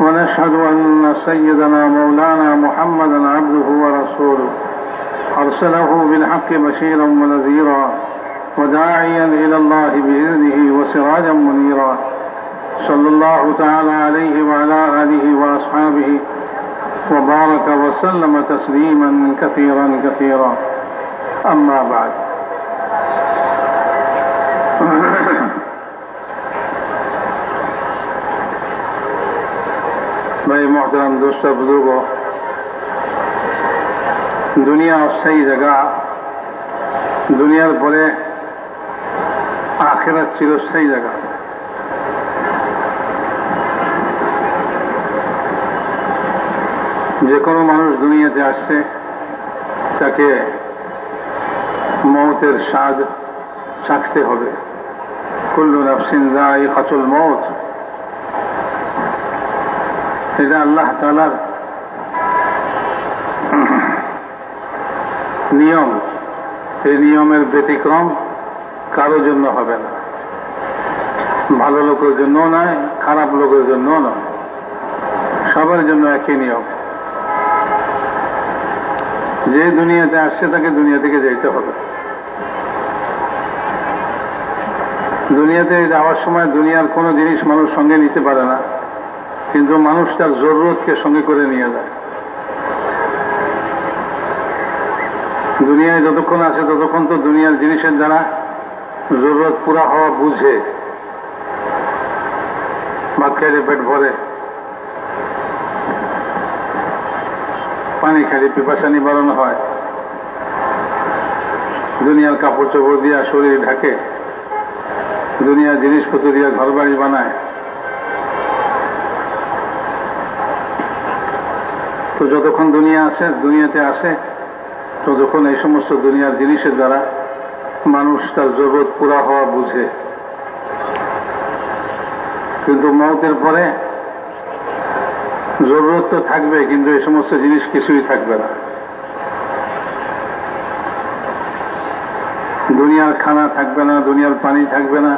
ونشهد أن سيدنا مولانا محمدا عبده ورسوله. أرسله بالحق بشيرا ونذيرا وداعيا إلى الله بإذنه وسراجا منيرا. صلى الله تعالى عليه وعلى آله وأصحابه وبارك وسلم تسليما كثيرا كثيرا. أما بعد. ভাই محترم দোষা বুজুর্গ। দুনিয়া অস্থায়ী জায়গা, দুনিয়ার পরে আখেরার চিরস্থায়ী জায়গা। যে কোনো মানুষ দুনিয়াতে আসছে, তাকে মতের স্বাদ চাকতে হবে। কুল্লু নফসিন এই কাচল মৌত। এটা আল্লাহ তালার নিয়ম। এই নিয়মের ব্যতিক্রম কারোর জন্য হবে না। ভালো লোকের জন্য নয়, খারাপ লোকের জন্য নয়। সবার জন্য একই নিয়ম। যে দুনিয়াতে আসছে তাকে দুনিয়া থেকে যেতে হবে। দুনিয়াতে যাওয়ার সময় দুনিয়ার কোনো জিনিস মানুষ সঙ্গে নিতে পারে না। কিন্তু মানুষ তার জরুরতকে সঙ্গে করে নিয়ে যায়। দুনিয়ায় যতক্ষণ আছে ততক্ষণ তো দুনিয়ার জিনিসের দ্বারা জরুরত পুরা হওয়া বুঝে। ভাত খাইলে পেট ভরে। পানি খাইলে পিপাসা নিবারণ হয়। দুনিয়ার কাপড় চোপড় দিয়া শরীর ঢাকে। দুনিয়ার জিনিসপত্র দিয়া ঘর বাড়ি বানায়। তো যতক্ষণ দুনিয়া আসে দুনিয়াতে আসে ততক্ষণ এই সমস্ত দুনিয়ার জিনিসের দ্বারা মানুষ তার জগৎ পুরা হওয়া বুঝে। কিন্তু মৌতের পরে জরুরত তো থাকবে, কিন্তু এই সমস্ত জিনিস কিছুই থাকবে না। দুনিয়ার খানা থাকবে না, দুনিয়ার পানি থাকবে না,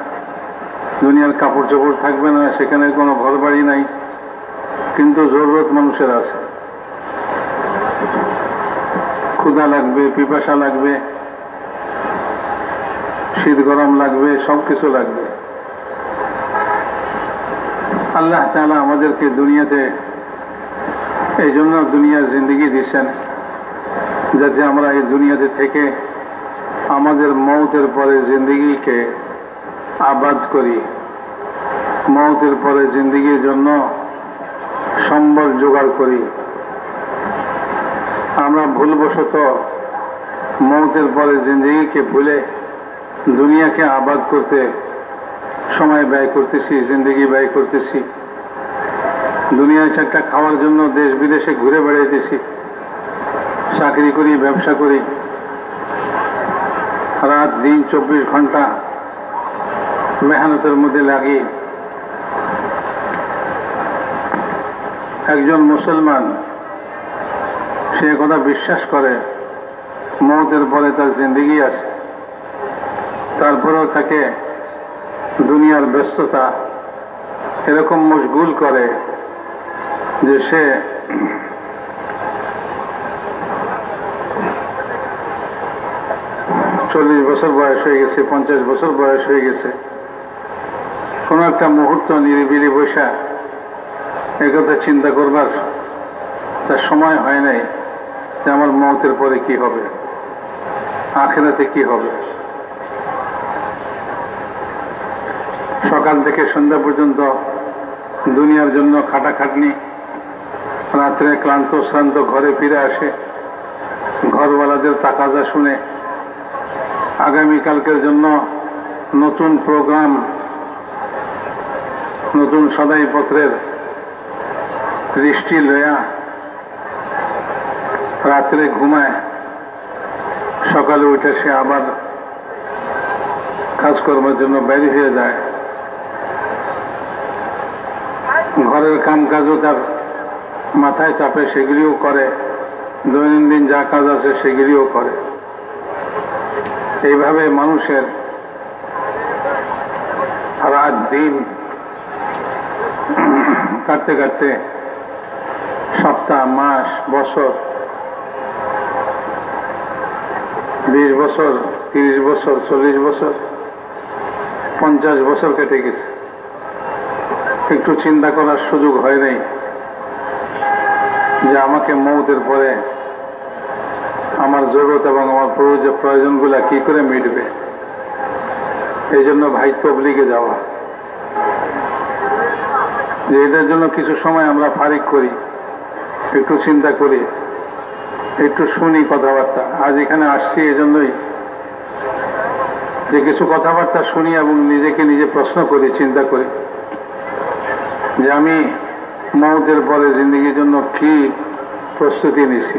দুনিয়ার কাপড় চোপড় থাকবে না, সেখানে কোনো ঘর বাড়ি নাই, কিন্তু জরুরত মানুষের আছে। ক্ষুধা লাগবে, পিপাসা লাগবে, শীত গরম লাগবে, সব কিছু লাগবে। আল্লাহ তালা আমাদেরকে দুনিয়াতে এই জন্য দুনিয়ার জিন্দগি দিচ্ছেন, যাতে আমরা এই দুনিয়াতে থেকে আমাদের মৌতের পরে জিন্দগিকে আবাদ করি। মৌতের পরে জিন্দগির জন্য সম্বল জোগাড় করি। আমরা ভুলবশত মৌতের পরে জিন্দগিকে ভুলে দুনিয়াকে আবাদ করতে সময় ব্যয় করতেছি, জিন্দগি ব্যয় করতেছি। দুনিয়ায় চারটা খাওয়ার জন্য দেশ বিদেশে ঘুরে বেড়াইতেছি। চাকরি করি, ব্যবসা করি। রাত, দিন, চব্বিশ ঘণ্টা মেহনতের মধ্যে লাগি। একজন মুসলমান সে কথা বিশ্বাস করে। মৌতের পরে তার জিন্দগি আছে। তারপরেও তাকে দুনিয়ার ব্যস্ততা এরকম মশগুল করে যে সে চল্লিশ বছর বয়স হয়ে গেছে, পঞ্চাশ বছর বয়স হয়ে গেছে। কোন একটা মুহূর্ত নিরিবিলি বৈশা একথা চিন্তা করবার তার সময় হয় নাই। যে আমার মতের পরে কি হবে? আখেরাতে কি হবে? সকাল থেকে সন্ধ্যা পর্যন্ত দুনিয়ার জন্য খাটাখাটনি, রাত্রে ক্লান্ত, শ্রান্ত ঘরে ফিরে আসে। ঘরওয়ালাদের তাকাজা শুনে আগামীকালকের জন্য নতুন প্রোগ্রাম, নতুন সদাই পত্রের দৃষ্টি লয়া রাত্রে ঘুমায়। সকালে উঠে সে আবার কাজকর্মের জন্য বের হয়ে যায়। ঘরের কাম কাজও তার মাথায় চাপে, সেগুলিও করে। দৈনন্দিন যা কাজ আছে, সেগুলিও করে। এইভাবে মানুষের রাত দিন কাটতে কাটতে সপ্তাহ, মাস, বছর বিশ বছর, তিরিশ বছর, চল্লিশ বছর, পঞ্চাশ বছর কেটে গেছে। একটু চিন্তা করার সুযোগ হয় নাই যে আমাকে মৌতের পরে আমার জগৎ এবং আমার প্রয়োজন প্রয়োজনগুলা কি করে মিটবে? এই জন্য ভাই তবলিগে যাওয়া। যে এটার জন্য কিছু সময় আমরা ফারিক করি, একটু চিন্তা করি। একটু শুনি কথাবার্তা। আজ এখানে আসছি এই জন্যই যে কিছু কথাবার্তা শুনি এবং নিজেকে নিজে প্রশ্ন করি, চিন্তা করি। যে আমি মৌতের পরে জিন্দগির জন্য কি প্রস্তুতি নিছি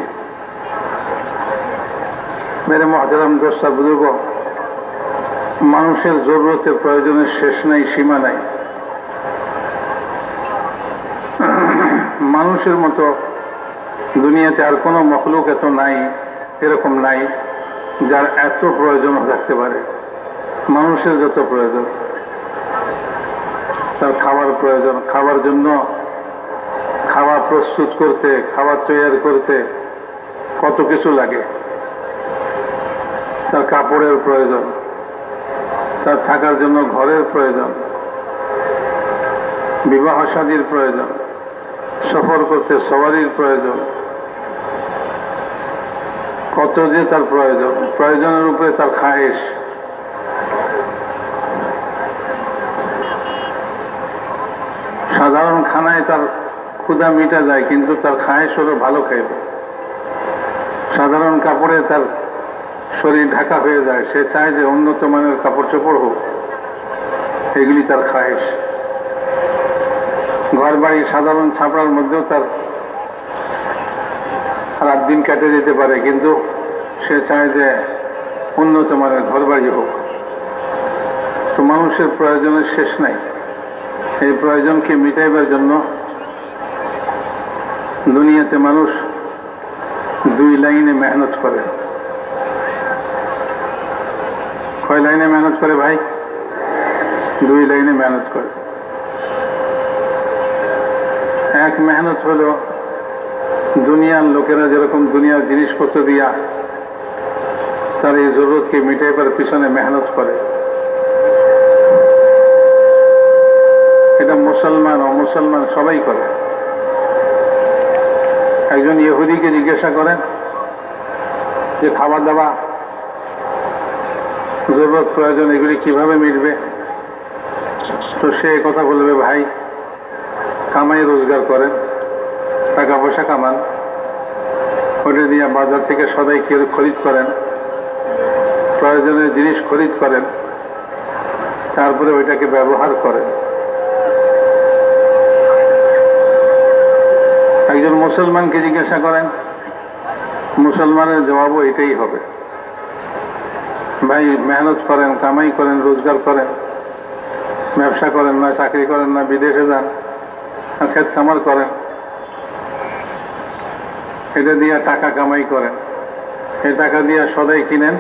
মেরে মহাজারাম দোস্তা বুজুর্গ, মানুষের জরুরতের প্রয়োজনের শেষ নাই, সীমা নাই। মানুষের মতো দুনিয়াতে আর কোনো মখলুক এত নাই, এরকম নাই, যার এত প্রয়োজন থাকতে পারে। মানুষের যত প্রয়োজন, তার খাবার প্রয়োজন, খাবার জন্য খাওয়া প্রস্তুত করতে খাবার তৈরি করতে কত কিছু লাগে। তার কাপড়ের প্রয়োজন, তার থাকার জন্য ঘরের প্রয়োজন, বিবাহ সাদীর প্রয়োজন সফর করতে সবারই প্রয়োজন। কত যে তার প্রয়োজন। প্রয়োজনের উপরে তার খায়েশ। সাধারণ খানায় তার ক্ষুদা মিটা যায়, কিন্তু তার খায়েশ হলো ভালো খাইবে সাধারণ কাপড়ে তার শরীর ঢাকা হয়ে যায়। সে চায় যে উন্নত মানের কাপড় চোপড় হোক। এগুলি তার খায়েশ। ঘর বাড়ি সাধারণ ছাপড়ার মধ্যেও তার রাত দিন কেটে যেতে পারে, কিন্তু সে চায় যে উন্নত মানের ঘর বাড়ি হোক। তো মানুষের প্রয়োজনের শেষ নাই। এই প্রয়োজনকে মিটাইবার জন্য দুনিয়াতে মানুষ দুই লাইনে মেহনত করে। কয় লাইনে মেহনত করে ভাই? দুই লাইনে মেহনত করে। এক মেহনত হল দুনিয়ার লোকেরা যেরকম দুনিয়ার জিনিসপত্র দিয়া তার এই জরুরতকে মিটাইবার পিছনে মেহনত করে। এটা মুসলমান, অমুসলমান সবাই করে। একজন ইহুদিকে জিজ্ঞাসা করেন যে খাবার দাবা জরুরত, প্রয়োজন, এগুলি কীভাবে মিটবে? তো সে কথা বলবে, ভাই কামাই রোজগার করেন টাকা পয়সা কামান, ওটা দিয়ে বাজার থেকে সদাই কেউ খরিদ করেন প্রয়োজনের জিনিস খরিদ করেন, তারপরে ওইটাকে ব্যবহার করেন। একজন মুসলমানকে জিজ্ঞাসা করেন, মুসলমানের জবাবও এটাই হবে। ভাই, মেহনত করেন, কামাই করেন, রোজগার করেন, ব্যবসা করেন না, চাকরি করেন না, বিদেশে যান। খেত কামার করেন। এটা দিয়ে টাকা কামাই করেন। এই টাকা দিয়ে সদাই কিনেন,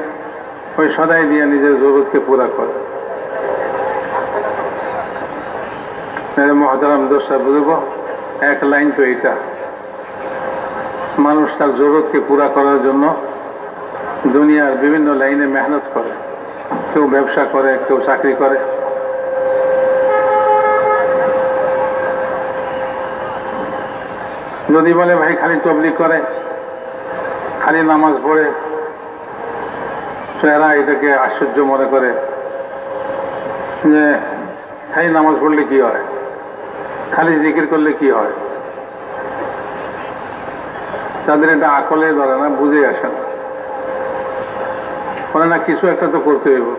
ওই সদাই দিয়ে নিজের জরুরতকে পুরা করেন। মহাজারাম দোষটা বুঝব এক লাইন তো এটা মানুষ তার জরুরতকে পুরা করার জন্য দুনিয়ার বিভিন্ন লাইনে মেহনত করে। কেউ ব্যবসা করে, কেউ চাকরি করে। যদি বলে ভাই খালি তবলিক করে, খালি নামাজ পড়ে এরা এটাকে আশ্চর্য মনে করে যে খালি নামাজ পড়লে কি হয়? খালি জিকির করলে কি হয়? তাদের এটা আকলে ধরে না বুঝে আসে না। বলে, না, কিছু একটা তো করতে হইব।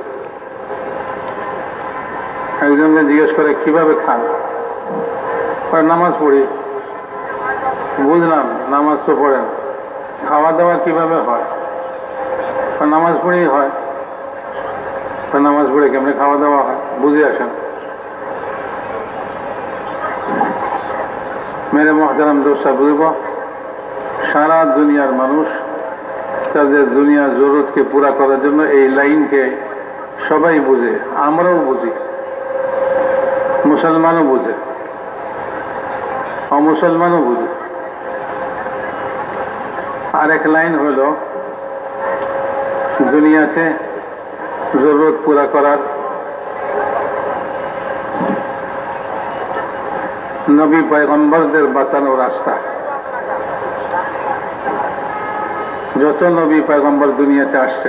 একজনকে জিজ্ঞেস করে, কীভাবে খান? নামাজ পড়ি। বুঝলাম নামাজ তো পড়েন। খাওয়া দাওয়া কীভাবে হয়? নামাজ পড়েই হয়। নামাজ পড়ে কেমনে খাওয়া দাওয়া হয়? বুঝে আসেন। মেরে মহতারাম দোষা বুঝব, সারা দুনিয়ার মানুষ তাদের দুনিয়ার জরুরতকে পুরা করার জন্য এই লাইনকে সবাই বুঝে, আমরাও বুঝি, মুসলমানও বুঝে, অমুসলমানও বুঝে। আরেক লাইন হল দুনিয়াতে জরুরত পুরা করার। নবী পয়গম্বরদের বাঁচানোর রাস্তা। যত নবী পয়গম্বর দুনিয়াতে আসছে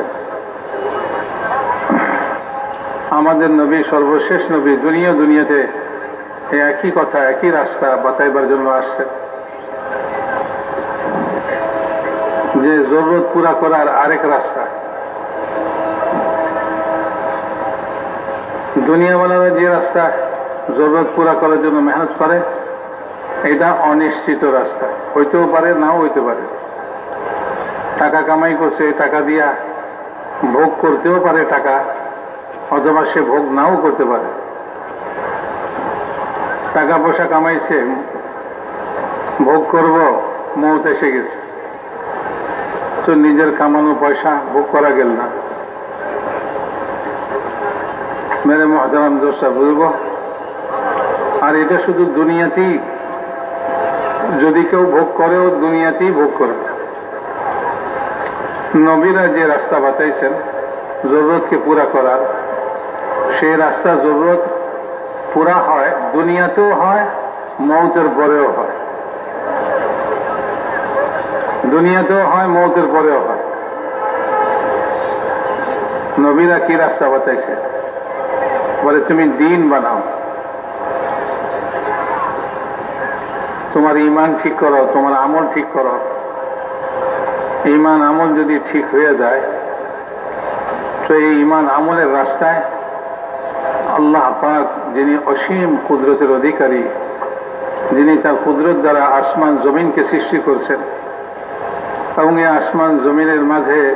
আমাদের নবী সর্বশেষ নবী দুনিয়া দুনিয়াতে একই কথা, একই রাস্তা বাঁচাইবার জন্য আসছে যে জরুরত পুরা করার আরেক রাস্তা। দুনিয়াওয়ালারা যে রাস্তা জরুরত পুরা করার জন্য মেহনত করে, এটা অনিশ্চিত রাস্তা। হইতেও পারে, নাও হইতে পারে। টাকা কামাই করছে, টাকা দিয়া ভোগ করতেও পারে টাকা, অথবা সে ভোগ নাও করতে পারে। টাকা পয়সা কামাইছে, ভোগ করব, মৌত এসে গেছে। তো নিজের কামানো পয়সা ভোগ করা গেল না। মেরে মহাজারাম দোষটা বুঝব? আর এটা শুধু দুনিয়াতেই, যদি কেউ ভোগ করেও দুনিয়াতেই ভোগ করবে নবীরা যে রাস্তা বাতাইছেন জরুরতকে পুরা করার, সেই রাস্তা জরুরত পুরা হয়, দুনিয়াতেও হয়, মৌতের পরেও হয়। দুনিয়াতেও হয়, মৌতের পরেও হয়। নবীরা কি রাস্তা বাতাইছে বলে, তুমি দিন বানাও। তোমার ইমান ঠিক করো, তোমার আমল ঠিক করো। ইমান, আমল যদি ঠিক হয়ে যায়, তো এই ইমান, আমলের রাস্তায় আল্লাহ পাক যিনি অসীম কুদরতের অধিকারী, যিনি তার কুদরত দ্বারা আসমান, জমিনকে সৃষ্টি করছেন এবং এই আসমান জমিনের মাঝে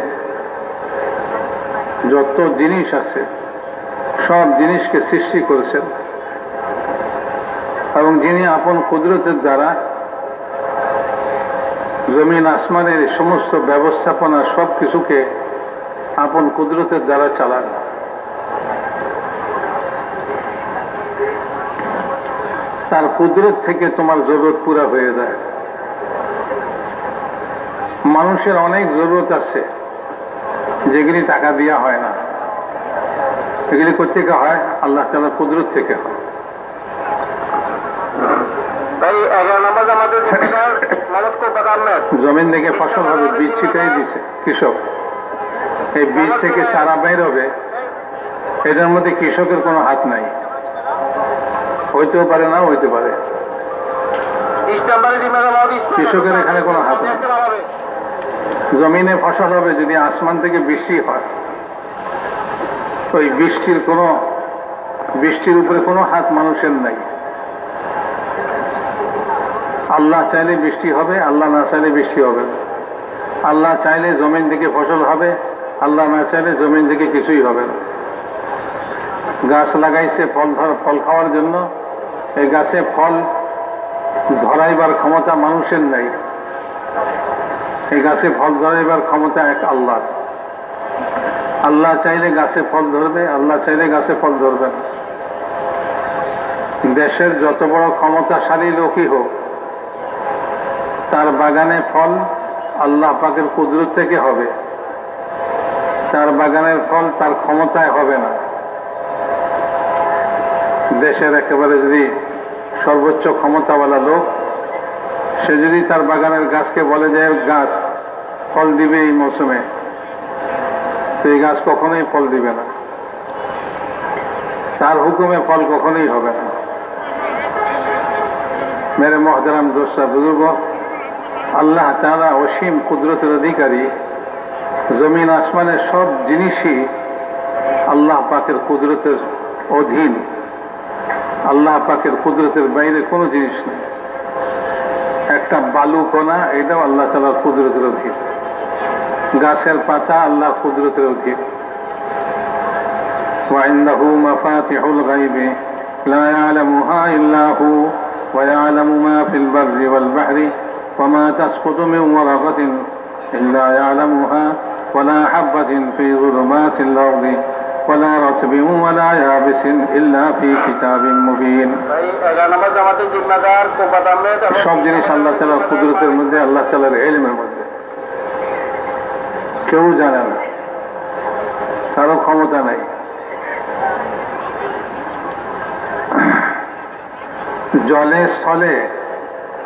যত জিনিস আছে, সব জিনিসকে সৃষ্টি করেছেন। এবং যিনি আপন কুদরতের দ্বারা জমিন, আসমানের সমস্ত ব্যবস্থাপনা সব কিছুকে আপন কুদরতের দ্বারা চালান। তার কুদরত থেকে তোমার জরুরত পুরা হয়ে যায়। মানুষের অনেক জরুরত আছে যেগুলি টাকা দেওয়া হয় না। এগুলি কোথেকে হয়? আল্লাহ তালার কুদরত থেকে হয়। জমিন থেকে ফসল হবে বীজ ছিটাই দিছে। কৃষক এই বীজ থেকে চারা বের হবে। এটার মধ্যে কৃষকের কোনো হাত নাই। হইতেও পারে না হইতে পারে। কৃষকের এখানে কোনো হাত নাই। জমিনে ফসল হবে যদি আসমান থেকে বৃষ্টি হয়। ওই বৃষ্টির কোনো, বৃষ্টির উপরে কোনো হাত মানুষের নাই। আল্লাহ চাইলে বৃষ্টি হবে, আল্লাহ না চাইলে বৃষ্টি হবে আল্লাহ চাইলে জমিন থেকে ফসল হবে, আল্লাহ না চাইলে জমিন থেকে কিছুই হবে না। গাছ লাগাইছে, ফল ফল খাওয়ার জন্য। এই গাছে ফল ধরাইবার ক্ষমতা মানুষের নাই। এই গাছে ফল ধরাইবার ক্ষমতা এক আল্লাহ আল্লাহ চাইলে গাছে ফল ধরবে, আল্লাহ চাইলে গাছে ফল ধরবে দেশের যত বড় ক্ষমতাশালী লোকই হোক, তার বাগানে ফল আল্লাহ পাকের কুদরত থেকে হবে। তার বাগানের ফল তার ক্ষমতায় হবে না। দেশের একেবারে যদি সর্বোচ্চ ক্ষমতাওয়ালা লোক সে যদি তার বাগানের গাছকে বলে যে, গাছ, ফল দিবে এই মৌসুমে। তো এই গাছ কখনোই ফল দিবে না। তার হুকুমে ফল কখনোই হবে না। মেরে মহদারাম দোষরা বুজুর্গ, আল্লাহ চাঁদা অসীম কুদরতের অধিকারী, জমিন, আসমানের সব জিনিসই আল্লাহ পাকের কুদরতের অধীন। আল্লাহ পাকের কুদরতের বাইরে কোনো জিনিস নেই। একটা বালু কোনা এটাও আল্লাহ তালার কুদরতের অধীন গাছের পাতা আল্লাহ কুদরতের অধীন وعنده مفاتح الغيب لا يعلمها إلا هو ويعلم ما في البر والبحر وما تسقط من ورقة إلا يعلمها ولا حبة في ظلمات الأرض ولا رتب ولا يابس إلا في كتاب مبين ভাই এগারো নম্বর জামাতের জিম্মাদার কোপাত আহমেদ এবং সব জিনিস আল্লাহ তালার কুদরতের মধ্যে আল্লাহ তালার এলমের মধ্যে কেউ জানে না তারও ক্ষমতা নাই জলে স্থলে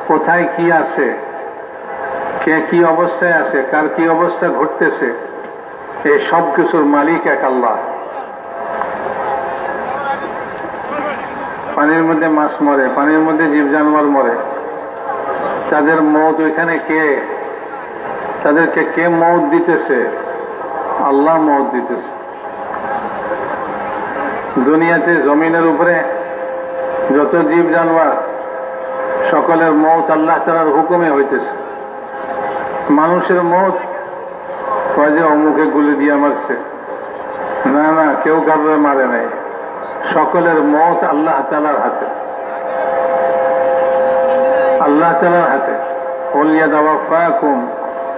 কোথায় কি আছে কে কি অবস্থায় আছে কার কি অবস্থা ঘটতেছে এই সব কিছুর মালিক এক আল্লাহ পানির মধ্যে মাছ মরে, পানির মধ্যে জীব জানোয়ার মরে। তাদের মত ওইখানে কে? তাদেরকে কে মত দিতেছে? আল্লাহ মত দিতেছে। দুনিয়াতে জমিনের উপরে যত জীব জানোয়ার সকলের মত আল্লাহ তালার হুকুমে হইতেছে। মানুষের মত কয় যে অমুকে গুলি দিয়ে মারছে? না না, কেউ কারোর মারে নাই। সকলের মত আল্লাহ তালার হাতে। আল্লাহ তালার হাতে। হলিয়া দাবা ফায়াকুম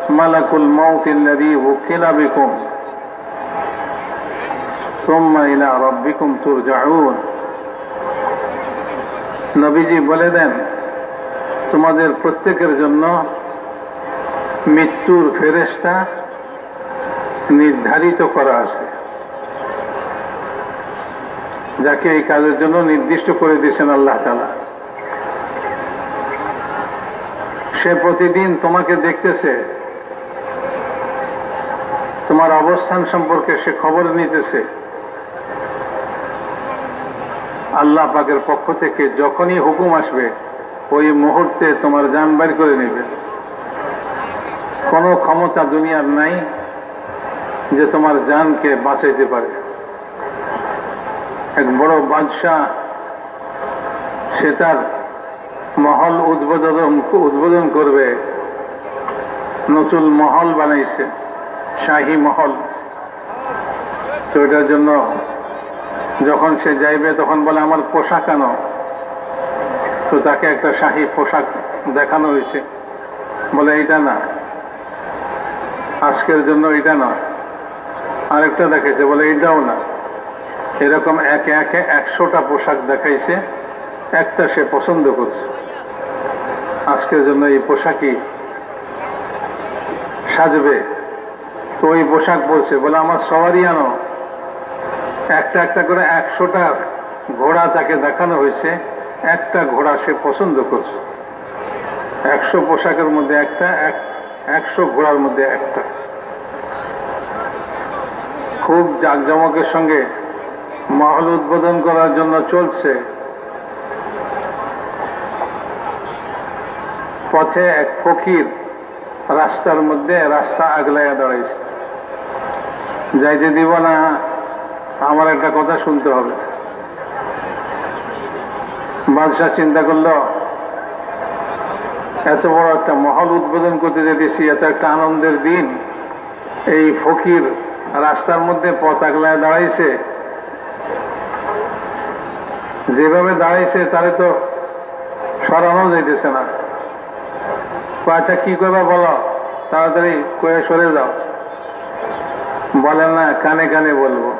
মালাকুল মৌত ইল্লাদি কেলা বেকুম। তোমা ইলা রব্বিকুম তোর জাউন নবীজি বলে দেন, তোমাদের প্রত্যেকের জন্য মৃত্যুর ফেরেস্তা নির্ধারিত করা আছে। যাকে এই কাজের জন্য নির্দিষ্ট করে দিয়েছেন আল্লাহ তালা সে প্রতিদিন তোমাকে দেখতেছে। তোমার অবস্থান সম্পর্কে সে খবর নিতেছে। আল্লাহ পাকের পক্ষ থেকে যখনই হুকুম আসবে, ওই মুহূর্তে তোমার যান বাইর করে নেবে। কোনো ক্ষমতা দুনিয়ার নাই যে তোমার জানকে বাঁচাইতে পারে। এক বড় বাদশাহ, সে তার মহল উদ্বোধন উদ্বোধন করবে। নতুন মহল বানাইছে, শাহী মহল। তো এটার জন্য যখন সে যাইবে, তখন বলে, আমার পোশাক আনো। তো তাকে একটা শাহী পোশাক দেখানো হয়েছে। বলে, এইটা না, আজকের জন্য এটা নয় আরেকটা দেখেছে বলে, এইটাও না। এরকম একে একে একশোটা পোশাক দেখাইছে, একটা সে পছন্দ করছে। আজকের জন্য এই পোশাকই সাজবে। তো ওই পোশাক বলছে, বলে আমার সবারই আনো। একটা একটা করে একশোটা ঘোড়া তাকে দেখানো হয়েছে, একটা ঘোড়া সে পছন্দ করছে। একশো পোশাকের মধ্যে একটা, এক, একশো ঘোড়ার মধ্যে একটা। খুব জাঁকজমকের সঙ্গে মহল উদ্বোধন করার জন্য চলছে। পথে এক ফকির রাস্তার মধ্যে রাস্তা আগলাইয়া দাঁড়াইছে। যাইতে দিব না, আমার একটা কথা শুনতে হবে। বাদশাহ চিন্তা করল, এত বড় একটা মহল উদ্বোধন করতে যেতেছি, এত একটা আনন্দের দিন। এই ফকির রাস্তার মধ্যে পথ আগলায় দাঁড়াইছে। যেভাবে দাঁড়াইছে, তারে তো সরানো যাইতেছে না। আচ্ছা কি করবা বলো? তাড়াতাড়ি কয়ে সরে যাও। বলে না, কানে কানে বলব।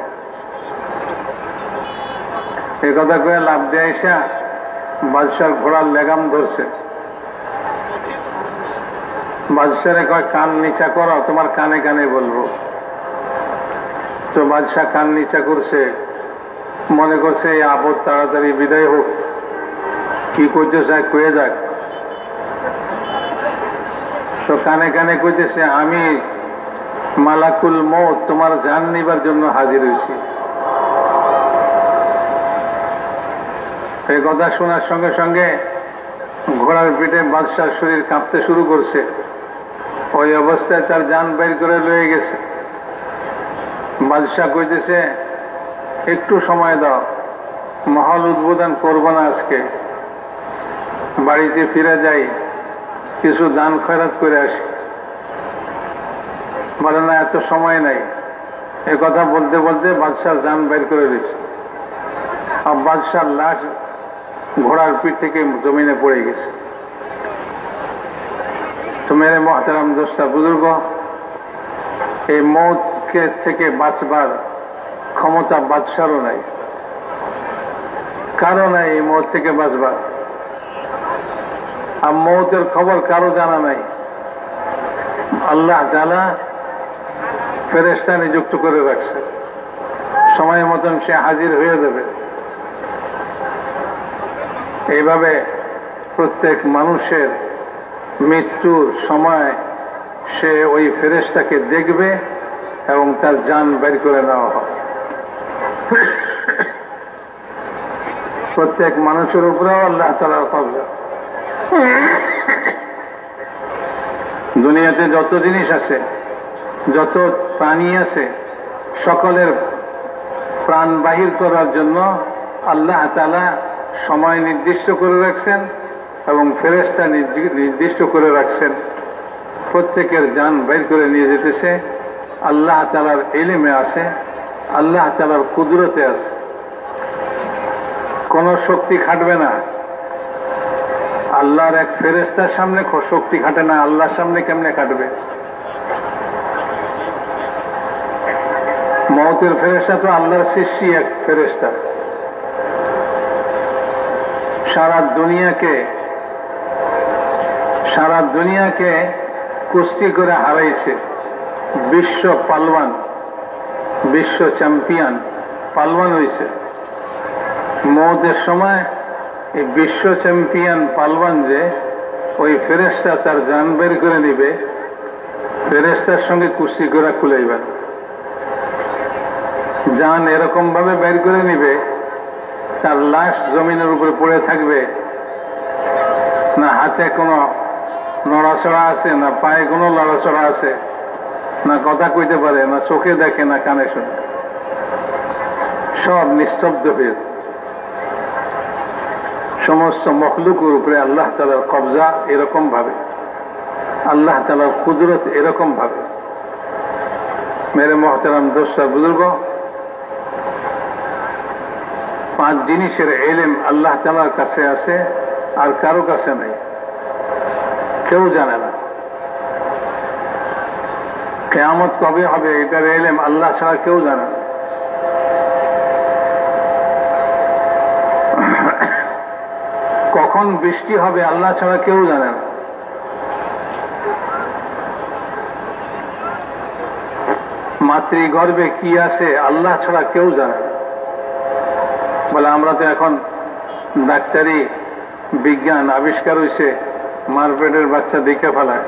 এ কথা কয়ে লাভ দিয়ে আইসা বাদশার ঘোড়ার লেগাম ধরছে। বাদশারে কয়, কান নিচা করো, তোমার কানে কানে বলব। তো বাদশাহ কান নিচা করছে। মনে করছে এই আপদ তাড়াতাড়ি বিদায় হোক। কি করছে চায় কয়ে যাক। তো কানে কানে কইতেছে, আমি মালাকুল মত তোমার জান নিবার জন্য হাজির হয়েছি এই কথা শোনার সঙ্গে সঙ্গে ঘোড়ার পিঠে বাদশার শরীর কাঁপতে শুরু করছে। ওই অবস্থায় তার যান বের করে লয়ে গেছে। বাদশাহ কইতেছে একটু সময় দাও। মহল উদ্বোধন করব না আজকে। বাড়িতে ফিরে যাই, কিছু দান খয়রাত করে আসি। বলে না, এত সময় নাই। এ কথা বলতে বলতে বাদশাহ যান বের করে দিয়েছে। আর বাদশার লাশ ঘোড়ার পিঠ থেকে জমিনে পড়ে গেছে। তো মেরে মহতারাম দোস্তা বুজুর্গ, এই মৌতকে থেকে বাঁচবার ক্ষমতা বাদশারও নাই। কারও নাই এই মৌত থেকে বাঁচবার। আর মৌতের খবর কারও জানা নাই। আল্লাহ জানা ফেরেস্তা নিযুক্ত করে রাখছে। সময় মতন সে হাজির হয়ে যাবে। এইভাবে প্রত্যেক মানুষের মৃত্যুর সময় সে ওই ফেরেস্তাকে দেখবে এবং তার যান বের করে নেওয়া হবে। প্রত্যেক মানুষের উপরেও আল্লাহ তালার কবজা দুনিয়াতে যত জিনিস আছে, যত প্রাণী আছে, সকলের প্রাণ বাহির করার জন্য আল্লাহ তালা সময় নির্দিষ্ট করে রাখছেন এবং ফেরেস্তা নির্দিষ্ট করে রাখছেন। প্রত্যেকের যান বের করে নিয়ে যেতেছে। আল্লাহ তালার এলিমে আছে। আল্লাহ তালার কুদরতে আছে। কোন শক্তি খাটবে না। আল্লাহর এক ফেরেস্তার সামনে শক্তি খাটে না, আল্লাহর সামনে কেমনে কাটবে মৌতের ফেরেস্তা তো আল্লাহর সৃষ্টি এক ফেরেস্তা সারা দুনিয়াকে সারা দুনিয়াকে কুস্তি করে হারাইছে। বিশ্ব পালওয়ান। বিশ্ব চ্যাম্পিয়ন পালওয়ান হয়েছে। মৌতের সময় এই বিশ্ব চ্যাম্পিয়ন পালওয়ান যে, ওই ফেরেস্তা তার যান বের করে নিবে ফেরেস্তার সঙ্গে কুস্তি করে খুলাইবেন যান এরকম ভাবে বের করে নিবে, তার লাশ জমিনের উপরে পড়ে থাকবে, না হাতে কোনো নড়াচড়া আছে, না পায়ে কোনো লড়াচড়া আছে। না কথা কইতে পারে, না চোখে দেখে, না কানে শুনে। সব নিস্তব্ধ হয়ে সমস্ত মখলুকের উপরে আল্লাহ তালার কবজা এরকম ভাবে। আল্লাহ তালার কুদরত এরকম ভাবে। মেরে মহতারাম দোস্তা বুজুর্গ, পাঁচ জিনিসের এলেম আল্লাহ তালার কাছে আছে, আর কারও কাছে নেই। কেউ জানে না। কেয়ামত কবে হবে, এটার এলেম আল্লাহ ছাড়া কেউ জানে কখন বৃষ্টি হবে আল্লাহ ছাড়া কেউ জানে না। মাতৃগর্ভে কি আছে আল্লাহ ছাড়া কেউ জানে বলে, আমরা তো এখন ডাক্তারি, বিজ্ঞান আবিষ্কার হয়েছে মারপেটের বাচ্চা দেখে ফেলায়,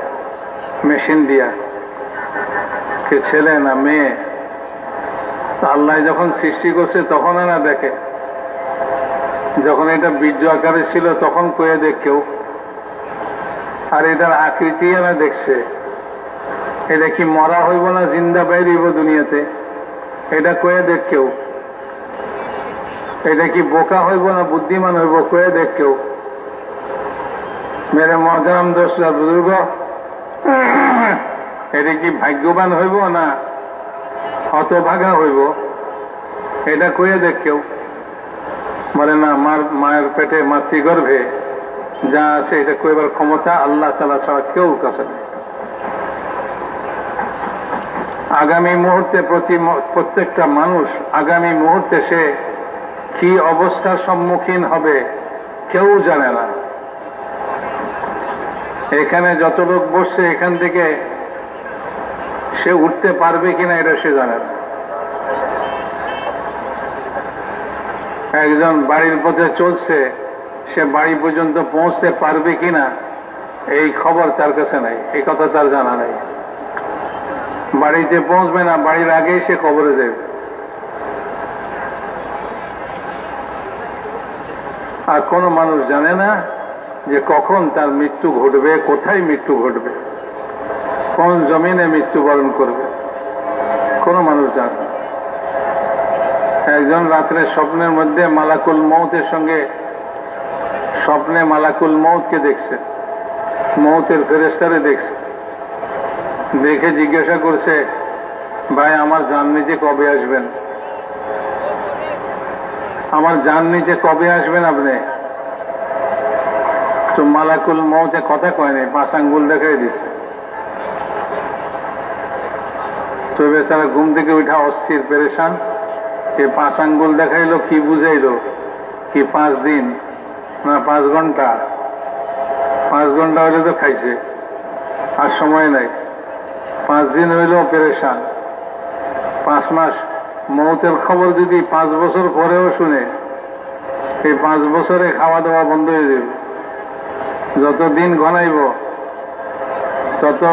মেশিন দিয়া। কে ছেলে না মেয়ে, আল্লাহ যখন সৃষ্টি করছে তখন না দেখে। যখন এটা বীর্য আকারে ছিল তখন কয়ে দেখ কেউ। আর এটার আকৃতি এরা দেখছে। এটা কি মরা হইব না জিন্দা বাইরিব দুনিয়াতে? এটা কয়ে দেখ কেউ। এটা কি বোকা হইব না বুদ্ধিমান হইব কয়ে দেখ কেউ। মেরে মজারাম দোষরা বুজুর্গ এটা কি ভাগ্যবান হইব না হতভাগা হইব? এটা কয়ে দেখ কেউ বলে, না, মার, মায়ের পেটে মাতৃগর্ভে যা আছে এটা কইবার ক্ষমতা আল্লাহ তালা ছাড়া কেউ কাছে নেই। আগামী মুহূর্তে প্রতি প্রত্যেকটা মানুষ, আগামী মুহূর্তে সে কি অবস্থার সম্মুখীন হবে কেউ জানে না। এখানে যত লোক বসছে এখান থেকে সে উঠতে পারবে কিনা এটা সে জানে একজন বাড়ির পথে চলছে, সে বাড়ি পর্যন্ত পৌঁছতে পারবে কিনা, এই খবর তার কাছে নাই, এই কথা তার জানা নাই। বাড়িতে পৌঁছবে না, বাড়ির আগেই সে খবরে যাবে। আর কোনো মানুষ জানে না যে কখন তার মৃত্যু ঘটবে, কোথায় মৃত্যু ঘটবে। কোন জমিনে মৃত্যুবরণ করবে? কোনো মানুষ জানে একজন রাত্রে স্বপ্নের মধ্যে মালাকুল মৌতের সঙ্গে স্বপ্নে মালাকুল মৌতকে দেখছে। মৌতের ফেরেস্তারে দেখছে। দেখে জিজ্ঞাসা করছে, ভাই, আমার জান নিতে কবে আসবেন? আমার জান নিতে কবে আসবেন আপনি? তো মালাকুল মৌতে কথা কয় নাই, পাঁচ আঙ্গুল দেখাই দিছে। তো বেচারা ঘুম থেকে উঠা অস্থির, পেরেশান। এ পাঁচ আঙ্গুল দেখাইলো, কি বুঝাইলো? কি পাঁচ দিন? না, পাঁচ ঘণ্টা। পাঁচ ঘণ্টা হইলে তো খাইছে। আর সময় নাই। পাঁচ দিন হইলেও পেরেশান। পাঁচ মাস। মৌতের খবর যদি পাঁচ বছর পরেও শুনে এই পাঁচ বছরে খাওয়া দাওয়া বন্ধ হয়ে যাবে। যত দিন ঘনাইব, তত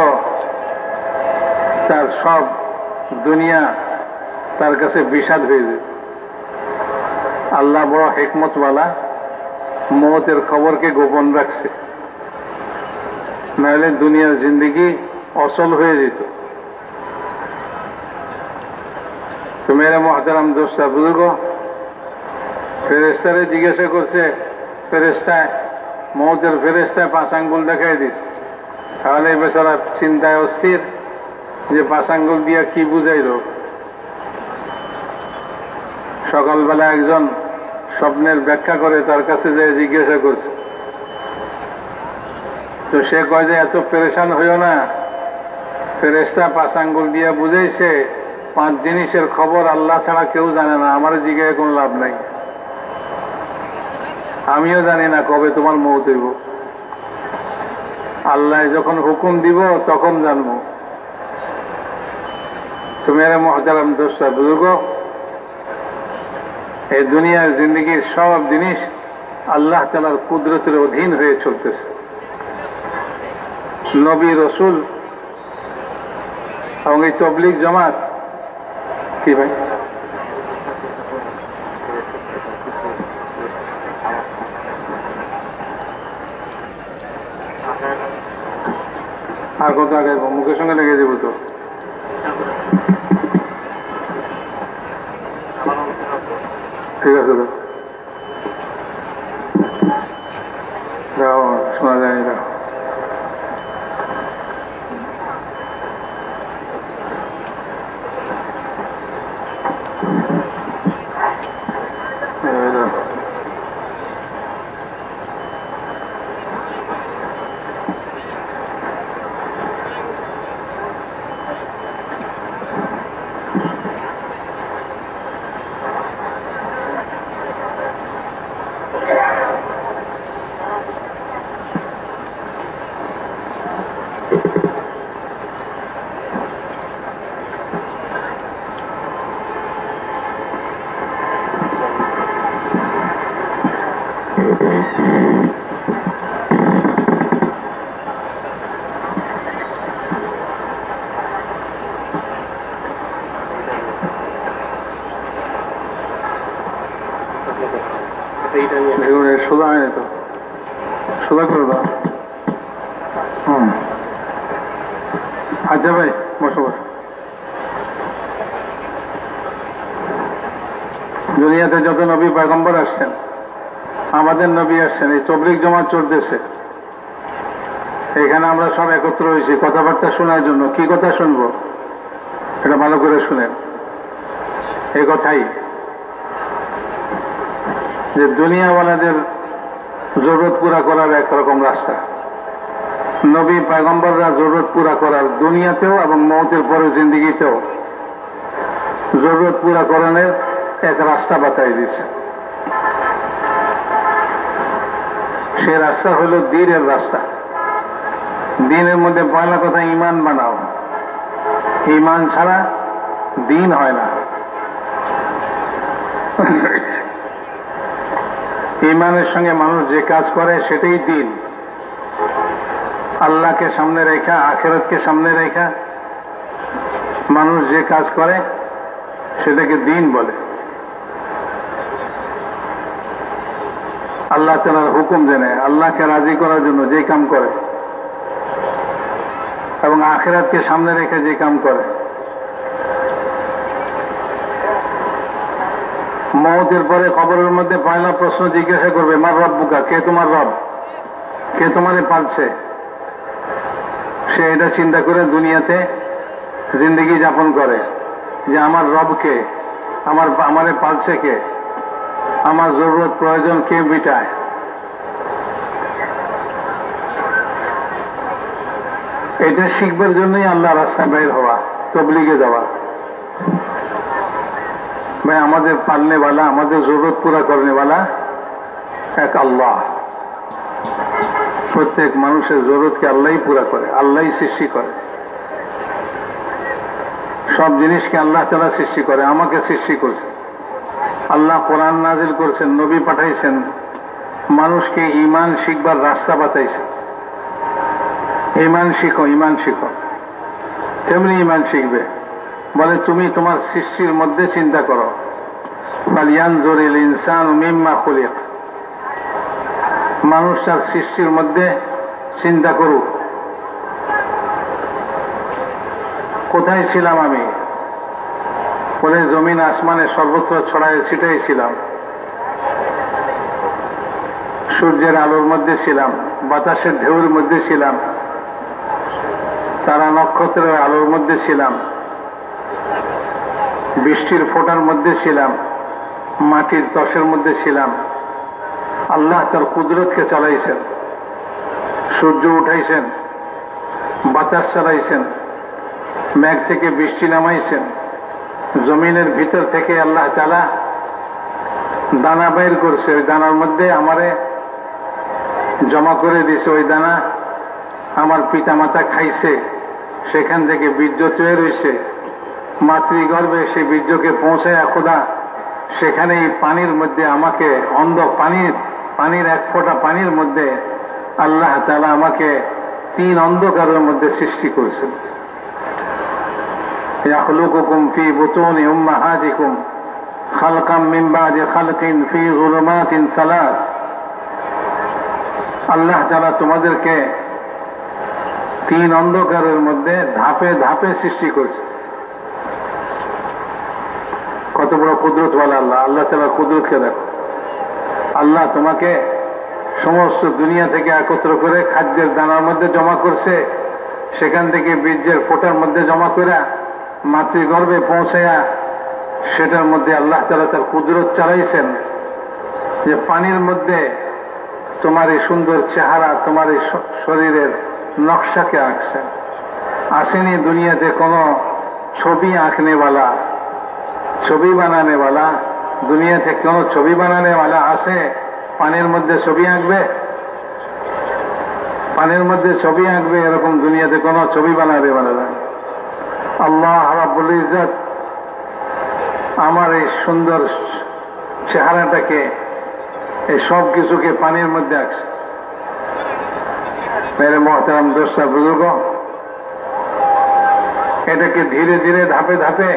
তার সব দুনিয়া তার কাছে বিষাদ হয়ে যাবে আল্লাহ বড় হেকমতওয়ালা, মৌতের খবরকে গোপন রাখছে। নাহলে দুনিয়ার জিন্দিগি অচল হয়ে যেত। তো মেরে মহাতারাম দোস্তা, বুজুর্গ ফেরেস্তারে জিজ্ঞাসা করছে ফেরেস্তায় মৌতের ফেরেস্তায় পাঁচ আঙ্গুল দেখাই দিছে। তাহলে বেচারা চিন্তায় অস্থির। যে পাঁচ আঙ্গুল দিয়া কি বুঝাইল? সকালবেলা একজন স্বপ্নের ব্যাখ্যা করে তার কাছে যে জিজ্ঞাসা করছে। তো সে কয় যে, এত পেরেশান হইও না। ফেরেস্তা পাঁচ আঙ্গুল দিয়া বুঝাইছে, পাঁচ জিনিসের খবর আল্লাহ ছাড়া কেউ জানে না। আমার জিজ্ঞাসা কোনো লাভ নাই। আমিও জানি না কবে তোমার মৌত হইব। আল্লাহ যখন হুকুম দিব, তখন জানব। তুমি এর মহতারাম দোষটা বুজুর্গ, এই দুনিয়ার জিন্দগির সব জিনিস আল্লাহ তালার কুদরতের অধীন হয়ে চলতেছে। নবী রসুল, এবং এই তবলিক জামাত, কি ভাই? আর কত আগে মুখের সঙ্গে লেগে যাব তো? ঠিক আছে তো যাও শোনা যায় না এগুলো সোজা হয়নি তো সোজা করে দাও হুম আচ্ছা ভাই বসো বসো দুনিয়াতে যত নবী পয়গম্বর আসছেন আমাদের নবী আসছেন, এই তবলিক জমা চলতেছে। এখানে আমরা সব একত্র হয়েছি, কথাবার্তা শোনার জন্য। কি কথা শুনব? এটা ভালো করে শুনেন। এই কথাই। যে দুনিয়াওয়ালাদের জরুরত পুরা করার একরকম রাস্তা। নবী পায়গম্বররা জরুরত পুরা করার দুনিয়াতেও এবং মৌতের পরে জিন্দিগিতেও জরুরত পুরা করানোর এক রাস্তা বাতাই দিয়েছে। সে রাস্তা হলো দিনের রাস্তা। দিনের মধ্যে পয়লা কথা ইমান বানাও। ইমান ছাড়া দিন হয় না। ইমানের সঙ্গে মানুষ যে কাজ করে সেটাই দিন। আল্লাহকে সামনে রেখা, আখেরতকে সামনে রেখা। মানুষ যে কাজ করে সেটাকে দিন বলে। আল্লাহ তালার হুকুম জেনে, আল্লাহকে রাজি করার জন্য যে কাম করে এবং আখেরাতকে সামনে রেখে যে কাম করে। মৌতের পরে খবরের মধ্যে পয়লা প্রশ্ন জিজ্ঞাসা করবে, মার রব বুকা? কে তোমার রব? কে তোমারে পালছে? সে এটা চিন্তা করে দুনিয়াতে জিন্দগি যাপন করে যে, আমার রবকে আমার, আমারে পালছে কে? আমার জরুরত প্রয়োজন, কে মিটায়? এটা শিখবার জন্যই আল্লাহ রাস্তায় বের হওয়া, তবলিগে যাওয়া। ভাই, আমাদের পালনেওয়ালা আমাদের জরুরত পুরা করনেওয়ালা এক আল্লাহ। প্রত্যেক মানুষের জরুরতকে আল্লাহই পুরা করে, আল্লাহই সৃষ্টি করে। সব জিনিসকে আল্লাহ তালা সৃষ্টি করে, আমাকে সৃষ্টি করছে। আল্লাহ কোরআন নাজিল করছেন, নবী পাঠাইছেন, মানুষকে ইমান শিখবার রাস্তা বাঁচাইছে। ইমান শিখো ইমান শিখো। তেমনি ইমান শিখবে। বলে, তুমি তোমার সৃষ্টির মধ্যে চিন্তা করো। ফালিয়ান জরিল ইনসান মিম্মা খুলিক। মানুষ তার সৃষ্টির মধ্যে চিন্তা করুক। কোথায় ছিলাম আমি? বলে জমিন আসমানে সর্বত্র ছড়ায় ছিটাই ছিলাম। সূর্যের আলোর মধ্যে ছিলাম, বাতাসের ঢেউর মধ্যে ছিলাম, তারা নক্ষত্রের আলোর মধ্যে ছিলাম, বৃষ্টির ফোটার মধ্যে ছিলাম, মাটির তসের মধ্যে ছিলাম। আল্লাহ তার কুদরতকে চালাইছেন, সূর্য উঠাইছেন, বাতাস চালাইছেন, মেঘ থেকে বৃষ্টি নামাইছেন জমিনের ভিতর থেকে আল্লাহ চালা দানা বের করছে। ওই দানার মধ্যে আমারে জমা করে দিছে ওই দানা আমার পিতা মাতা খাইছে। সেখান থেকে বীর্য তৈরি হয়েছে। মাতৃগর্ভে সেই বীর্যকে পৌঁছায় খোদা সেখানে এই পানির মধ্যে আমাকে অন্ধ পানির পানির এক ফোঁটা পানির মধ্যে আল্লাহ তালা আমাকে তিন অন্ধকারের মধ্যে সৃষ্টি করেছেন। يخلقكم في بطون أمهاتكم خلقا من بعد خلق في ظلمات ثلاث আল্লাহ তারা তোমাদেরকে তিন অন্ধকারের মধ্যে ধাপে ধাপে সৃষ্টি করছে কত বড় কুদরত বলে আল্লাহ আল্লাহ তালা কুদরতকে দেখো আল্লাহ তোমাকে সমস্ত দুনিয়া থেকে একত্র করে খাদ্যের দানার মধ্যে জমা করছে সেখান থেকে বীর্যের ফোটার মধ্যে জমা করে মাতৃগর্ভে পৌঁছায়া সেটার মধ্যে আল্লাহ তালা তার কুদরত চালাইছেন যে পানির মধ্যে তোমার এই সুন্দর চেহারা, তোমার এই শরীরের নকশাকে আঁকছেন আসেনি দুনিয়াতে কোনো ছবি আঁকনেওয়ালা, ছবি বানানেওয়ালা, দুনিয়াতে কোনো ছবি বানানেওয়ালা আসে পানির মধ্যে ছবি আঁকবে? পানির মধ্যে ছবি আঁকবে এরকম দুনিয়াতে কোনো ছবি বানাবে বানাবে আল্লাহ রাবুল ইজত আমার এই সুন্দর চেহারাটাকে, এই সব কিছুকে পানির মধ্যে আঁকছে। মেরে মহতারাম দোস্তা বুজুর্গ, এটাকে ধীরে ধীরে ধাপে ধাপে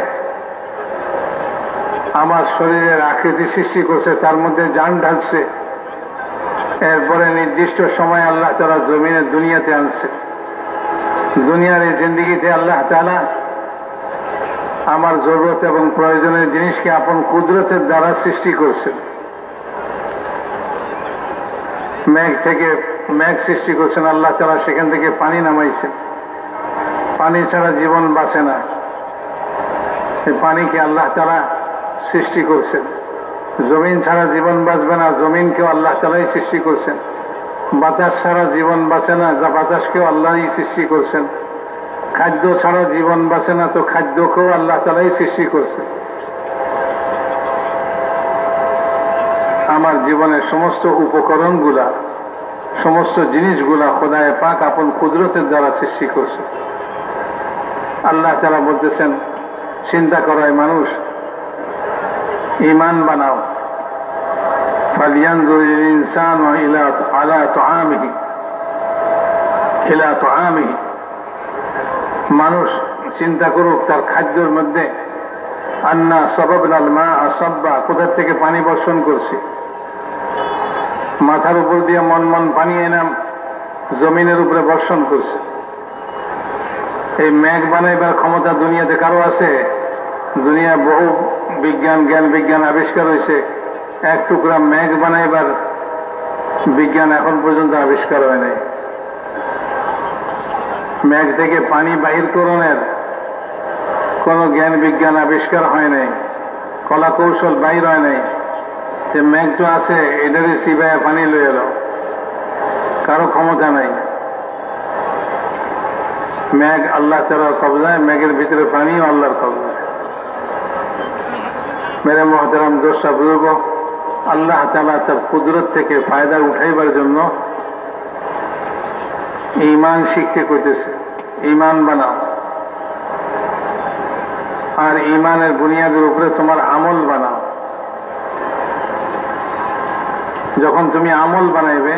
আমার শরীরের আকৃতি সৃষ্টি করছে, তার মধ্যে যান ঢালছে। এরপরে নির্দিষ্ট সময় আল্লাহ তালা জমিনের দুনিয়াতে আনছে। দুনিয়ার এই জিন্দিগিতে আল্লাহ তালা আমার জরুরত এবং প্রয়োজনের জিনিসকে আপন কুদরতের দ্বারা সৃষ্টি করছেন মেঘ থেকে মেঘ সৃষ্টি করছেন, আল্লাহ তালা সেখান থেকে পানি নামাইছেন। পানি ছাড়া জীবন বাঁচে না। পানিকে আল্লাহ তারা সৃষ্টি করছেন। জমিন ছাড়া জীবন বাঁচবে না, জমিনকেও আল্লাহ তালাই সৃষ্টি করছেন। বাতাস ছাড়া জীবন বাঁচে না, যা বাতাসকেও আল্লাহই সৃষ্টি করছেন। খাদ্য ছাড়া জীবন বাঁচে না তো খাদ্যকেও আল্লাহ তালাই সৃষ্টি করছে আমার জীবনের সমস্ত উপকরণগুলা সমস্ত জিনিসগুলা খোদায় পাক আপন কুদরতের দ্বারা সৃষ্টি করছে আল্লাহ তারা বলতেছেন চিন্তা করায় মানুষ ইমান বানাও فلينظر الإنسان إلى على طعامه إلى طعامه মানুষ চিন্তা করুক তার খাদ্যের মধ্যে, আন্না সবাবনাল মা আসব্বা কোথার থেকে পানি বর্ষণ করছি? মাথার উপর দিয়ে মন মন পানি এনাম, জমিনের উপরে বর্ষণ করছে। এই মেঘ বানাইবার ক্ষমতা দুনিয়াতে কারও আছে? দুনিয়া বহু বিজ্ঞান, জ্ঞান বিজ্ঞান আবিষ্কার হয়েছে এক টুকরা মেঘ বানাইবার বিজ্ঞান এখন পর্যন্ত আবিষ্কার হয় নাই। মেঘ থেকে পানি বাহির করণের কোনো জ্ঞান বিজ্ঞান আবিষ্কার হয় নাই। কলা কৌশল বাহির হয় নাই। যে মেঘ তো আছে এটারই সিবায় পানি লয়ে এলো। কারও ক্ষমতা নাই। মেঘ আল্লাহ তালার কবজায়, মেঘের ভিতরে পানিও আল্লাহর কবজায়। মেরে মহতারাম দোষা বুজুর্গ আল্লাহ তালা তার কুদরত থেকে ফায়দা উঠাইবার জন্য ইমান শিখতে করতেছে ইমান বানাও। আর ইমানের বুনিয়াদের উপরে তোমার আমল বানাও। যখন তুমি আমল বানাইবে,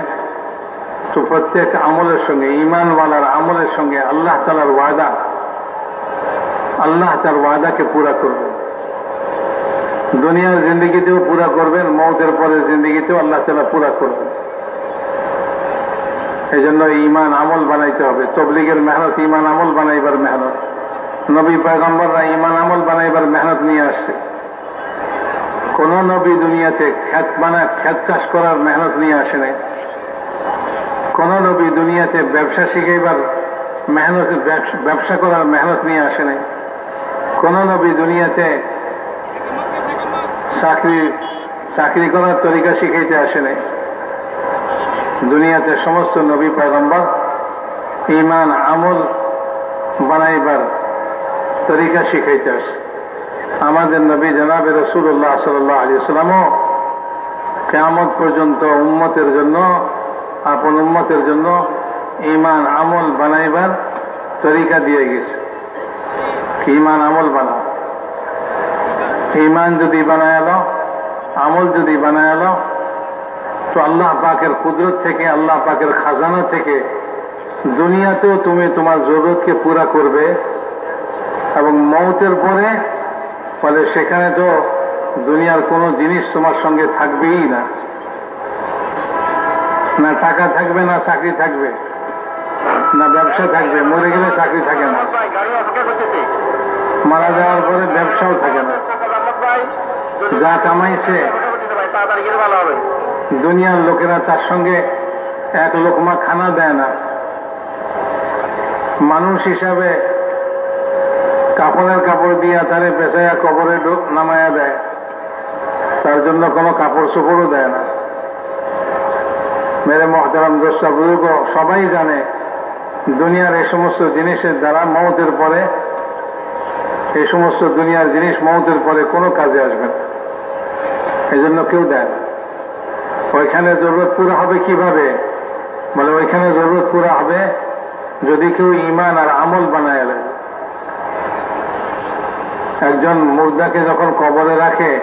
তো প্রত্যেক আমলের সঙ্গে, ইমানওয়ালার আমলের সঙ্গে আল্লাহ তালার ওয়াদা, আল্লাহ তার ওয়াদাকে পুরা করবেন দুনিয়ার জিন্দগিতেও পুরা করবেন, মৌতের পরের জিন্দগিতেও আল্লাহ তালা পুরা করবেন। এই জন্য ইমান আমল বানাইতে হবে। তবলিগের মেহনত ইমান আমল বানাইবার মেহনত। নবী পয়গম্বররা ইমান আমল বানাইবার মেহনত নিয়ে আসছে। কোন নবী দুনিয়াতে খ্যাত বানা খ্যাত চাষ করার মেহনত নিয়ে আসে নাই। কোন নবী দুনিয়াতে ব্যবসা শিখাইবার মেহনত ব্যবসা করার মেহনত নিয়ে আসে নাই। কোন নবী দুনিয়াতে চাকরি চাকরি করার তরিকা শিখাইতে আসে নাই। দুনিয়াতে সমস্ত নবী পয়গম্বর ইমান আমল বানাইবার তরিকা শিখাইতে আসে। আমাদের নবী জনাবে রসুল্লাহ সাল্লাহ আলী সাল্লামও কেমত পর্যন্ত উম্মতের জন্য, আপন উম্মতের জন্য ইমান আমল বানাইবার তরিকা দিয়ে গেছে। ইমান আমল বানাও। ইমান যদি বানায়ালো আমল যদি বানায়ালো তো আল্লাহ পাকের কুদরত থেকে, আল্লাহ পাকের খাজানা থেকে দুনিয়াতেও তুমি তোমার জরুরতকে পুরা করবে এবং মৌতের পরে, ফলে সেখানে তো দুনিয়ার কোনো জিনিস তোমার সঙ্গে থাকবেই না। না টাকা থাকবে, না চাকরি থাকবে, না ব্যবসা থাকবে, মরে গেলে চাকরি থাকে না। মারা যাওয়ার পরে ব্যবসাও থাকে না। যা কামাইছে দুনিয়ার লোকেরা তার সঙ্গে এক লোকমা খানা দেয় না। মানুষ হিসাবে কাপড়ের কাপড় দিয়া তারে পেঁচাইয়া কবরে নামায়া দেয়। তার জন্য কোনো কাপড় চোপড়ও দেয় না। মেরে মহতারাম দোষা বুজুর্গ, সবাই জানে দুনিয়ার এই সমস্ত জিনিসের দ্বারা মৌতের পরে, এই সমস্ত দুনিয়ার জিনিস মৌতের পরে কোনো কাজে আসবে না। এই জন্য কেউ দেয় না। ওইখানে জরুরত পুরা হবে কীভাবে? বলে, ওইখানে জরুরত পুরা হবে যদি কেউ ইমান আর আমল বানায় নেয়। একজন মুর্দাকে যখন কবরে রাখে,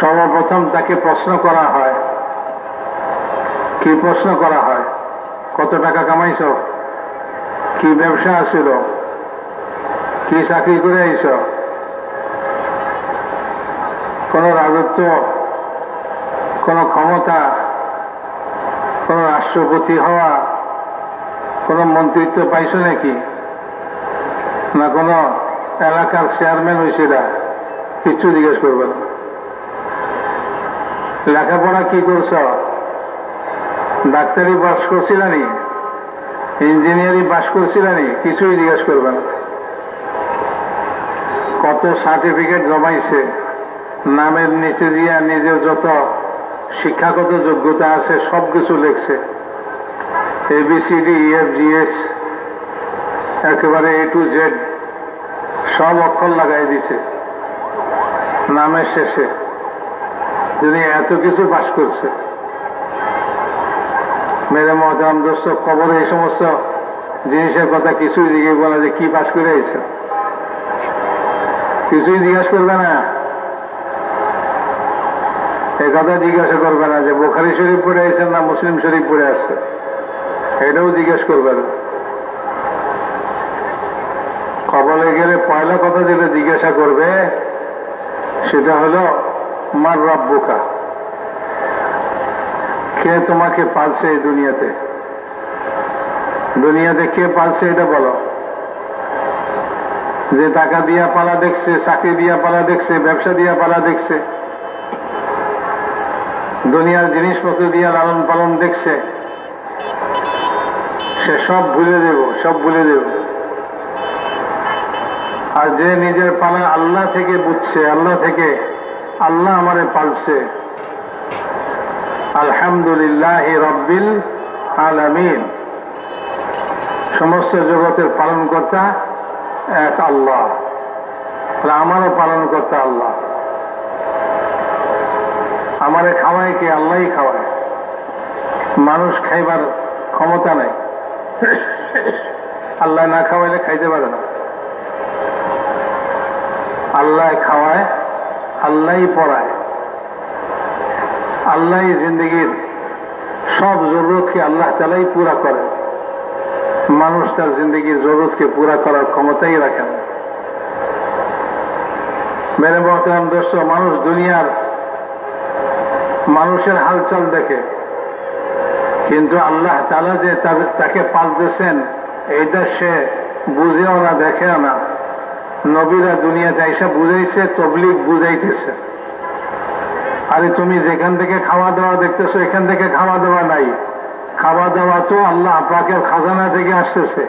সর্বপ্রথম তাকে প্রশ্ন করা হয়। কি প্রশ্ন করা হয়? কত টাকা কামাইছ? কি ব্যবসা আছিল? কি চাকরি করে আইছ? কোন রাজত্ব কোন ক্ষমতা, কোন রাষ্ট্রপতি হওয়া, কোন মন্ত্রিত্ব পাইছ নাকি? না কোন এলাকার চেয়ারম্যান হয়েছে না? কিচ্ছু জিজ্ঞেস করবে না। লেখাপড়া কি করছ? ডাক্তারি পাস করছিলানি ইঞ্জিনিয়ারিং পাস করছিলানি কিছুই জিজ্ঞেস করবে না। কত সার্টিফিকেট জমাইছে? নামের নিচে দিয়া নিজের যত শিক্ষাগত যোগ্যতা আছে সব কিছু লিখছে এবিসিডি ইএফ জিএস একেবারে এ টু জেড সব অক্ষর লাগাই দিছে। নামের শেষে। যিনি এত কিছু পাশ করছে। মেরে মহতারাম দোস্ত, খবরে এই সমস্ত জিনিসের কথা কিছুই জিজ্ঞেস বলা যে কি পাশ করে আইছে কিছুই জিজ্ঞাসা করবে না। এ কথা জিজ্ঞাসা করবে না যে বোখারি শরীফ পড়ে আইছেন না মুসলিম শরীফ পড়ে আসছে এটাও জিজ্ঞেস করবে না। কবলে গেলে পয়লা কথা যেটা জিজ্ঞাসা করবে, সেটা হলো, মার রব্বুকা, কে তোমাকে পালছে এই দুনিয়াতে? দুনিয়াতে কে পালছে এটা বলো। যে টাকা দিয়া পালা দেখছে, চাকরি দিয়া পালা দেখছে, ব্যবসা দিয়া পালা দেখছে দুনিয়ার জিনিসপত্র দিয়া লালন পালন দেখছে, সে সব ভুলে দেব, সব ভুলে দেব। আর যে নিজের পালা আল্লাহ থেকে বুঝছে, আল্লাহ থেকে আল্লাহ আমারে পালছে। আলহামদুলিল্লাহ রব্বিল আলামিন। সমস্ত জগতের পালন কর্তা এক আল্লাহ। আমারও পালন করতে আল্লাহ। আমারে খাওয়ায় কে? আল্লাহই খাওয়ায়। মানুষ খাইবার ক্ষমতা নাই। আল্লাহ না খাওয়াইলে খাইতে পারে না। আল্লাহ খাওয়ায়, আল্লাহই পড়ায়। আল্লাহই জিন্দগির সব জরুরতকে আল্লাহ তালাই পুরা করে। মানুষ তার জিন্দগির জরুরতকে পুরা করার ক্ষমতাই রাখেন মেরে মহতারাম দোস্ত, মানুষ দুনিয়ার মানুষের হালচাল দেখে। কিন্তু আল্লাহ তালা যে তাকে পালতেছেন, এইটা সে বুঝেও না দেখেও না। নবীরা দুনিয়াতে এসে বুঝাইছে তবলিক বুঝাইতেছে। আরে তুমি যেখান থেকে খাওয়া দাওয়া দেখতেছো, এখান থেকে খাওয়া দাওয়া নাই। খাওয়া দাওয়া তো আল্লাহ পাকের খাজানা থেকে আসতেছে।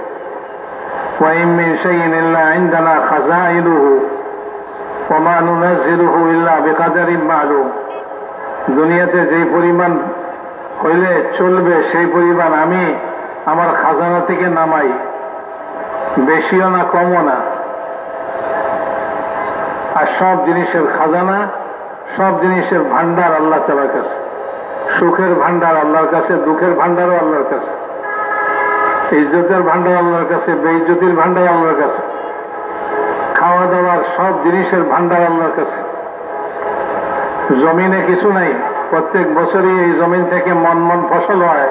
খাজা ইলুহু ওমানুনাজিলুহু ইল্লা বেকাদারি মালুম। দুনিয়াতে যে পরিমাণ হইলে চলবে, সেই পরিমাণ আমি আমার খাজানা থেকে নামাই। বেশিও না, কমও না। আর সব জিনিসের খাজানা, সব জিনিসের ভান্ডার আল্লাহ তালার কাছে। সুখের ভান্ডার আল্লাহর কাছে, দুঃখের ভান্ডারও আল্লাহর কাছে। ইজ্জতের ভান্ডার আল্লাহর কাছে, বেইজ্জতির ভান্ডার আল্লাহর কাছে। খাওয়া দাওয়ার সব জিনিসের ভান্ডার আল্লাহর কাছে। জমিনে কিছু নাই। প্রত্যেক বছরই এই জমিন থেকে মন মন ফসল হয়।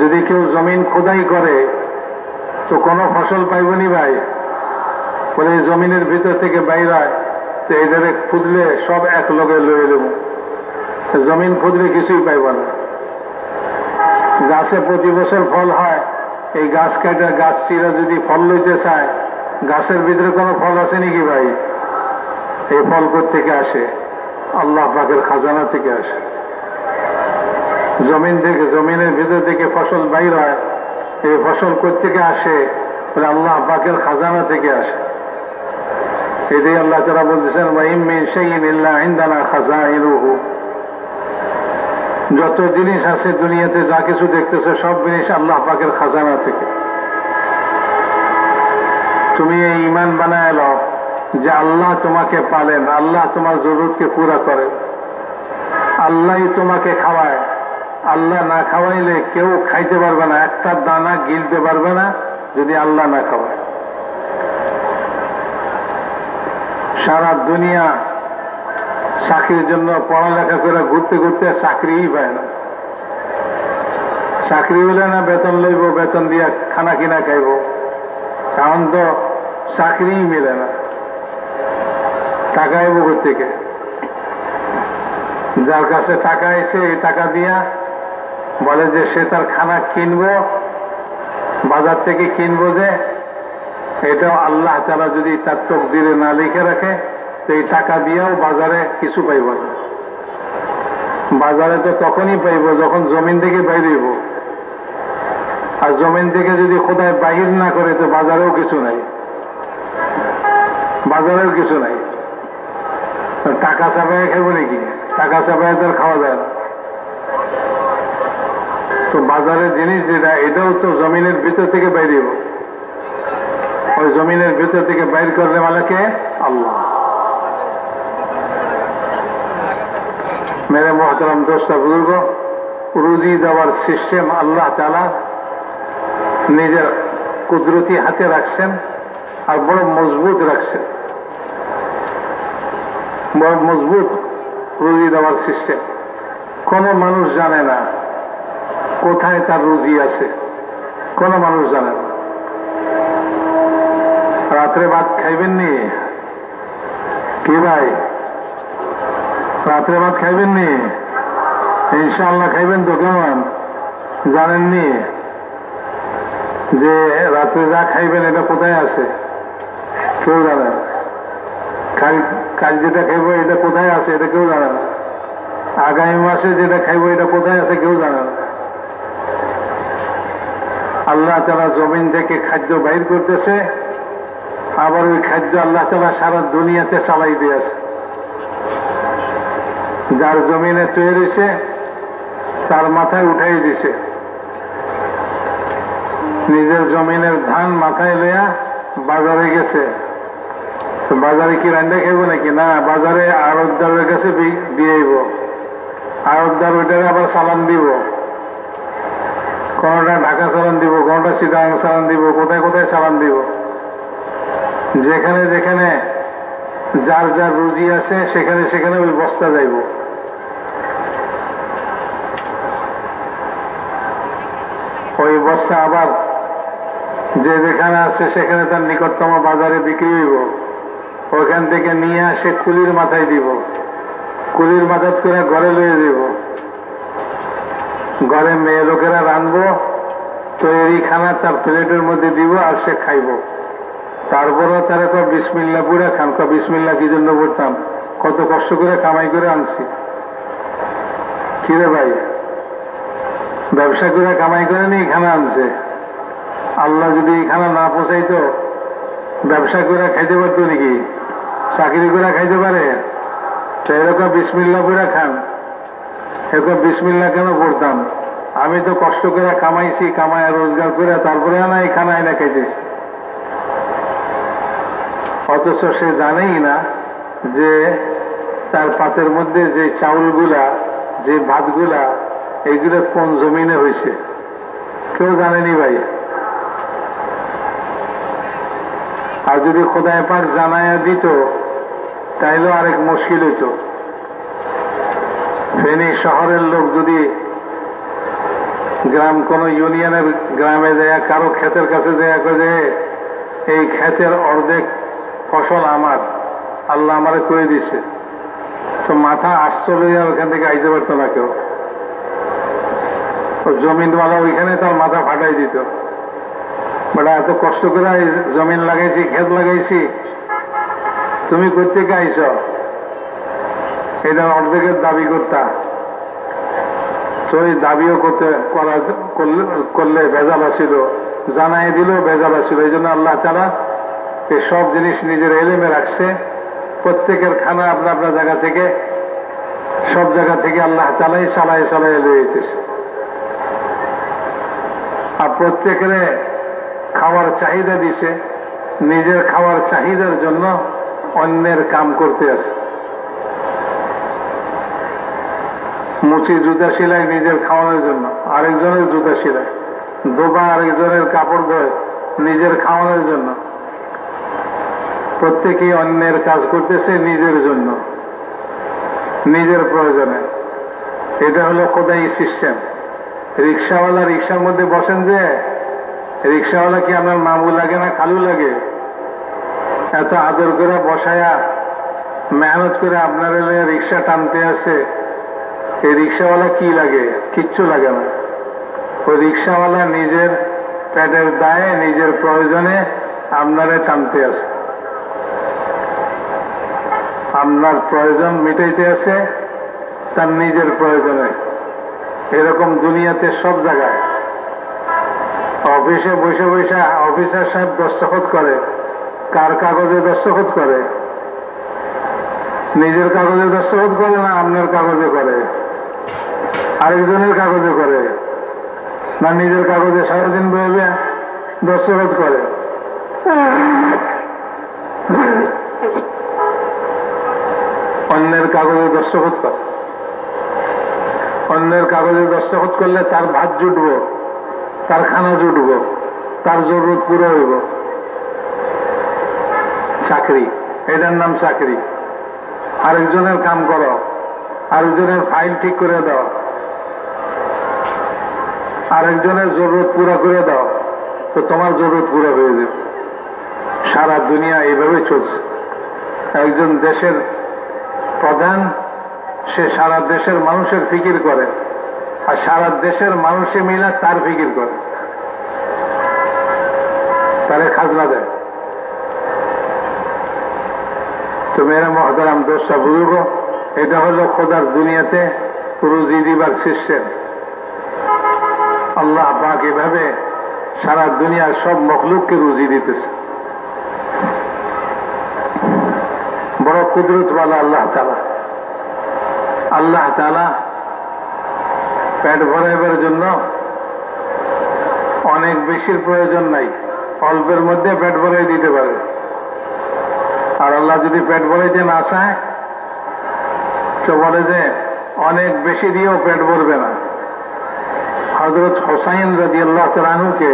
যদি কেউ জমিন খোদাই করে, তো কোনো ফসল পাইবনি ভাই? বলে এই জমিনের ভিতর থেকে বাইর হয়, তো এটারে খুদলে সব এক লগে লয়ে দেব জমিন খুদলে কিছুই পাইব না। গাছে প্রতি বছর ফল হয়। এই গাছ কাটা গাছ চিরা যদি ফল লইতে চায়, গাছের ভিতরে কোনো ফল আছে নাকি ভাই? এই ফল থেকে আসে? আল্লাহ পাকের খাজানা থেকে আসে। জমিন থেকে জমিনের ভিতর থেকে ফসল বাইর হয়। এই ফসল থেকে আসে? আল্লাহ পাকের খাজানা থেকে আসে। এটাই আল্লাহ তারা বলতেছেন যত জিনিস আছে দুনিয়াতে, যা কিছু দেখতেছে, সব জিনিস আল্লাহ পাকের খাজানা থেকে। তুমি এই ইমান বানায় লও। যে আল্লাহ তোমাকে পালেন, আল্লাহ তোমার জরুরতকে পুরা করে। আল্লাহই তোমাকে খাওয়ায়। আল্লাহ না খাওয়াইলে কেউ খাইতে পারবে না, একটা দানা গিলতে পারবে না যদি আল্লাহ না খাওয়ায়। সারা দুনিয়া চাকরির জন্য পড়ালেখা করে ঘুরতে ঘুরতে চাকরিই পায় না। চাকরি হলে না বেতন লইব, বেতন দিয়া খানা কিনা খাইব। কারণ তো চাকরিই মিলে না। টাকা এব থেকে যার কাছে টাকা এসে এই টাকা দিয়া বলে যে সে তার খানা কিনব, বাজার থেকে কিনবো যে, এটাও আল্লাহ তারা যদি তার তকদিরে না লিখে রাখে, তো এই টাকা দিয়েও বাজারে কিছু পাইব না। বাজারে তো তখনই পাইব যখন জমিন থেকে বাইরেব আর জমিন থেকে যদি কোথায় বাহির না করে, তো বাজারেও কিছু নাই। বাজারেও কিছু নাই। টাকা চাপায় খাইব নাকি? টাকা চাপায় তো খাওয়া যায় না। তো বাজারের জিনিস যেটা, এটাও তো জমিনের ভিতর থেকে বাইরেব ওই জমিনের ভিতর থেকে বাইর করলে মালাকে আল্লাহ। মেরে মহতরম দোষটা বুজুর্গ, রুজি দেওয়ার সিস্টেম আল্লাহ তালা নিজের কুদরতি হাতে রাখছেন আর বড় মজবুত রাখছেন। মজবুত রুজি দেওয়ার সিস্টেম কোন মানুষ জানে না কোথায় তার রুজি আছে। কোন মানুষ জানে না। রাত্রে ভাত খাইবেন নি? কি ভাই? রাত্রে ভাত খাইবেন নি? ইনশাল্লাহ খাইবেন তো কেমন? জানেননি যে রাত্রে যা খাইবেন এটা কোথায় আছে? কেউ জানে না। কাল কাল যেটা খাইব এটা কোথায় আছে এটা কেউ জানে না। আগামী মাসে যেটা খাইব এটা কোথায় আছে কেউ জানে না। আল্লাহ তালা জমিন থেকে খাদ্য বাইর করতেছে, আবার ওই খাদ্য আল্লাহ তালা সারা দুনিয়াতে চালাই দিয়েছে। যার জমিনে তৈরি হয়েছে, তার মাথায় উঠাই দিছে। নিজের জমিনের ধান মাথায় লইয়া বাজারে গেছে। বাজারে কি রান্না খাইব নাকি? না, বাজারে আড়তদারের কাছে দিয়েইব আড়তদার ওইটাকে আবার সালান দিব। কোনটা ঢাকা চালান দিব, কোনটা সিটাং চালান দিব, কোথায় কোথায় চালান দিব? যেখানে যেখানে যার যার রুজি আছে, সেখানে সেখানে ওই বস্তা যাইব। ওই বস্তা আবার যে যেখানে আছে, সেখানে তার নিকটতম বাজারে বিক্রি হইব। ওখান থেকে নিয়ে আসে কুলির মাথায় দিব। কুলির মাথাত করে ঘরে লয়ে দিব। ঘরে মেয়ে লোকেরা রানবো তৈরি খানা তার প্লেটের মধ্যে দিব আর সে খাইব। তারপরেও তারা কয়, বিসমিল্লা পুরে খান। ক বিসমিল্লা কি জন্য পড়তাম? কত কষ্ট করে কামাই করে আনছি। কিরে ভাই? ব্যবসা করে কামাই করে নি খানা আনছে। আল্লাহ যদি এই খানা না পৌঁছাইতো ব্যবসা করে খাইতে পারতো নাকি? চাকরি করে খাইতে পারে। তো এরকম বিসমিল্লা পুরে খান। এরকম বিসমিল্লা কেন পড়তাম? আমি তো কষ্ট করে কামাইছি কামায় রোজগার করে তারপরে না এই খানা খাইতেছি। অথচ সে জানেই না যে তার পাতের মধ্যে যে চাউলগুলা, যে ভাতগুলা এইগুলো কোন জমিনে হয়েছে কেউ জানেনি ভাই। আর যদি খোদায় পাক জানায়া দিত তাইলেও আরেক মুশকিল হইত। ফেনী শহরের লোক যদি গ্রাম কোন ইউনিয়নের গ্রামে যায় কারও ক্ষেতের কাছে যায় যে, এই ক্ষেতের অর্ধেক ফসল আমার, আল্লাহ আমারে করে দিছে। তো মাথা আস্ত লইয়া ওখান থেকে আইতে পারতো না কেউ। জমিনওয়ালা ওইখানে তার মাথা ফাটাই দিত। বেটা এত কষ্ট করে জমিন লাগাইছি, ক্ষেত লাগাইছি তুমি কোথেকে আইস এটা অর্ধেকের দাবি করতা। তো এই দাবিও করতে করা করলে ভেজাল আসিল জানাই দিল ভেজাল আসিল এই জন্য আল্লাহ তারা এই সব জিনিস নিজের এলেমে রাখছে। প্রত্যেকের খানা আপনার আপনার জায়গা থেকে, সব জায়গা থেকে আল্লাহ চালাই চালাই চালাই লইতেছে আর প্রত্যেকের খাওয়ার চাহিদা দিছে। নিজের খাওয়ার চাহিদার জন্য অন্যের কাম করতে আছে। মুচি জুতা সিলাই নিজের খাওয়ানোর জন্য, আরেকজনের জুতা সিলাই। দোবা আরেকজনের কাপড় ধোয়, নিজের খাওয়ানোর জন্য। প্রত্যেকেই অন্যের কাজ করতেছে নিজের জন্য, নিজের প্রয়োজনে। এটা হলো কোদাই সিস্টেম। রিক্সাওয়ালা রিক্সার মধ্যে বসেন যে, রিক্সাওয়ালা কি আপনার মামু লাগে না খালু লাগে? এত আদর করে বসায়া মেহনত করে আপনার এলাকায় রিক্সা টানতে আসে এই রিক্সাওয়ালা কি লাগে? কিচ্ছু লাগে না। ওই রিক্সাওয়ালা নিজের পেটের দায়ে, নিজের প্রয়োজনে আপনারে টানতে আসে আপনার প্রয়োজন মিটাইতে আছে, তার নিজের প্রয়োজনে। এরকম দুনিয়াতে সব জায়গায়। অফিসে বসে বসে অফিসার সাহেব দস্তখত করে। কার কাগজে দস্তখত করে? নিজের কাগজে দস্তখত করে না আপনার কাগজে করে? আরেকজনের কাগজে করে? না নিজের কাগজে সারাদিন বয়ে দস্তখত করে? অন্যের কাগজে দস্তখত করে। অন্যের কাগজে দস্তখত করলে তার ভাত জুটব, তার খানা জুটব, তার জরুরত পুরো হইব। চাকরি এটার নাম চাকরি। আরেকজনের কাম করো, আরেকজনের ফাইল ঠিক করে দাও। আরেকজনের জরুরত পুরো করে দাও, তো তোমার জরুরত পুরো হয়ে যাবে। সারা দুনিয়া এইভাবে চলছে। একজন দেশের প্রধান, সে সারা দেশের মানুষের ফিকির করে, আর সারা দেশের মানুষে মিলা তার ফিকির করে। তারে খাজনা দেয়। তো মেরা মহতারাম দোষটা বুঝব। এটা হলো খোদার দুনিয়াতে রুজি দিবার সিস্টেম আল্লাহ পাক এভাবে সারা দুনিয়ার সব মখলুককে রুজি দিতেছে। বড় কুদরতওয়ালা আল্লাহ তালা আল্লাহ তালা পেট ভরাইবার জন্য অনেক বেশির প্রয়োজন নাই, অল্পের মধ্যে পেট ভরাই দিতে পারে আর আল্লাহ যদি পেট ভরাইতে না চায় তো বলে যে অনেক বেশি দিয়েও পেট ভরবে না। হজরত হোসাইন রাজি আল্লাহ তালানুকে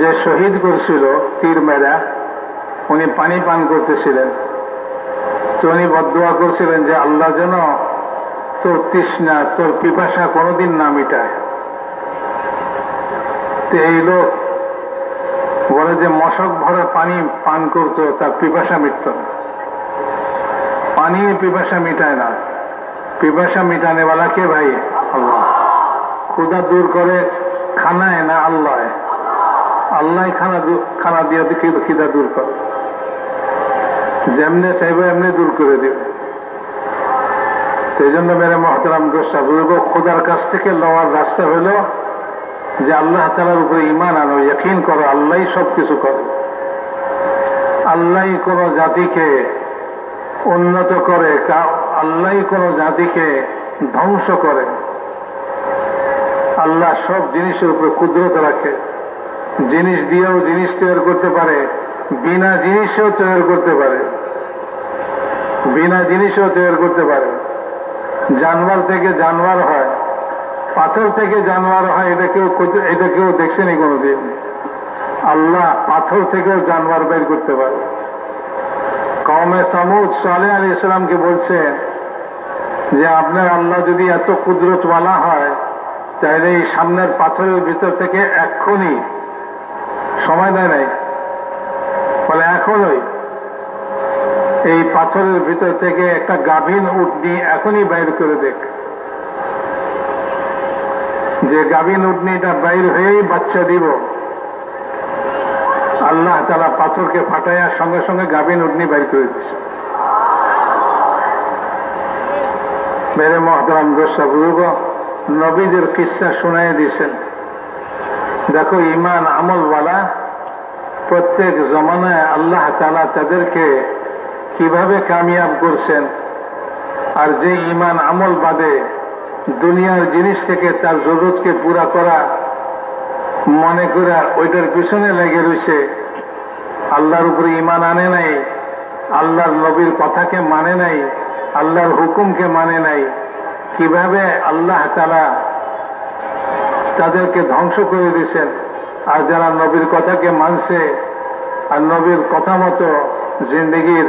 যে শহীদ করছিল তীর মেরা, উনি পানি পান করতেছিলেন। তো উনি বদুয়া করছিলেন যে আল্লাহ যেন তোর তৃষ্ণা, তোর পিপাসা কোনোদিন না মিটায়। তো এই লোক যে মশক ভরা পানি পান করতো, তার পিপাসা মিটত না। পানি পিপাসা মিটায় না। পিপাসা মিটানেওয়ালা কে ভাই, আল্লাহ। ক্ষুদা দূর করে খানায় না আল্লাহ আল্লাহ খানা খানা দিয়ে খিদা দূর করে। যেমনে চাইবে এমনি দূর করে দেবে সেই জন্য মেরে মহতরাম দোষা বুঝব খোদার কাছ থেকে লওয়ার রাস্তা হইল যে আল্লাহ তালার উপরে ইমান আনো, ইয়কিন করো, আল্লাহ সব কিছু করে। আল্লাহ কোন জাতিকে উন্নত করে আল্লাহ কোন জাতিকে ধ্বংস করে। আল্লাহ সব জিনিসের উপরে কুদরত রাখে। জিনিস দিয়েও জিনিস তৈরি করতে পারে, বিনা জিনিসেও তৈরি করতে পারে। বিনা জিনিসেও তৈরি করতে পারে। জানোয়ার থেকে জানোয়ার হয়। পাথর থেকে জানোয়ার হয়, এটা কেউ এটা কেউ দেখছেনি কোনোদিন। আল্লাহ পাথর থেকেও জানোয়ার বের করতে পারে। কমে সামুদ সালে আলী ইসলামকে বলছে যে, আপনার আল্লাহ যদি এত কুদরতওয়ালা হয়, তাহলে এই সামনের পাথরের ভিতর থেকে এক্ষুনি সময় দেয় নাই। বলে, এখনই। এই পাথরের ভিতর থেকে একটা গাভীন উটনি এখনই বাইর করে দেখ। যে গাভীন উটনিটা বাইর হয়েই বাচ্চা দিব। আল্লাহ তালা পাথরকে ফাটাইয়ার সঙ্গে সঙ্গে গাভীন উটনি বাইর করে দিচ্ছে মেরে মহতরাম দোষা বুঝব নবীদের কিসা শুনাই দিয়েছেন দেখো ইমান আমলওয়ালা প্রত্যেক জমানায় আল্লাহ তালা তাদেরকে কীভাবে কামিয়াব করছেন, আর যে ইমান আমল বাদে দুনিয়ার জিনিস থেকে তার জরুরতকে পুরা করা মনে করে ওইটার পিছনে লেগে রয়েছে। আল্লাহর উপরে ইমান আনে নাই, আল্লাহর নবীর কথাকে মানে নাই, আল্লাহর হুকুমকে মানে নাই। কীভাবে আল্লাহ তালা তাদেরকে ধ্বংস করে দিয়েছেন? আর যারা নবীর কথাকে মানছে আর নবীর কথা মতো জিন্দগির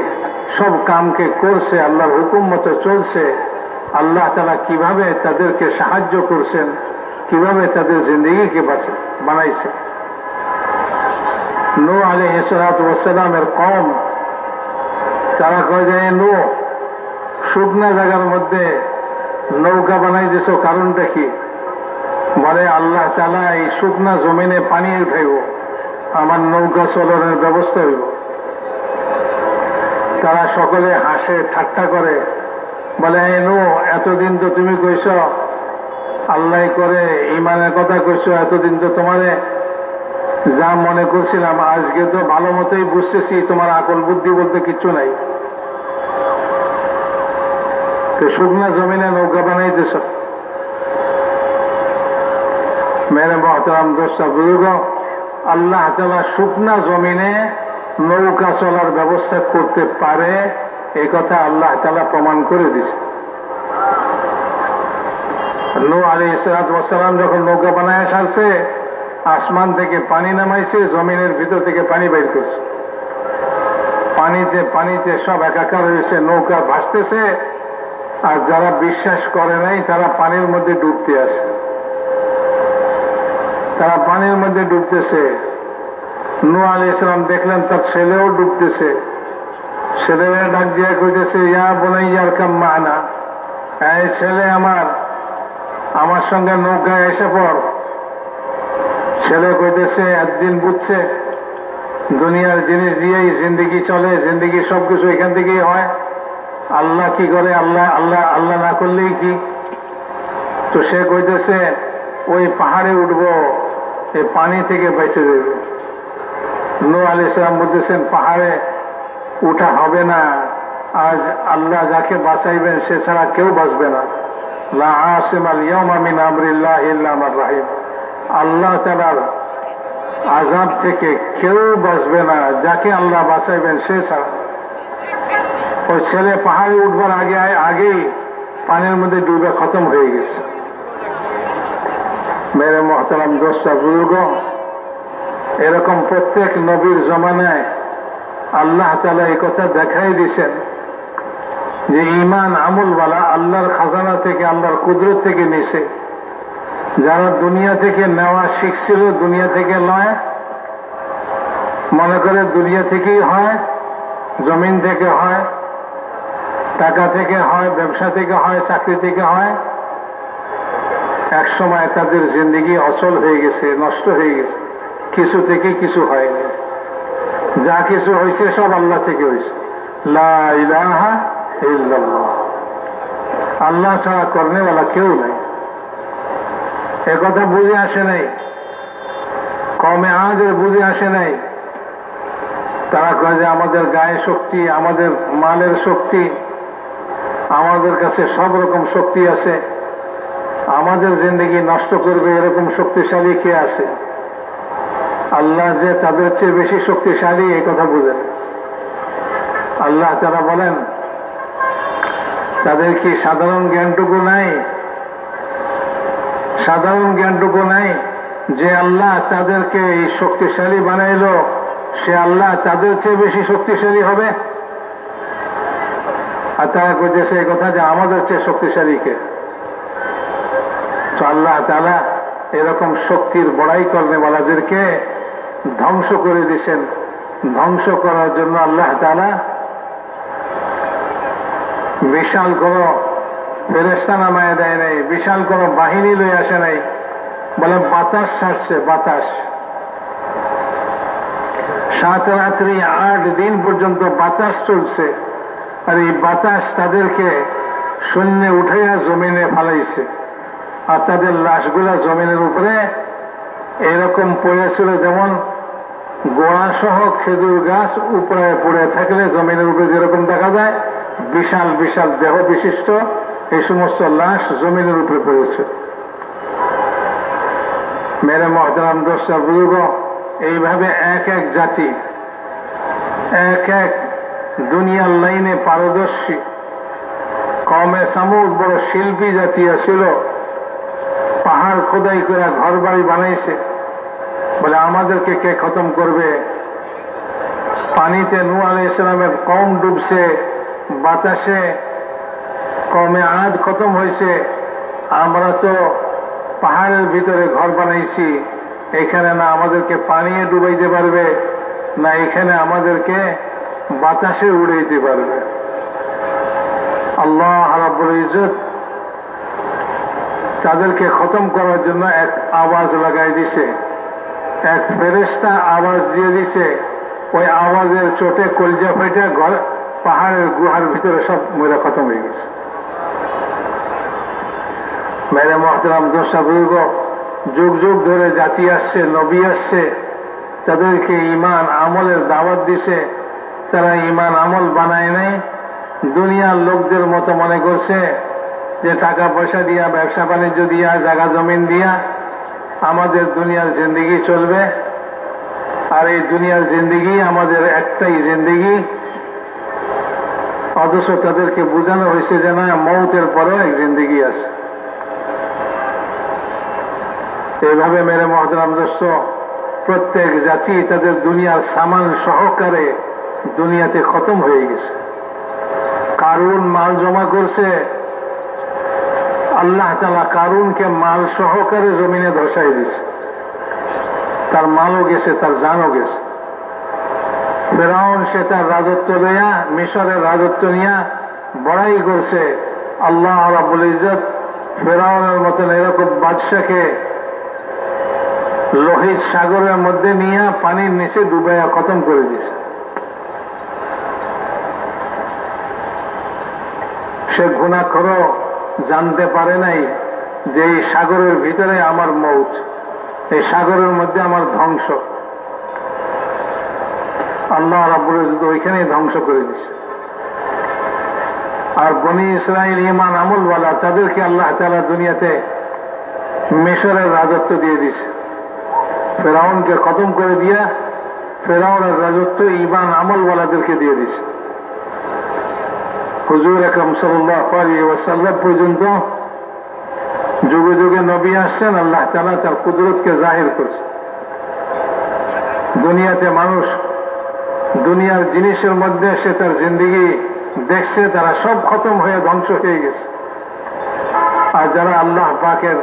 সব কামকে করছে, আল্লাহর হুকুম মতো চলছে আল্লাহ তালা কীভাবে তাদেরকে সাহায্য করছেন, কীভাবে তাদের জিন্দগিকে বানাইছে। নো আলী হিসরাত ওসালামের কম তারা কয়ে যায় নো শুকনা জায়গার মধ্যে নৌকা বানাই দিছ কারণটা কি? বলে, আল্লাহ তালা এই শুকনা জমিনে পানি উঠাইব, আমার নৌকা চলনের ব্যবস্থা হইব। তারা সকলে হাসে, ঠাট্টা করে। বলে নো এতদিন তো তুমি কইস আল্লাহ করে ইমানের কথা কইস এতদিন তো তোমারে যা মনে করছিলাম, আজকে তো ভালো মতোই বুঝতেছি, তোমার আকল বুদ্ধি বলতে কিচ্ছু নাই। শুকনা জমিনে নৌকা বানাইতেছ। মেরে মহতরাম দোষটা বুঝুগ আল্লাহ তালা শুকনা জমিনে নৌকা চলার ব্যবস্থা করতে পারে এই কথা আল্লাহ তালা প্রমাণ করে দিছে নো আলী ইসরাতাম যখন নৌকা বানায় সারছে আসমান থেকে পানি নামাইছে, জমিনের ভিতর থেকে পানি বাইর করছে। পানিতে পানিতে সব একাকার হয়েছে, নৌকা ভাসতেছে, আর যারা বিশ্বাস করে নাই, তারা পানির মধ্যে ডুবতে আছে। তারা পানির মধ্যে ডুবতেছে। নু আলী ইসলাম দেখলেন তার ছেলেও ডুবতেছে। ছেলেরা ডাক দিয়া কইতেছে, ইয়া বলাই বোনাইয়ার কাম মানা। এই ছেলে আমার আমার সঙ্গে নৌকায় এসে পড়। ছেলে কইতেছে, একদিন বুঝছে, দুনিয়ার জিনিস দিয়েই জিন্দিগি চলে, জিন্দিগি সবকিছু এখান থেকেই হয়। আল্লাহ কি করে? আল্লাহ আল্লাহ আল্লাহ না করলেই কি? তো সে কইতেছে, ওই পাহাড়ে উঠব এই পানি থেকে বেঁচে যাবে। নো আলী ইসলাম বলতেছেন, পাহাড়ে উঠা হবে না। আজ আল্লাহ যাকে বাঁচাইবেন, সে ছাড়া কেউ বাঁচবে না। রাহিম। আল্লাহ তাআলার আজাব থেকে কেউ বাঁচবে না, যাকে আল্লাহ বাঁচাইবেন, সে ছাড়া। ওই ছেলে, পাহাড়ে উঠবার আগে, আগেই পানির মধ্যে ডুবে খতম হয়ে গেছে। মেরে মহতারাম দোস্তা, বুজুর্গ, এরকম প্রত্যেক নবীর জমানায় আল্লাহ তালা এই কথা দেখাই দিছেন যে ইমান আমলওয়ালা আল্লাহর খাজানা থেকে, আল্লাহর কুদরত থেকে নিছে। যারা দুনিয়া থেকে নেওয়া শিখছিল, দুনিয়া থেকে নয় মনে করে দুনিয়া থেকেই হয়, জমিন থেকে হয়, টাকা থেকে হয়, ব্যবসা থেকে হয়, চাকরি থেকে হয় এক সময় তাদের জিন্দগি অচল হয়ে গেছে, নষ্ট হয়ে গেছে। কিছু থেকে কিছু হয়নি যা কিছু হয়েছে সব আল্লাহ থেকে হয়েছে আল্লাহ ছাড়া করনেওয়ালা কেউ নাই। কথা বুঝে আসে নাই। কমে আজের বুঝে আসে নাই। তারা কয় যে আমাদের গায়ে শক্তি, আমাদের মালের শক্তি, আমাদের কাছে সব রকম শক্তি আছে। আমাদের জিন্দগি নষ্ট করবে এরকম শক্তিশালী কে আছে? আল্লাহ যে তাদের চেয়ে বেশি শক্তিশালী, এই কথা বুঝেন। আল্লাহ তারা বলেন, তাদের কি সাধারণ জ্ঞানটুকু নাই? সাধারণ জ্ঞানটুকু নাই যে আল্লাহ তাদেরকে এই শক্তিশালী বানাইল, সে আল্লাহ তাদের চেয়ে বেশি শক্তিশালী হবে? আর তারা করতেছে এই কথা যে আমাদের চেয়ে শক্তিশালী কে? তো আল্লাহ তালা এরকম শক্তির বড়াই কর্মেওয়ালাদেরকে ধ্বংস করে দিছেন ধ্বংস করার জন্য আল্লাহ তালা বিশাল কোন ফেরেস্তা নামায় দেয় নাই, বিশাল কোন বাহিনী লয়ে আসে নাই। বলে, বাতাস ছাড়ছে, বাতাস। সাত রাত্রি আট দিন পর্যন্ত বাতাস চলছে আর এই বাতাস তাদেরকে শূন্যে উঠাইয়া জমিনে ফালাইছে। আর তাদের লাশগুলা জমিনের উপরে এরকম পড়েছিল যেমন গোড়া সহ খেজুর গাছ উপরে পড়ে থাকলে জমিনের উপরে যেরকম দেখা যায়, বিশাল বিশাল দেহ বিশিষ্ট, এই সমস্ত লাশ জমিনের উপরে পড়েছে। মেরে মহতারাম দোষা বুঝব এইভাবে এক এক জাতি, এক এক দুনিয়ার লাইনে পারদর্শী। কমে সামুদ বড় শিল্পী জাতি ছিল, পাহাড় খোদাই করে ঘর বাড়ি বানাইছে। বলে, আমাদেরকে কে খতম করবে? পানিতে নু আলি ইসলামের কম ডুবছে, বাতাসে কমে আজ খতম হয়েছে। আমরা তো পাহাড়ের ভিতরে ঘর বানাইছি, এখানে না আমাদেরকে পানিয়ে ডুবাইতে পারবে, না এখানে আমাদেরকে বাতাসে উড়াইতে পারবে। আল্লাহ রাব্বুল ইজত তাদেরকে খতম করার জন্য এক আওয়াজ লাগাই দিছে। এক ফেরেস্তা আওয়াজ দিয়ে দিছে, ওই আওয়াজের চোটে কলজা ফেটে পাহাড়ের গুহার ভিতরে সব মহিলা খতম হয়ে গেছে। মেরে মহতরাম দোষা বুর্গ যুগ যুগ ধরে জাতি আসছে, নবী আসছে, তাদেরকে ইমান আমলের দাওয়াত দিছে, তারা ইমান আমল বানায় নাই, দুনিয়ার লোকদের মতো মনে করছে যে টাকা পয়সা দিয়া, ব্যবসা বাণিজ্য দিয়া, জায়গা জমিন দিয়া আমাদের দুনিয়ার জিন্দিগি চলবে। আর এই দুনিয়ার জিন্দিগি আমাদের একটাই জিন্দিগি। অথচ তাদেরকে বোঝানো হয়েছে যে না মৌতের পরেও এক জিন্দিগি আছে। এইভাবে মেরে মহতরাম দোস্ত, প্রত্যেক জাতি তাদের দুনিয়ার সামান সহকারে দুনিয়াতে খতম হয়ে গেছে। কারুন মাল জমা করছে আল্লাহ তালা কারুনকে মাল সহকারে জমিনে ধসাই দিছে। তার মালও গেছে, তার জানও গেছে। ফেরাউন সে তার রাজত্ব লইয়া, মিশরের রাজত্ব নিয়া বড়াই করছে। আল্লাহ রাবুল ইজত ফেরাউনের মতন এরকম বাদশাকে লোহিত সাগরের মধ্যে নিয়ে পানির নিচে ডুবাইয়া খতম করে দিছে। সে গুণা করো জানতে পারে নাই যে এই সাগরের ভিতরে আমার মৌত, এই সাগরের মধ্যে আমার ধ্বংস। আল্লাহ রাবুল ওইখানেই ধ্বংস করে দিছে। আর বনি ইসরায়েল ইমান আমলওয়ালা, তাদেরকে আল্লাহ তালা দুনিয়াতে মিশরের রাজত্ব দিয়ে দিছে। ফেরাউনকে খতম করে দিয়া ফেরাউনের রাজত্ব ইমান আমলওয়ালাদেরকে দিয়ে দিছে। হুজুর একরম সাল্লাহ আলী ওয়াসাল্লাম পর্যন্ত যুগে যুগে নবী আসছেন, আল্লাহ তালা তার কুদরতকে জাহির করছে। দুনিয়াতে মানুষ দুনিয়ার জিনিসের মধ্যে সে তার জিন্দিগি দেখছে, তারা সব খতম হয়ে ধ্বংস হয়ে গেছে। আর যারা আল্লাহ পাকের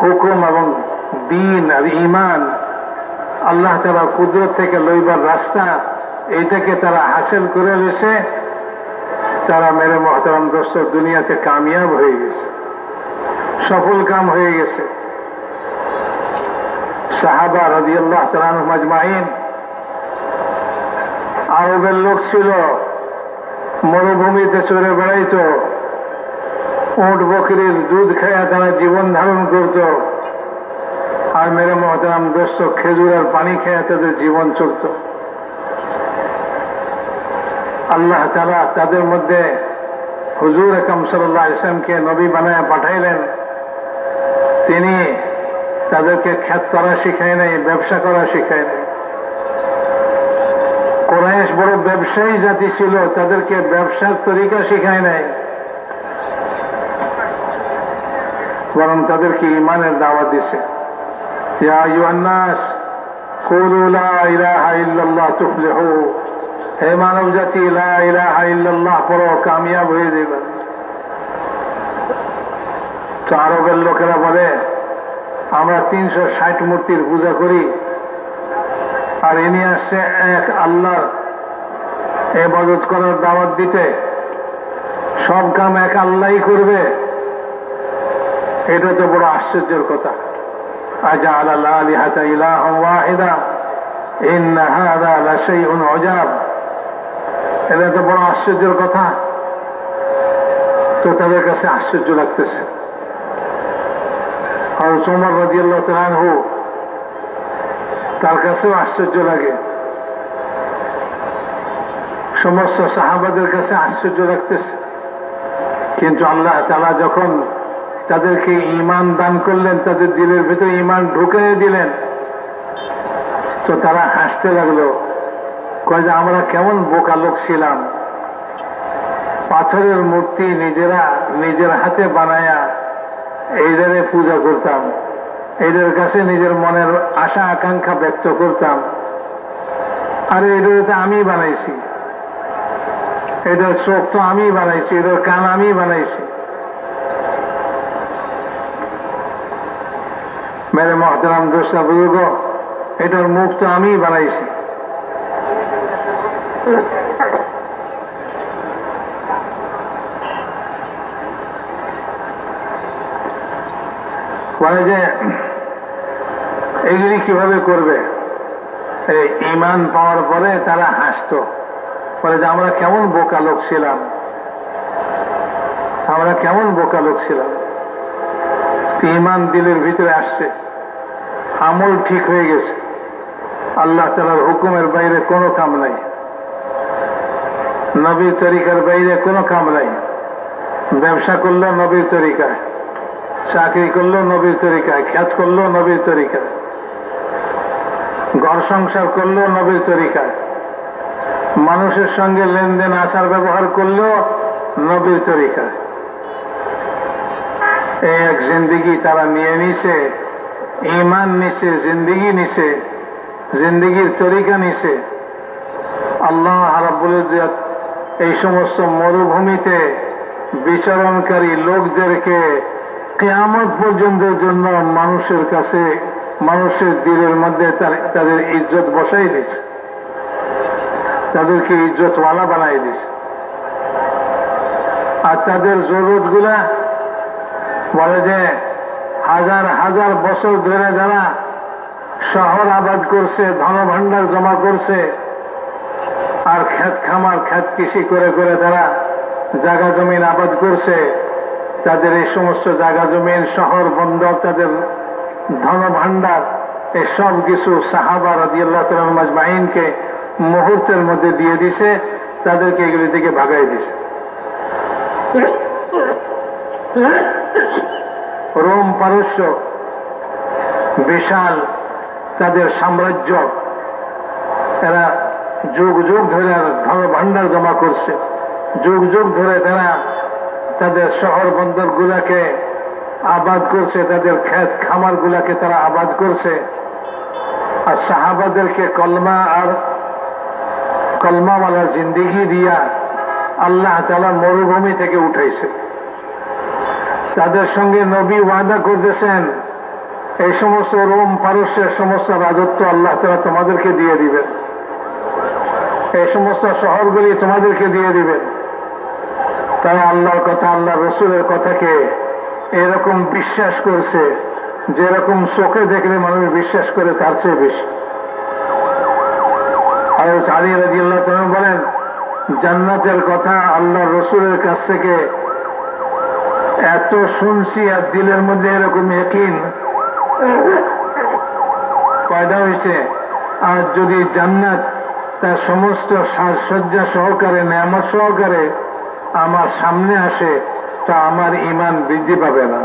হুকুম এবং দিন আর ইমান আল্লাহ তারা কুদরত থেকে লইবার রাস্তা, এইটাকে তারা হাসিল করে এসে তারা মেরে মহতারাম দোস্ত দুনিয়াতে কামিয়াব হয়ে গেছে। সফল কাম হয়ে গেছে। সাহাবা রাজি আল্লাহ তালান মাজমাইন আরবের লোক ছিল, মরুভূমিতে চড়ে বেড়াইত। উঁট বকরির দুধ খেয়ে তারা জীবন ধারণ করত। আর মেরে মহতারাম দোস্ত খেজুর আর পানি খেয়ে তাদের জীবন চলত। আল্লাহ তালা তাদের মধ্যে হুজুর একম সাল্লাহ ইসলামকে নবী বানায় পাঠাইলেন। তিনি তাদেরকে খ্যাত করা শিখায় নাই, ব্যবসা করা শিখায় নাই। কোরআশ বড় ব্যবসায়ী জাতি ছিল, তাদেরকে ব্যবসার তরিকা শিখায় নাই। বরং তাদেরকে ইমানের দাওয়া দিছে। হে মানব জাতি ইল্লাল্লাহ, পড়ো, কামিয়াব হয়ে যাবেন তো আরবের লোকেরা বলে, আমরা তিনশো ষাট মূর্তির পূজা করি, আর ইনি আসছে এক আল্লাহর এবাদত করার দাওয়াত দিতে। সব কাম এক আল্লাহই করবে। এটা তো বড় আশ্চর্যের কথা। আজা আল্লাহ আলী হাতা ইলাহ ওয়াহিদা ইন হাদা লাশাইউন অজাব এটা তো বড় আশ্চর্যের কথা, তো তাদের কাছে আশ্চর্য লাগতেছে। আর সোমর রাজি আল্লাহ তালহু তার কাছেও আশ্চর্য লাগে। সমস্ত সাহাবাদের কাছে আশ্চর্য লাগতেছে। কিন্তু আল্লাহ তালা যখন তাদেরকে ইমান দান করলেন, তাদের দিলের ভিতরে ইমান ঢুকে দিলেন, তো তারা হাসতে লাগল। কয় যে, আমরা কেমন বোকা লোক ছিলাম। পাথরের মূর্তি নিজেরা নিজের হাতে বানায়া এইদারে পূজা করতাম। এদের কাছে নিজের মনের আশা, আকাঙ্ক্ষা ব্যক্ত করতাম। আরে এটা তো আমি বানাইছি। এটার চোখ তো আমি বানাইছি এটার কান আমি বানাইছি। মেরে মহতরাম দোষা বুজুর্গ, এটার মুখ তো আমি বানাইছি। বলে যে এগুলি কীভাবে করবে? ইমান পাওয়ার পরে তারা হাসত। বলে যে আমরা কেমন বোকা লোক ছিলাম। আমরা কেমন বোকা লোক ছিলাম। ইমান দিলের ভিতরে আসছে। আমল ঠিক হয়ে গেছে। আল্লাহ তালার হুকুমের বাইরে কোনো কাম নাই। নবীর তরিকার বাইরে কোনো কাম নাই। ব্যবসা করল নবীর তরিকায়, চাকরি করল নবীর তরিকায়, খ্যাত করল নবীর তরিকায়, ঘর সংসার করল নবীর তরিকায়, মানুষের সঙ্গে লেনদেন, আচার ব্যবহার করল নবীর তরিকায়। এই এক জিন্দিগি তারা নিয়ে নিছে ইমান নিছে, জিন্দিগি নিছে, জিন্দিগির তরিকা নিছে। আল্লাহ ইজ্জত এই সমস্ত মরুভূমিতে বিচরণকারী লোকদেরকে কেয়ামত পর্যন্ত জন্য মানুষের কাছে, মানুষের দিলের মধ্যে তাদের ইজ্জত বসাই দিছে। তাদেরকে ইজ্জতওয়ালা বানাই দিছে। আর তাদের জরুরতগুলা বলে যে হাজার হাজার বছর ধরে যারা শহর আবাদ করছে ধন ধনভাণ্ডার জমা করছে আর খ্যাত খামার খ্যাত কৃষি করে করে তারা জাগা জমিন আবাদ করছে, তাদের এই সমস্ত জাগা জমিন, শহর, বন্দর, তাদের ধন ভাণ্ডার এসব কিছু সাহাবা রাজিয়াল্লাহ মাজমাইনকে মুহূর্তের মধ্যে দিয়ে দিছে, তাদেরকে এগুলি থেকে ভাগাই দিছে। রোম পারস্য বিশাল তাদের সাম্রাজ্য, এরা যুগ যুগ ধরে ধন ভাণ্ডার জমা করছে। যুগ যুগ ধরে তারা তাদের শহর বন্দর গুলাকে আবাদ করছে, তাদের ক্ষেত খামার গুলাকে তারা আবাদ করছে। আর সাহাবাদেরকে কলমা আর কলমাওয়ালা জিন্দিগি দিয়া আল্লাহ তালা মরুভূমি থেকে উঠাইছে। তাদের সঙ্গে নবী ওয়াদা করতেছেন, এই সমস্ত রোম পারস্যের সমস্ত রাজত্ব আল্লাহ তালা তোমাদেরকে দিয়ে দিবেন। এই সমস্ত শহরগুলি তোমাদেরকে দিয়ে দিবেন তারা আল্লাহর কথা আল্লাহ রসুলের কথাকে এরকম বিশ্বাস করছে, যেরকম চোখে দেখলে মানুষ বিশ্বাস করে তার চেয়ে বেশি। আর আলী রাজি আল্লাহ বলেন, জান্নাতের কথা আল্লাহ রসুলের কাছ থেকে এত শুনছি আর দিলের মধ্যে এরকম একই পয়দা হয়েছে। আর যদি জান্নাত তার সমস্ত সাজসজ্জা সহকারে, নেয়ামত সহকারে আমার সামনে আসে, তা আমার ইমান বৃদ্ধি পাবে না।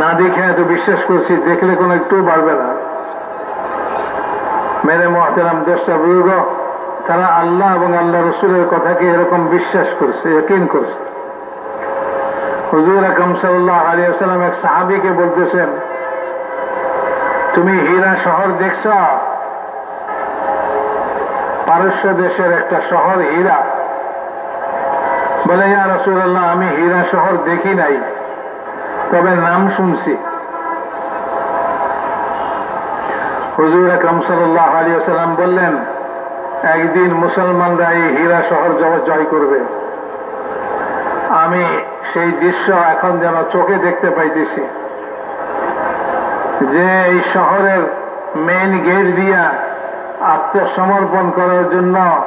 না দেখে এত বিশ্বাস করছি, দেখলে কোনো একটু বাড়বে না। মেরে মহাতারাম দোষটা বুঝব তারা আল্লাহ এবং আল্লাহ রসুলের কথাকে এরকম বিশ্বাস করছে, ইয়কিন করছে। হুজুর আকরম সাল্লাহ আলী আসালাম এক সাহাবিকে বলতেছেন, তুমি হীরা শহর দেখছ? পারস্য দেশের একটা শহর, হীরা। বলে, ইয়া রসুল্লাহ আমি হীরা শহর দেখি নাই, তবে নাম শুনছি। হুজুর আকরম সাল্লাহ আলী আসালাম বললেন, একদিন মুসলমানরা এই হীরা শহর জয় করবে। আমি সেই দৃশ্য এখন যেন চোখে দেখতে পাইতেছি। যে এই শহরের মেইন গেট দিয়া আত্মসমর্পণ করার জন্য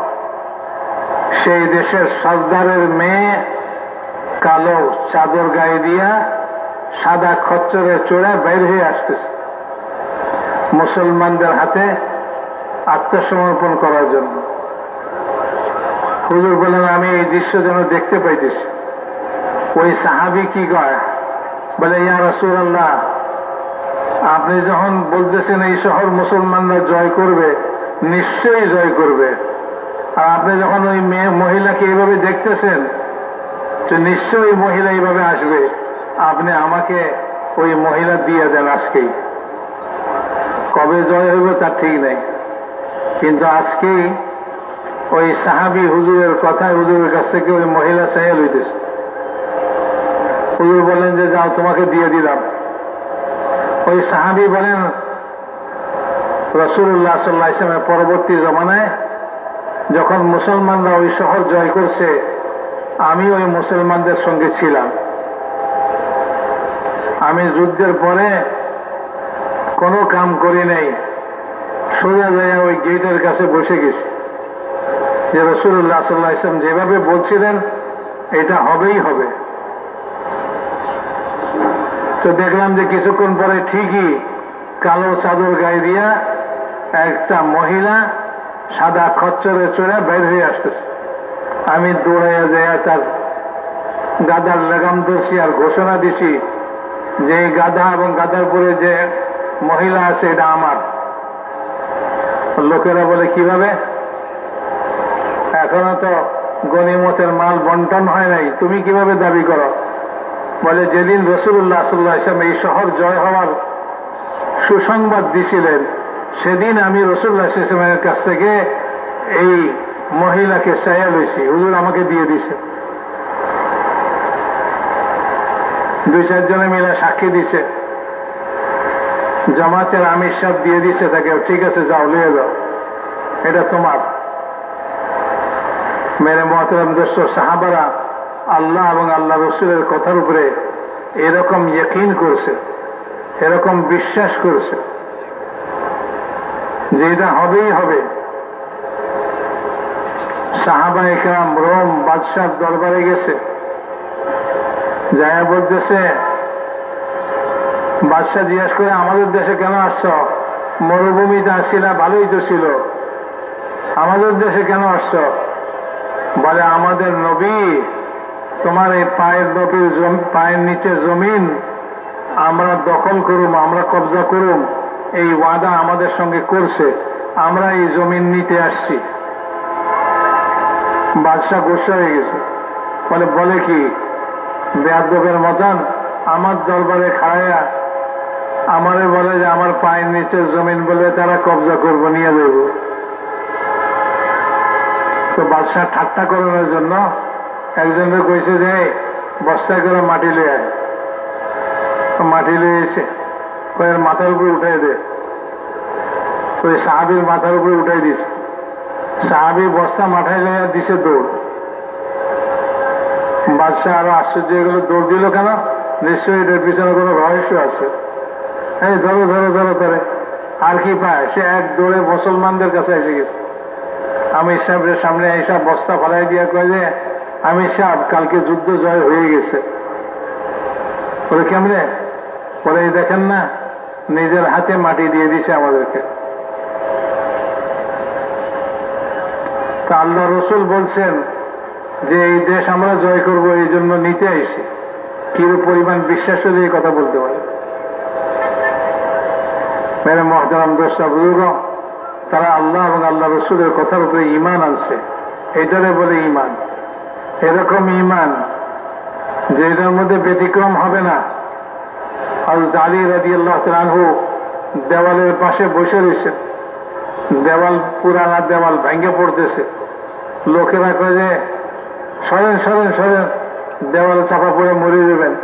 সেই দেশের সর্দারের মেয়ে কালো চাদর গায়ে দিয়া সাদা খচ্চরে চড়ে বের হয়ে আসতেছে। মুসলমানদের হাতে আত্মসমর্পণ করার জন্য। হুজুর বলেন আমি এই দৃশ্য যেন দেখতে পাইতেছি। ওই সাহাবি কি কয়? বলে, ইয়া রসুল আল্লাহ আপনি যখন বলতেছেন এই শহর মুসলমানরা জয় করবে নিশ্চয়ই জয় করবে। আর আপনি যখন ওই মেয়ে, মহিলাকে এইভাবে দেখতেছেন, তো নিশ্চয়ই মহিলা এইভাবে আসবে। আপনি আমাকে ওই মহিলা দিয়ে দেন আজকেই। কবে জয় হইব তার ঠিক নেই। কিন্তু আজকেই ওই সাহাবি হুজুরের কথায় হুজুরের কাছ থেকে ওই মহিলা চাইয়া হইতেছে। হুজুর বলেন যে, যাও, তোমাকে দিয়ে দিলাম। ওই সাহাবি বলেন রসুল্লাহ সাল্লাহ ইসলামের পরবর্তী জমানায় যখন মুসলমানরা ওই শহর জয় করছে, আমি ওই মুসলমানদের সঙ্গে ছিলাম। আমি যুদ্ধের পরে কোনো কাম করি নাই। সোজা যায় ওই গেটের কাছে বসে গেছি। যে রসুল্লাহ সাল্লাহ ইসলাম যেভাবে বলছিলেন, এটা হবেই হবে। তো দেখলাম যে কিছুক্ষণ পরে ঠিকই কালো চাদর গায়ে দিয়া একটা মহিলা সাদা খচ্চরে চড়ে বের হয়ে আসতেছে। আমি দৌড়াইয়া যাইয়া তার গাদার লাগাম ধরছি আর ঘোষণা দিছি যে গাধা এবং গাধার পরে যে মহিলা আছে এটা আমার। লোকেরা বলে, কীভাবে? এখনও তো গনিমতের মাল বন্টন হয় নাই, তুমি কীভাবে দাবি করো? বলে, যেদিন রসুল্লাহ সাল্লাহ ইসলাম এই শহর জয় হওয়ার সুসংবাদ দিছিলেন সেদিন আমি রসুল্লাহ ইসলামের কাছ থেকে এই মহিলাকে চাইয়া লইছি। হুজুর আমাকে দিয়ে দিছে। দুই চারজনে মিলে সাক্ষী দিছে। জমাতের আমির সাহ দিয়ে দিছে তাকে, ঠিক আছে, যাও লিয়ে যাও। এটা তোমার। মেরে মহতরম দোস্ত, সাহাবারা আল্লাহ এবং আল্লাহ রসুলের কথার উপরে এরকম ইয়কিন করছে, এরকম বিশ্বাস করছে। যে এটা হবেই হবে। সাহাবা একরাম রোম বাদশাহ দরবারে গেছে। যায়া বলতেছে, বাদশাহ জিজ্ঞেস করে, আমাদের দেশে কেন আসছ? মরুভূমিতে আসছিল ভালোই তো ছিল। আমাদের দেশে কেন আসছ? বলে, আমাদের নবী, তোমার এই পায়ের নবীর পায়ের নিচে জমিন আমরা দখল করুম, আমরা কবজা করুম। এই ওয়াদা আমাদের সঙ্গে করছে। আমরা এই জমিন নিতে আসছি। বাদশাহ গোসা হয়ে গেছে। বলে বলে কি, বেয়াদবের মতন আমার দরবারে খাড়াইয়া আমারে বলে যে, আমার পায়ের নিচের জমিন বলে তারা কবজা করব, নিয়ে দেব তো বাদশাহ ঠাট্টা করানোর জন্য। একজনের কইছে যে বস্তায় করে মাটি লয়ে আয়। মাটি লয়ে কয়ের মাথার উপরে উঠাই দে। তো সাহাবির মাথার উপরে উঠাই দিছে সাহাবি বস্তা মাথায় লইয়া দিছে দৌড়। বাদশাহ আরও আশ্চর্য হয়ে গেল, দৌড় দিল কেন? নিশ্চয়ই এটার পিছনে কোনো রহস্য আছে। এই ধরো ধরো ধরো, ধরে। আর কি পায়? সে এক দৌড়ে মুসলমানদের কাছে এসে গেছে। আমির সাহেবের সামনে এইসব বস্তা ফলাই দিয়া কয় যে, আমির সাহেব, কালকে যুদ্ধ জয় হয়ে গেছে। বলে কেমনে? এই দেখেন না। নিজের হাতে মাটি দিয়ে দিছে আমাদেরকে। তা আল্লাহ রসুল বলছেন যে, এই দেশ আমরা জয় করব, এই জন্য নিতে আইছি। কিরূপ পরিমাণ বিশ্বাস হলে এই কথা বলতে পারে? মেরে মহতারাম দোষা বুজুর্গ, তারা আল্লাহ এবং আল্লাহ রসুলের কথার উপরে ইমান আনছে। এটারে বলে ইমান এরকম ইমান যে এটার মধ্যে ব্যতিক্রম হবে না। আর জালি রাজি আল্লাহ আনহু দেওয়ালের পাশে বসে রয়েছে। দেওয়াল পুরানা দেওয়াল ভেঙে পড়তেছে। লোকেরা কয়ে যে সরেন সরেন সরেন, দেওয়াল চাপা পড়ে মরে যাবেন।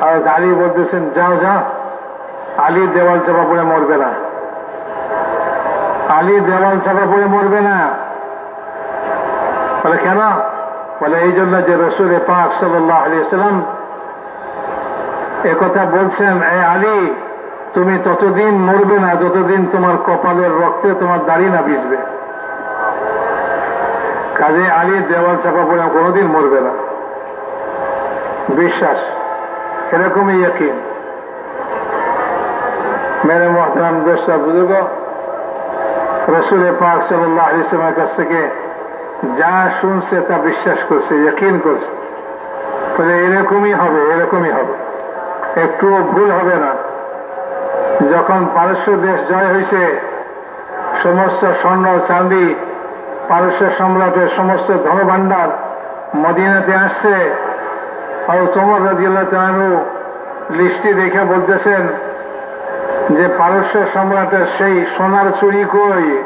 আর আলী বলতেছেন, যাও যাও, আলী দেওয়াল চাপা পড়ে মরবে না। আলী দেওয়াল চাপা পড়ে মরবে না। বলে, কেন? বলে, এই জন্য যে রসুল পাক সাল্লাহ আলিয়াল্লাম কথা বলছেন, এ আলী, তুমি ততদিন মরবে না, যতদিন তোমার কপালের রক্তে তোমার দাড়ি না ভিজবে। কাজে আলী দেওয়াল চাপা পড়ে কোনোদিন মরবে না। বিশ্বাস, এরকমই ইয়কিন। মেরে মহতারাম দোষটা বুঝুক রসুল পাক সাল্লাহ আলিসের কাছ থেকে যা শুনছে তা বিশ্বাস করছে, ইয়কিন করছে। তাহলে এরকমই হবে এরকমই হবে। একটুও ভুল হবে না। যখন পারস্য দেশ জয় হয়েছে, সমস্ত স্বর্ণ চাঁদি পারস্য সম্রাটের সমস্ত ধনভাণ্ডার মদিনাতে আসছে। আর তোমর রাজিয়াল্লাহ চানু লিস্টটি দেখে বলতেছেন যে, পারস্য সম্রাটের সেই সোনার চুরি কই?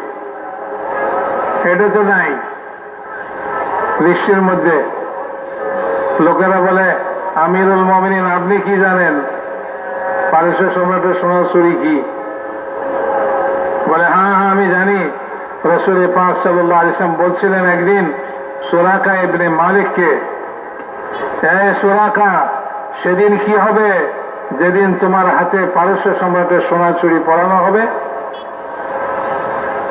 এটা তো নাই। লিস্টের মধ্যে লোকেরা বলে আমিরুল মমিনিন, আপনি কি জানেন? পারস্য সম্রাটের সোনার চুরি কি? বলে হ্যাঁ হ্যাঁ আমি জানি। রসুল পাক সাল্লাহ আলিসাম বলছিলেন একদিন, সোরাকা ইবনে মালিককে এ সোরাকা, সেদিন কি হবে? যেদিন তোমার হাতে পারস্য সম্রাটের সোনা চুরি পড়ানো হবে?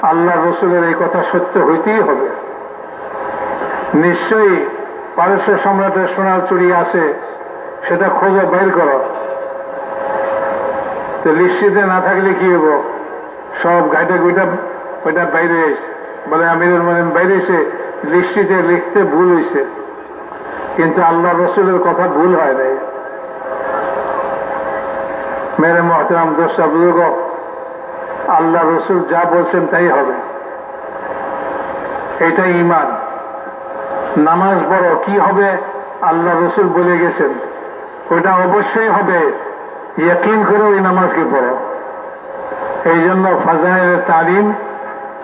আল্লাহ রসুলের এই কথা সত্য হইতেই হবে। নিশ্চয়ই পারস্য সম্রাটের সোনার চুরি আছে। সেটা খোঁজো, বের করো। তো লিস্টিতে না থাকলে কি হব? সব গাইটা গুইটা ওইটা বাইরে এসে, বলে আমিরের মানে বাইরে এসে লিস্টিতে লিখতে ভুল হয়েছে কিন্তু আল্লাহ রসুলের কথা ভুল হয় নাই। মেরে মহতরাম দোষা বুজুর্গ আল্লাহ রসুল যা বলছেন তাই হবে। এটাই ইমান নামাজ বড় কি হবে? আল্লাহ রসুল বলে গেছেন। ওইটা অবশ্যই হবে। ইয়কিন করে ওই নামাজকে পড়ো। এই জন্য ফাজাইলের তালিম,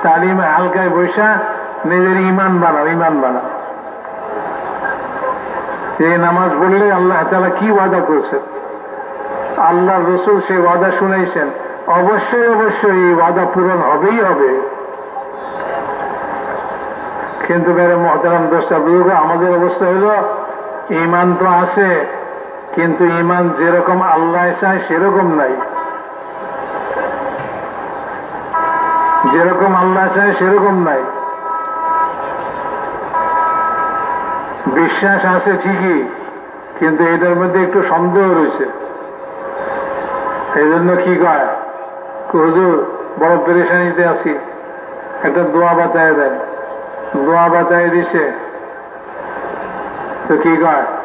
তালিমে হালকায় বৈশা, নিজের ইমান বানাও ইমান বানাও এই নামাজ পড়লে আল্লাহ তালা কি ওয়াদা করছেন? আল্লাহ রসুল সেই ওয়াদা শুনেছেন অবশ্যই অবশ্যই এই ওয়াদা পূরণ হবেই হবে। কিন্তু মেরে মহতারাম দোষটা বুঝুক আমাদের অবস্থা হলো ইমান তো আছে কিন্তু ইমান যেরকম আল্লাহ চায়, সেরকম নাই। যেরকম আল্লাহ চায়, সেরকম নাই। বিশ্বাস আছে ঠিকই, কিন্তু এটার মধ্যে একটু সন্দেহ রয়েছে। এই জন্য কি কয়? হুজুর, বড় পেরেশানিতে আছি। একটা দোয়া বাঁচায় দেন। দোয়া বাঁচায় দিছে। তো কি কয়?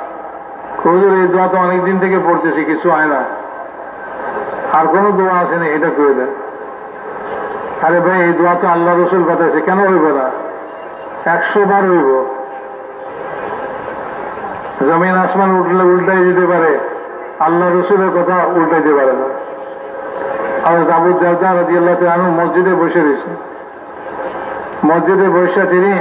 হুজুর, এই দোয়া তো অনেকদিন থেকে পড়তেছি, কিছু হয় না। আর কোনো দোয়া আছে না, এটা করে দেন। আরে ভাই, এই দোয়া তো আল্লাহ রসুল বাতাইছে কেন হইব না? একশো বার হইব। জমিন আসমান উঠলে উল্টাই দিতে পারে, আল্লাহ রসুলের কথা উল্টাইতে পারে না। আর আবু দাদা রাজি আল্লাহ আনু মসজিদে বসে রয়েছে। মসজিদে বসে তিনি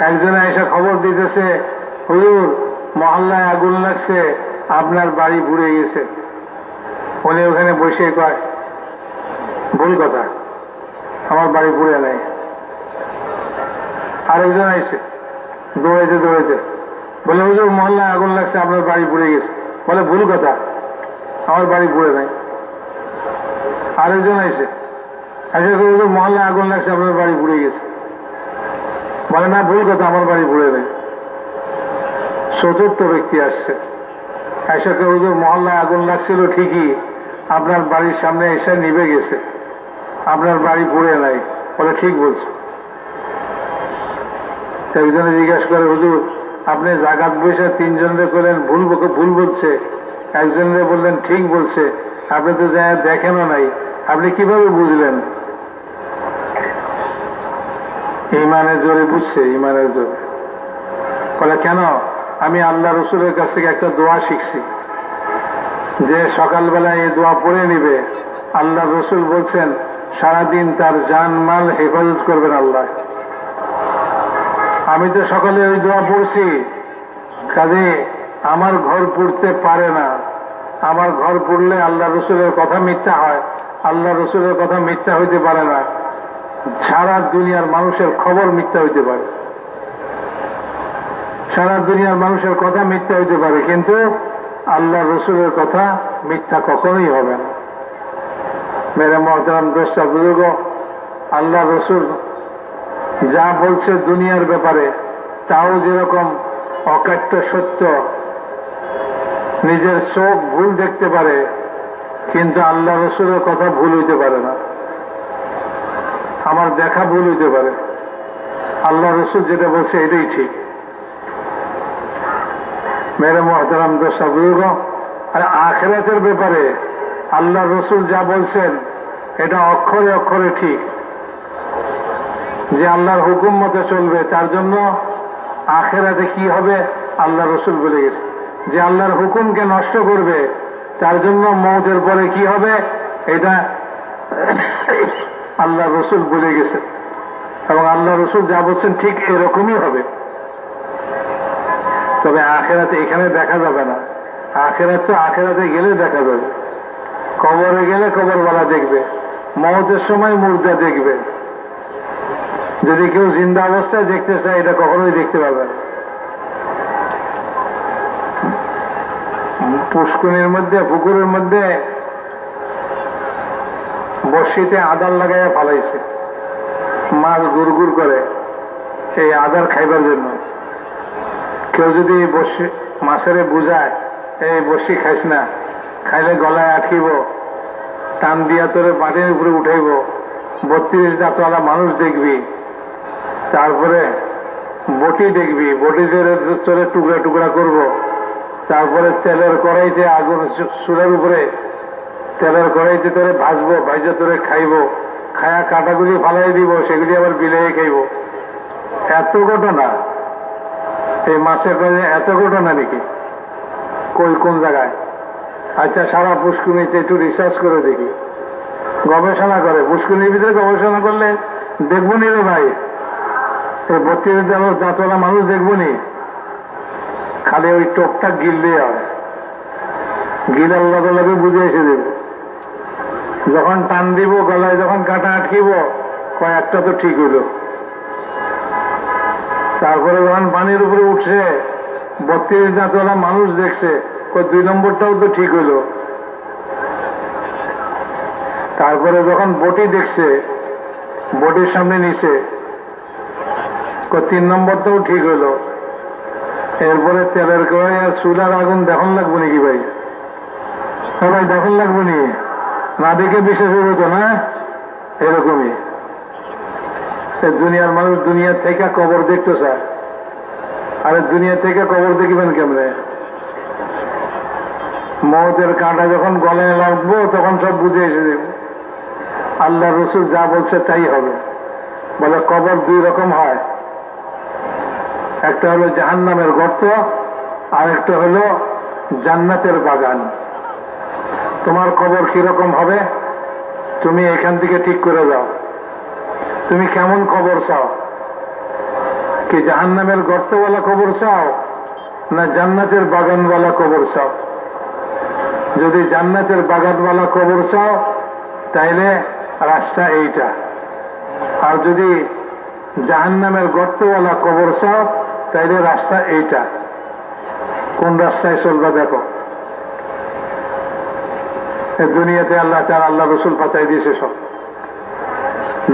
একজনে এসে খবর দিতেছে হুজুর, মহল্লায় আগুন লাগছে, আপনার বাড়ি পুড়ে গেছে। উনি ওখানে বসে কয়, ভুল কথা, আমার বাড়ি পুড়ে নাই। আরেকজন আইছে, দৌড়াইতে দৌড়াইতে। বলে, হুজুর, মহল্লায় আগুন লাগছে, আপনার বাড়ি পুড়ে গেছে। বলে, ভুল কথা, আমার বাড়ি পুড়ে নাই। আরেকজন আইছে আচ্ছা হুজুর, মহল্লায় আগুন লাগছে, আপনার বাড়ি পুড়ে গেছে। বলে, না, ভুল কথা, আমার বাড়ি পুড়ে নাই। চতুর্থ ব্যক্তি আসছে। এসে হুজুর, মহল্লায় আগুন লাগছিল ঠিকই। আপনার বাড়ির সামনে এসে নিভে গেছে। আপনার বাড়ি পুড়ে নাই। বলে, ঠিক বলছে। একজনে জিজ্ঞাসা করে, হুজুর, আপনি জাগাত বসে তিনজনে করলেন ভুল ভুল বলছে। একজনে বললেন, ঠিক বলছে। আপনি তো যা দেখেনও নাই। আপনি কীভাবে বুঝলেন? ইমানের জোরে বুঝছে, ইমানের জোরে। বলে, কেন? আমি আল্লাহ রসুলের কাছ থেকে একটা দোয়া শিখছি। যে সকালবেলা এই দোয়া পড়ে নিবে। আল্লাহ রসুল বলছেন, সারাদিন তার জান মাল হেফাজত করবেন আল্লাহ। আমি তো সকালে ওই দোয়া পড়ছি। কাজে আমার ঘর পড়তে পারে না। আমার ঘর পড়লে আল্লাহ রসুলের কথা মিথ্যা হয়। আল্লাহ রসুলের কথা মিথ্যা হইতে পারে না। সারা দুনিয়ার মানুষের খবর মিথ্যা হইতে পারে। সারা দুনিয়ার মানুষের কথা মিথ্যা হইতে পারে, কিন্তু আল্লাহ রসুলের কথা মিথ্যা কখনোই হবে না। মেরে মহতারাম দোষটা বুজুর্গ আল্লাহ রসুল যা বলছে দুনিয়ার ব্যাপারে, তাও যেরকম অকাট্য সত্য, নিজের চোখ ভুল দেখতে পারে, কিন্তু আল্লাহ রসুলের কথা ভুল হইতে পারে না। আমার দেখা ভুল হইতে পারে। আল্লাহ রসুল যেটা বলছে এটাই ঠিক। মেরে মহতারাম বুজুর্গ আর আখেরাতের ব্যাপারে আল্লাহ রসুল যা বলছেন, এটা অক্ষরে অক্ষরে ঠিক। যে আল্লাহর হুকুম মতো চলবে, তার জন্য আখেরাতে কি হবে, আল্লাহ রসুল বলে গেছে। যে আল্লাহর হুকুমকে নষ্ট করবে, তার জন্য মৌতের পরে কি হবে, এটা আল্লাহ রসুল বলে গেছে। এবং আল্লাহ রসুল যা বলছেন ঠিক এরকমই হবে। তবে আখেরাতে এখানে দেখা যাবে না। আখেরাত তো আখেরাতে গেলে দেখা যাবে। কবরে গেলে কবরওয়ালা দেখবে। মহতের সময় মুর্দা দেখবে। যদি কেউ জিন্দা অবস্থায় দেখতে চায়, এটা কখনোই দেখতে পাবে পুষ্কুনির মধ্যে, পুকুরের মধ্যে বর্ষিতে আদার লাগাইয়া ফালাইছে। মাছ গুড় করে এই আদার খাইবার জন্য। কেউ যদি বসি মাছেরে বুঝায়, এই বসি খাইস না, খাইলে গলায় আটকিব, টান দিয়া তোরে মাটির উপরে উঠাইব, বত্রিশ দাঁতওয়ালা মানুষ দেখবি, তারপরে বটি দেখবি, বটি তোরে টুকরা টুকরা করব, তারপরে তেলের কড়াইতে আগুন সুরের উপরে তেলের কড়াইতে তোরে ভাজবো ভাইজে তোরে খাইব, খায়া কাটাগুলি ফালাই দিব, সেগুলি আবার বিলাই খাইব। এত ঘটনা। এই মাছের কাজে এত ঘটনা নাকি কই, কোন জায়গায়? আচ্ছা সারা পুষ্কুনিতে একটু রিসার্চ করে দেখি। গবেষণা করে। পুষ্কুনির ভিতরে গবেষণা করলে দেখব নি রে ভাই? এই বত্রিশ জাতওয়ালা মানুষ দেখব নি? খালি ওই টোপটা গিললে হয় গিল আল্লাহ তাল্লাহকে বুঝে এসে দেব। যখন টান দিব, গলায় যখন কাটা আটকিব, কয়েকটা তো ঠিক হইল। তারপরে যখন পানির উপরে উঠছে। বত্রিশ দাঁতওয়ালা মানুষ দেখছে। দুই নম্বরটাও তো ঠিক হইল। তারপরে যখন বটি দেখছে, বটির সামনে নিচে তিন নম্বরটাও ঠিক হইল। এরপরে তেলের কড়াই আর চুলার আগুন দেখন লাগবো নাকি ভাই? সবাই দখল লাগবো নি? না দেখে বিশ্বাস হইব তো না? এরকমই। দুনিয়ার মানুষ দুনিয়ার থেকে কবর দেখতে চায় আরে দুনিয়া থেকে কবর দেখিবেন কেমনে? মতের কাঁটা যখন গলায় লাগবো, তখন সব বুঝে এসে দেব আল্লাহ রসুল যা বলছে তাই হবে। বলে কবর দুই রকম হয়। একটা হলো জাহান নামের গর্ত, আর একটা হলো জান্নাতের বাগান। তোমার কবর কীরকম হবে? তুমি এখান থেকে ঠিক করে দাও। তুমি কেমন কবর চাও? কি জাহান নামের গর্তওয়ালা কবর চাও, না জান্নাতের বাগানওয়ালা কবর চাও? যদি জান্নাতের বাগানওয়ালা কবর চাও, তাইলে রাস্তা এইটা। আর যদি জাহান নামের গর্তওয়ালা কবর চাও, তাইলে রাস্তা এইটা। কোন রাস্তায় চলবে দেখো। দুনিয়াতে আল্লাহ তার আল্লাহ রসুল পাচাই দিয়েছে সব।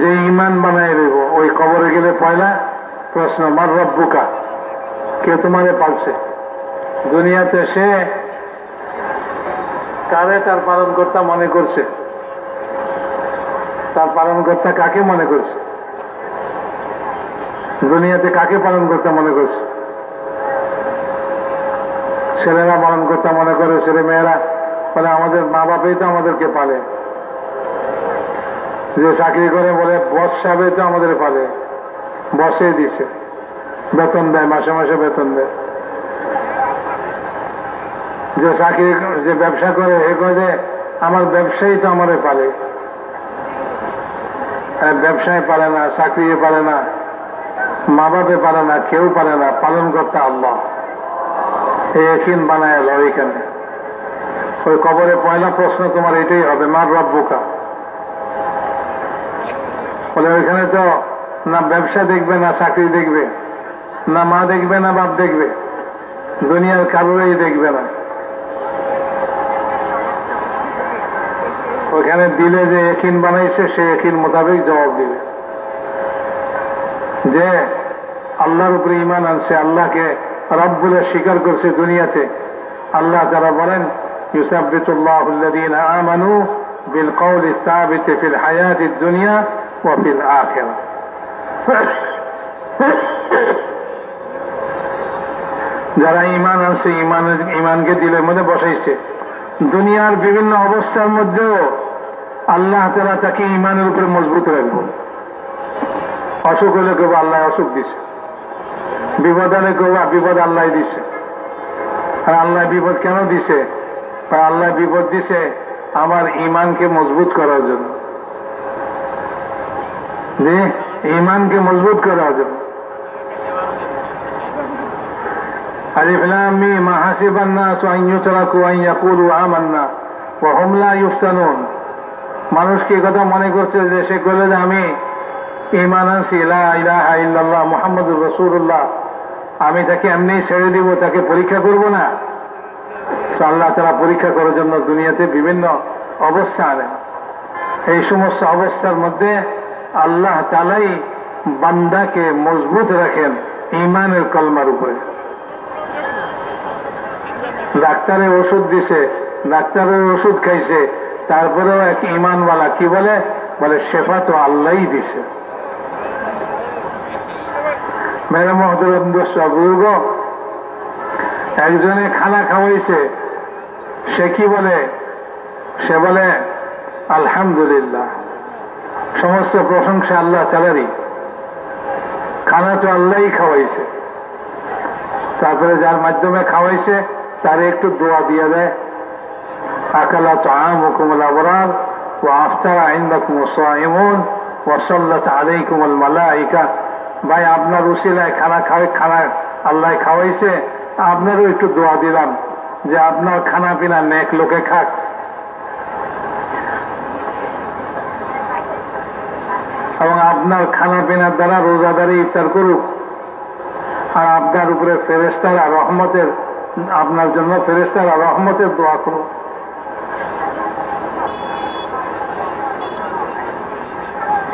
যে ইমান বানাই দেব, ওই কবরে গেলে পয়লা প্রশ্ন, মার রব্বুকা? কে তোমারে পালছে? দুনিয়াতে সে কারে তার পালন কর্তা মনে করছে? তার পালন কর্তা কাকে মনে করছে? দুনিয়াতে কাকে পালন করতে মনে করছে? ছেলেরা পালন করতে মনে করে, ছেলে মেয়েরা বলে আমাদের মা বাপই তো আমাদেরকে পালে। যে চাকরি করে বলে, বস সাহেবে তো আমাদের পালে বসে দিছে। বেতন দেয়, মাসে মাসে বেতন দেয়। যে চাকরি, যে ব্যবসা করে, এ করে যে, আমার ব্যবসায়ী তো আমাদের পালে। ব্যবসায় পারে না চাকরি পারে না মা বাপে পারে না, কেউ পারে না পালন করতে আল্লাহ এখিন বানায় এলো ওইখানে ওই কবরে পয়লা প্রশ্ন তোমার এটাই হবে, মার রব্বুকা। বলে ওইখানে তো না ব্যবসা দেখবে, না চাকরি দেখবে, না মা দেখবে, না বাপ দেখবে, দুনিয়ার কারোরই দেখবে না। ওখানে দিলে যে একিন বানাইছে, সে একিন মোতাবেক জবাব দিবে। যে আল্লাহর উপরে ইমান আনছে, আল্লাহকে রব বলে স্বীকার করছে দুনিয়াতে, আল্লাহ যারা বলেন ইউসাবিতুল্লাহ আমানু বিল কৌল সাবিত ফিল হায়াত দুনিয়া ও ফিল আখেরা যারা ইমান আনছে ইমান ইমানকে দিলের মধ্যে বসাইছে। দুনিয়ার বিভিন্ন অবস্থার মধ্যেও আল্লাহ তারা তাকে ইমানের উপরে মজবুত রাখব অসুখ হলে কেউ আল্লাহ অসুখ দিছে। বিপদ হলে কেউ বিপদ আল্লাহ দিছে। আর আল্লাহ বিপদ কেন দিছে? আল্লাহ বিপদ দিছে আমার ইমানকে মজবুত করার জন্য। যে ইমানকে মজবুত করা যাবে মাহাসিবান্না আইয়াকুল আমান্না ও হোমলা ইউফতানুন মানুষ কি কথা মনে করছে যে সে করলে যে আমি ইমান আনছি মোহাম্মদুর রসুল্লাহ আমি তাকে এমনি ছেড়ে দিব তাকে পরীক্ষা করব না আল্লাহ তারা পরীক্ষা করার জন্য দুনিয়াতে বিভিন্ন অবস্থা এই সমস্ত অবস্থার মধ্যে আল্লাহ তালাই বান্দাকে মজবুত রাখেন ইমানের কলমার উপরে। ডাক্তারের ওষুধ দিছে, ডাক্তারের ওষুধ খাইছে, তারপরেও এক ইমানওয়ালা কি বলে? বলে, শেফা তো আল্লাহ দিছে। মেরে বুর্গ একজনে খানা খাওয়াইছে, সে কি বলে? সে বলে, আলহামদুলিল্লাহ। সমস্ত প্রশংসা আল্লাহ চালারই খানা তো আল্লাহই খাওয়াইছে। তারপরে যার মাধ্যমে খাওয়াইছে, তারে একটু দোয়া দিয়ে দেয়। আকালা তো আম হুকুমুল আবরার ও আফতার আফতারা আইন্দাকুম সাইমুন ওসল্লাত আলাইকুমুল মালাইকা ভাই, আপনার উসিলায় খানা খাওয়াই খানা আল্লাহ খাওয়াইছে, আপনারও একটু দোয়া দিলাম যে আপনার খানা পিনা নেক লোকে খাক। এবং আপনার খানা পিনার দ্বারা রোজাদারি ইফতার করুক। আর আপনার উপরে ফেরেস্তারা রহমতের, আপনার জন্য ফেরেস্তারা রহমতের দোয়া করুক।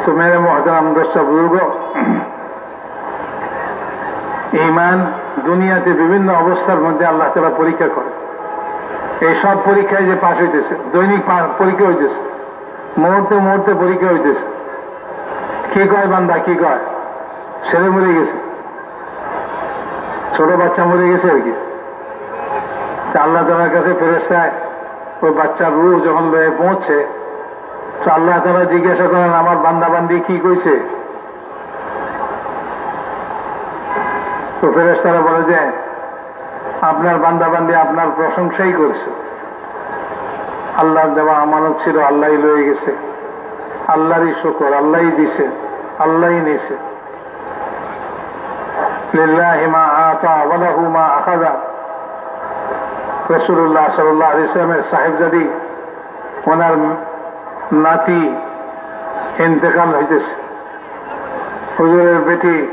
তো মেরে মহতারাম দোস্ত, বুজুর্গ ইমান দুনিয়াতে বিভিন্ন অবস্থার মধ্যে আল্লাহ তালা পরীক্ষা করে। এই সব পরীক্ষায় যে পাশ হইতেছে, দৈনিক পরীক্ষা হইতেছে, মুহূর্তে মুহূর্তে পরীক্ষা হইতেছে। কি কয় বান্দা, কি কয়? ছেলে মরে গেছে। ছোট বাচ্চা মরে গেছে আর কি। আল্লাহ তালার কাছে ফেরেস্তায় ওই বাচ্চার রুহ যখন পৌঁছে, তো আল্লাহ তালা জিজ্ঞাসা করেন আমার বান্দা বান্দি কি কইছে? তো ফেরেস্তারা বলে যে, আপনার বান্দা বান্দি আপনার প্রশংসাই করছে। আল্লাহর দেওয়া আমানত ছিল আল্লাহ লয়ে গেছে। আল্লাহরই শকর আল্লাহ দিছে আল্লাহ নিছে। রসুল্লাহ সাল্লাহ ইসলামের সাহেবজাদি, ওনার নাতি ইন্তেকাল হইতেছে। হুজুরের বেটি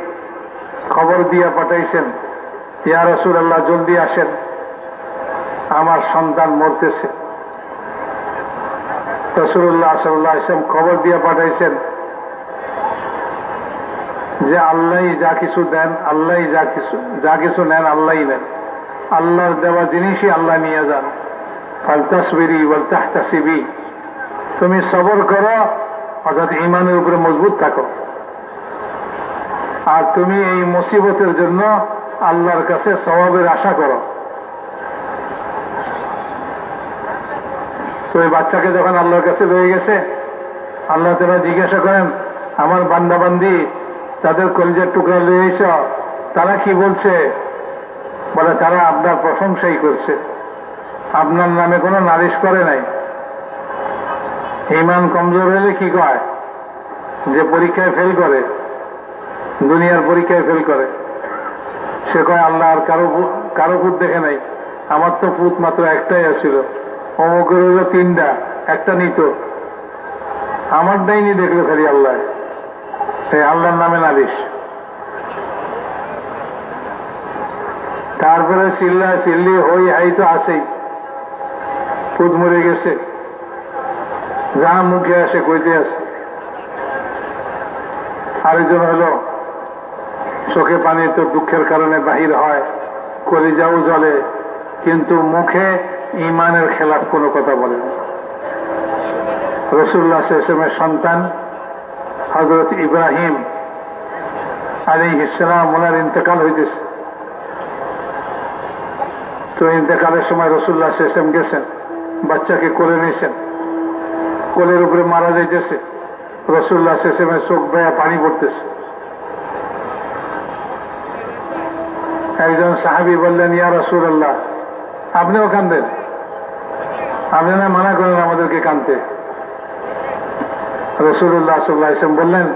খবর দিয়া পাঠাইছেন, ইয়া রসুল আল্লাহ জলদি আসেন, আমার সন্তান মরতেছে। রসুল্লাহ সাল্লাহ ইসলাম খবর দিয়া পাঠাইছেন যে আল্লাহ যা কিছু দেন আল্লাহ যা কিছু যা কিছু নেন, আল্লাহই নেন। আল্লাহর দেওয়া জিনিসই আল্লাহ নিয়ে যান। ফালতাসবিরি ওয়াল তাহতাসিবি। তুমি সবর করো, অর্থাৎ ইমানের উপরে মজবুত থাকো। আর তুমি এই মুসিবতের জন্য আল্লাহর কাছে স্বভাবের আশা করো। তো এই বাচ্চাকে যখন আল্লাহর কাছে রয়ে গেছে, আল্লাহ তারা জিজ্ঞাসা করেন, আমার বান্দাবান্দি, তাদের কলিজার টুকরা লয়ে এস। তারা কি বলছে? বলে, তারা আপনার প্রশংসাই করছে। আপনার নামে কোনো নালিশ করে নাই। ইমান কমজোর হলে কি কয়? যে পরীক্ষায় ফেল করে, দুনিয়ার পরীক্ষায় ফেল করে। সে কয়, আল্লাহ আর কারও কারও পুত দেখে নাই। আমার তো পুত মাত্র একটাই আসছিল অমুকের হইল তিনটা, একটা নিত আমার ডাইনি দেখল খালি আল্লাহ। সেই আল্লাহর নামে নালিশ। তারপরে চিল্লা চিল্লি হই, হাই তো আসেই পুত মরে গেছে। যা মুখে আসে, কইতে আসে। আরেকজন হলো, চোখে পানি তো দুঃখের কারণে বাহির হয়, কলিজাও জলে কিন্তু মুখে ইমানের খেলাফ কোনো কথা বলেন। রসুল্লাহ সন্তান হজরত ইব্রাহিম আলী ইসলাম ওনার ইন্তেকাল হইতেছে। তো ইন্তেকালের সময় রসুল্লাহ ইসলাম গেছেন, বাচ্চাকে কোলে নিয়েছেন, কোলের উপরে মারা যাইতেছে। রসুল্লাহ ইসলামের চোখ বেয়া পানি পড়তেছে। একজন সাহাবি বললেন, ইয়া রসুল আল্লাহ আপনিও কান্দেন? আপনি না মানা করেন আমাদেরকে কানতে। রসুল্লাহ সাল্লাহ ইসলাম বললেন,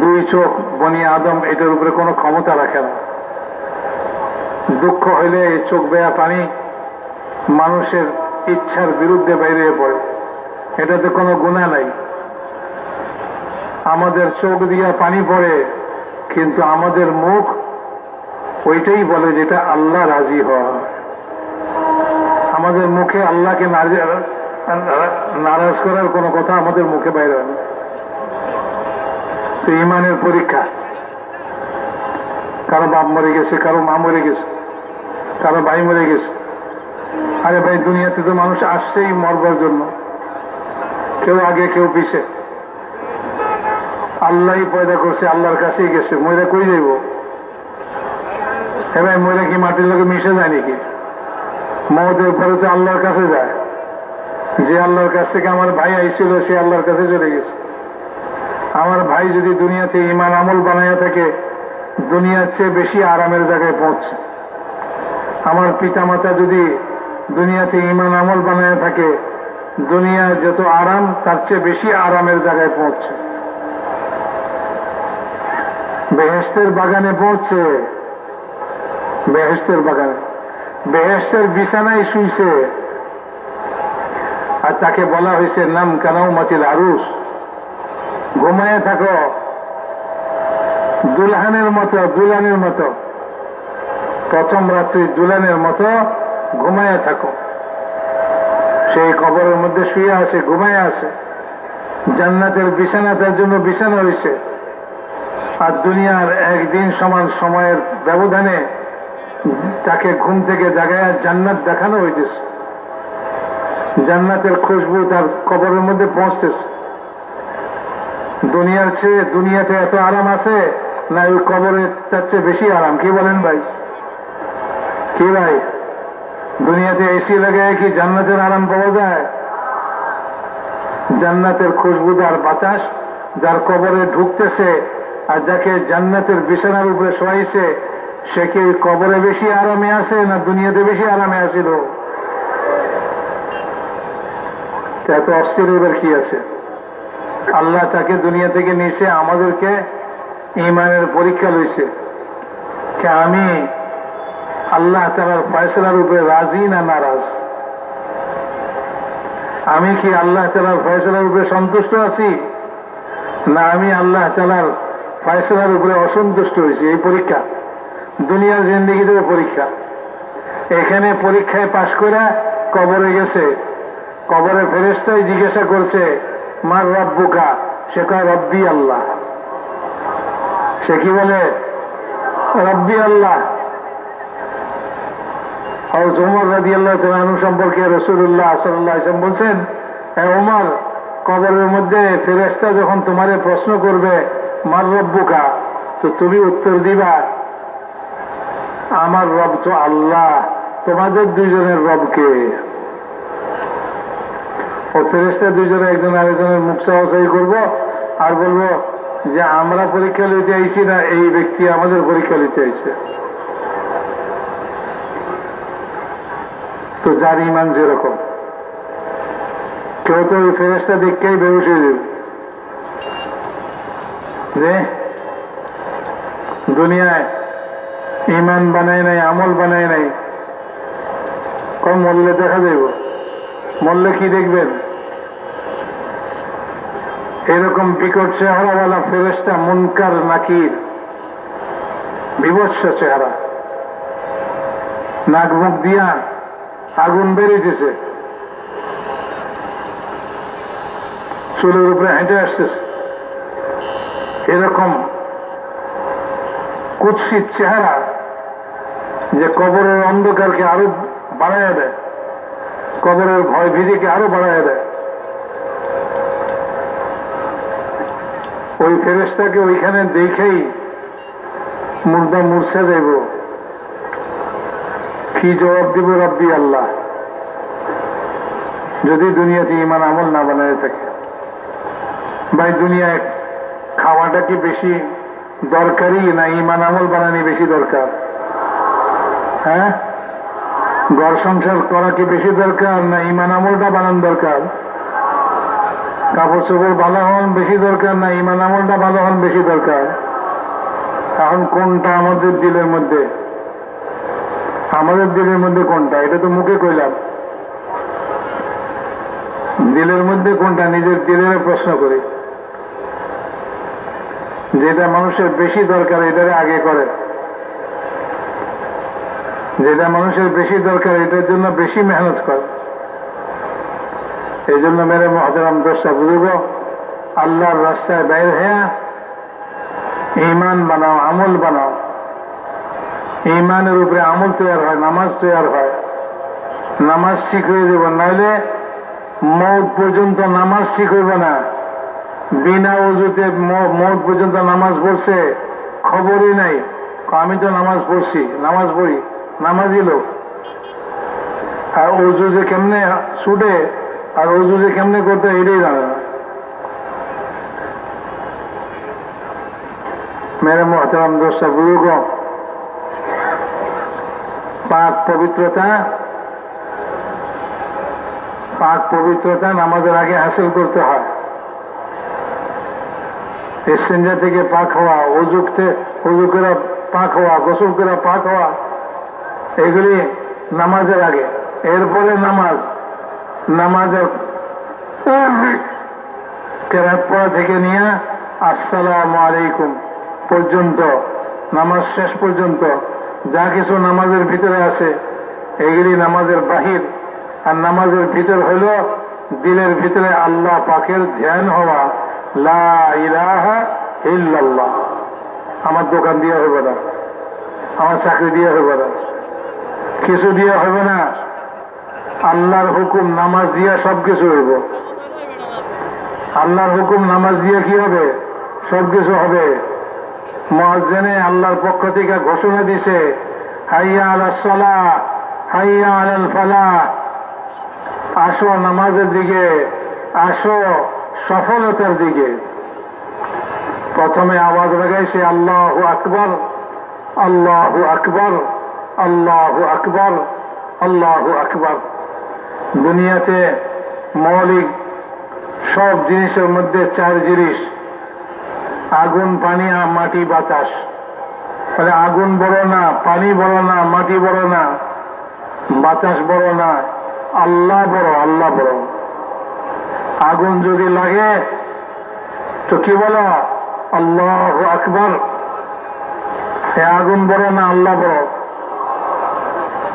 দুই চোখ বনি আদম, এটার উপরে কোনো ক্ষমতা রাখে না। দুঃখ হইলে এই চোখ বেয়া পানি মানুষের ইচ্ছার বিরুদ্ধে বাইরে পড়ে। এটাতে কোনো গুণা নাই। আমাদের চোখ দিয়া পানি পড়ে, কিন্তু আমাদের মুখ ওইটাই বলে যেটা আল্লাহ রাজি হওয়া। আমাদের মুখে আল্লাহকে নারাজ করার কোনো কথা আমাদের মুখে বাইরে হয় না। তো ইমানের পরীক্ষা। কারও বাপ মরে গেছে, কারও মা মরে গেছে, কারও ভাই মরে গেছে। আরে ভাই, দুনিয়াতে তো মানুষ আসছেই মরবার জন্য। কেউ আগে, কেউ পিছে। আল্লাহ পয়দা করছে, আল্লাহর কাছেই গেছে। ময়রা কই যাইব? এবার ময়রা কি মাটির লোকে মিশে যায় নাকি? মমতের পরে তো আল্লাহর কাছে যায়। যে আল্লাহর কাছ থেকে আমার ভাই আইছিল, সে আল্লাহর কাছে চলে গেছে। আমার ভাই যদি দুনিয়াতে ইমান আমল বানাইয়া থাকে, দুনিয়ার চেয়ে বেশি আরামের জায়গায় পৌঁছে। আমার পিতামাতা যদি দুনিয়াতে ইমান আমল বানাইয়া থাকে, দুনিয়ার যত আরাম, তার চেয়ে বেশি আরামের জায়গায় পৌঁছে। বেহেস্তের বাগানে পৌঁছে। বেহেস্তের বাগানে। বেহেস্তের বিছানায় শুইছে। আর তাকে বলা হয়েছে, নাম কানাও মাচিল আরুস। ঘুমায় থাকো। দুলহানের মতো, দুলানের মতো। প্রথম রাত্রি দুলানের মতো ঘুমায় থাকো। সেই কবরের মধ্যে শুয়ে আছে ঘুমায় আছে। জান্নাতের বিছানা তার জন্য বিছানা হয়েছে আর দুনিয়ার একদিন সমান সময়ের ব্যবধানে তাকে ঘুম থেকে জাগায় জান্নাত দেখানো হইতেছে। জান্নাতের খুশবু তার কবরের মধ্যে পৌঁছতেছে। দুনিয়ার চেয়ে দুনিয়াতে এত আরাম আছে, না ওই কবরে তার চেয়ে বেশি আরাম? কি বলেন ভাই? কি ভাই? দুনিয়াতে এসি লাগায় কি জান্নাতের আরাম পাওয়া যায়? জান্নাতের খুশবুদার বাতাস যার কবরে ঢুকতেছে আর যাকে জান্নাতের বিছানার উপরে শোয়াইছে সে কি কবরে বেশি আরামে আছে না দুনিয়াতে বেশি আরামে আসিল এত অস্থির এবার কি আছে? আল্লাহ তাকে দুনিয়া থেকে নিচে আমাদেরকে ইমানের পরীক্ষা লইছে। আমি আল্লাহ তালার ফয়সলার উপরে রাজি না নারাজ? আমি কি আল্লাহ তালার ফয়সলার উপরে সন্তুষ্ট আছি? না, আমি আল্লাহ তালার ফয়সলার উপরে অসন্তুষ্ট হয়েছি। এই পরীক্ষা দুনিয়ার জিন্দিগিতেও পরীক্ষা। এখানে পরীক্ষায় পাশ করে কবরে গেছে। কবরে ফেরেস্তাই জিজ্ঞাসা করছে, মার রব্বুকা? সে কয়, রব্বি আল্লাহ। সে কি বলে, রব্বি আল্লাহ। উমর রাজি আল্লাহ তালু সম্পর্কে রসুল্লাহ সাল্লাহ ইসলাম বলছেন ওমর কবরের মধ্যে ফেরেস্তা যখন তোমারে প্রশ্ন করবে, মার রব্বুকা? তো তুমি উত্তর দিবা আমার রব তো আল্লাহ, তোমাদের দুইজনের রবকে ও ফেরেস্তা দুইজনে, একজন আরেকজনের মুখ সাহসাই করব আর বলব যে আমরা পরীক্ষা লইতে আইছি না, এই ব্যক্তি আমাদের পরীক্ষা লইতে আইছে। তো যার ইমান যেরকম। কেউ তো ওই ফেরেস্তা দেখকেই বেউসে দেবে যে দুনিয়ায় ইমান বানায় নাই, আমল বানায় নাই। কম মরলে দেখা যাইব। মরলে কি দেখবেন? এরকম বিকট চেহারাওয়ালা ফেরেস্তা মুনকার, নাকির বিভৎস চেহারা। নাক মুখ দিয়া আগুন বেরিয়েছে চুলের উপরে হেঁটে আসতেছে। এরকম কুৎসিত চেহারা যে কবরের অন্ধকারকে আরও বাড়াইয়া দেয়। কবরের ভয় ভীতিকে আরও বাড়াইয়া দেয়। ওই ফেরেস্তাকে ওইখানে দেখেই মুর্দা মূর্ছা যাইব। কি জবাব দিব রব্বি আল্লাহ? যদি দুনিয়াতে ইমান আমল না বানায় থাকে। ভাই, দুনিয়ায় খাওয়াটা কি বেশি দরকারি না ইমান আমল বানানি বেশি দরকার? হ্যাঁ? ঘর সংসার করা কি বেশি দরকার না ইমান আমলটা বানান দরকার? কাপড় চোপড় ভালো হন বেশি দরকার না ইমান আমলটা ভালো হন বেশি দরকার? এখন কোনটা আমাদের দিলের মধ্যে? আমাদের দিলের মধ্যে কোনটা? এটা তো মুখে কইলাম। দিলের মধ্যে কোনটা? নিজের দিলের প্রশ্ন করি। যেটা মানুষের বেশি দরকার, এটারে আগে করে। যেটা মানুষের বেশি দরকার, এটার জন্য বেশি মেহনত করে। এই জন্য মেরে মহাজারাম দোষটা বুঝব আল্লাহর রাস্তায় বের হ্যাঁ ইমান বানাও, আমল বানাও। ইমানের উপরে আমল তৈরি হয়, নামাজ তৈরি হয়। নামাজ ঠিক হয়ে যাব, নাইলে মৌত পর্যন্ত নামাজ ঠিক হইব না। বিনা অজুতে মৌত পর্যন্ত নামাজ পড়ছে, খবরই নাই। আমি তো নামাজ পড়ছি, নামাজ পড়ি। নামাজই লোক। আর অজু যে কেমনে ছুটে, আর অজু যে কেমনে করতে, এটাই জানে না। মেরে মহতারাম দোষটা বুঝুক পাক পবিত্রতা পাক পবিত্রতা নামাজের আগে হাসিল করতে হয়। এসেঞ্জা থেকে পাক হওয়া অজুকতে অজু করে পাক হওয়া, গোসল করে পাক হওয়া এগুলি নামাজের আগে। এরপরে নামাজ। নামাজের কেরাত পড়া থেকে নিয়ে আসসালাম আলাইকুম পর্যন্ত, নামাজ শেষ পর্যন্ত, যা কিছু নামাজের ভিতরে আছে, এগুলি নামাজের বাহির। আর নামাজের ভিতর হইল দিলের ভিতরে আল্লাহ পাকের ধ্যান হওয়া। লা ইলাহা ইল্লাল্লাহ। আমার দোকান দিয়ে হইব না। আমার চাকরি দিয়ে হইব না। কিছু দিয়ে হবে না। আল্লাহর হুকুম নামাজ দিয়া সব কিছু হইব। আল্লাহর হুকুম নামাজ দিয়ে কি হবে? সব কিছু হবে। মহাজেনে আল্লাহর পক্ষ থেকে ঘোষণা দিছে, হাইয়া আলা সলা, হাইয়া আলাল ফালা। আসো নামাজের দিকে, আসো সফলতার দিকে। প্রথমে আওয়াজ লাগাইছে, আল্লাহ আকবর আল্লাহ আকবর। আল্লাহ আকবর আল্লাহ আকবর। দুনিয়াতে মৌলিক সব জিনিসের মধ্যে চার জিনিস, আগুন, পানি আর মাটি, বাতাস। মানে আগুন বড় না, পানি বড় না, মাটি বড় না, বাতাস বড় না, আল্লাহ বড় আল্লাহ বড় আগুন যদি লাগে, তো কি বলো? আল্লাহ আকবর। এ আগুন বড় না, আল্লাহ বড়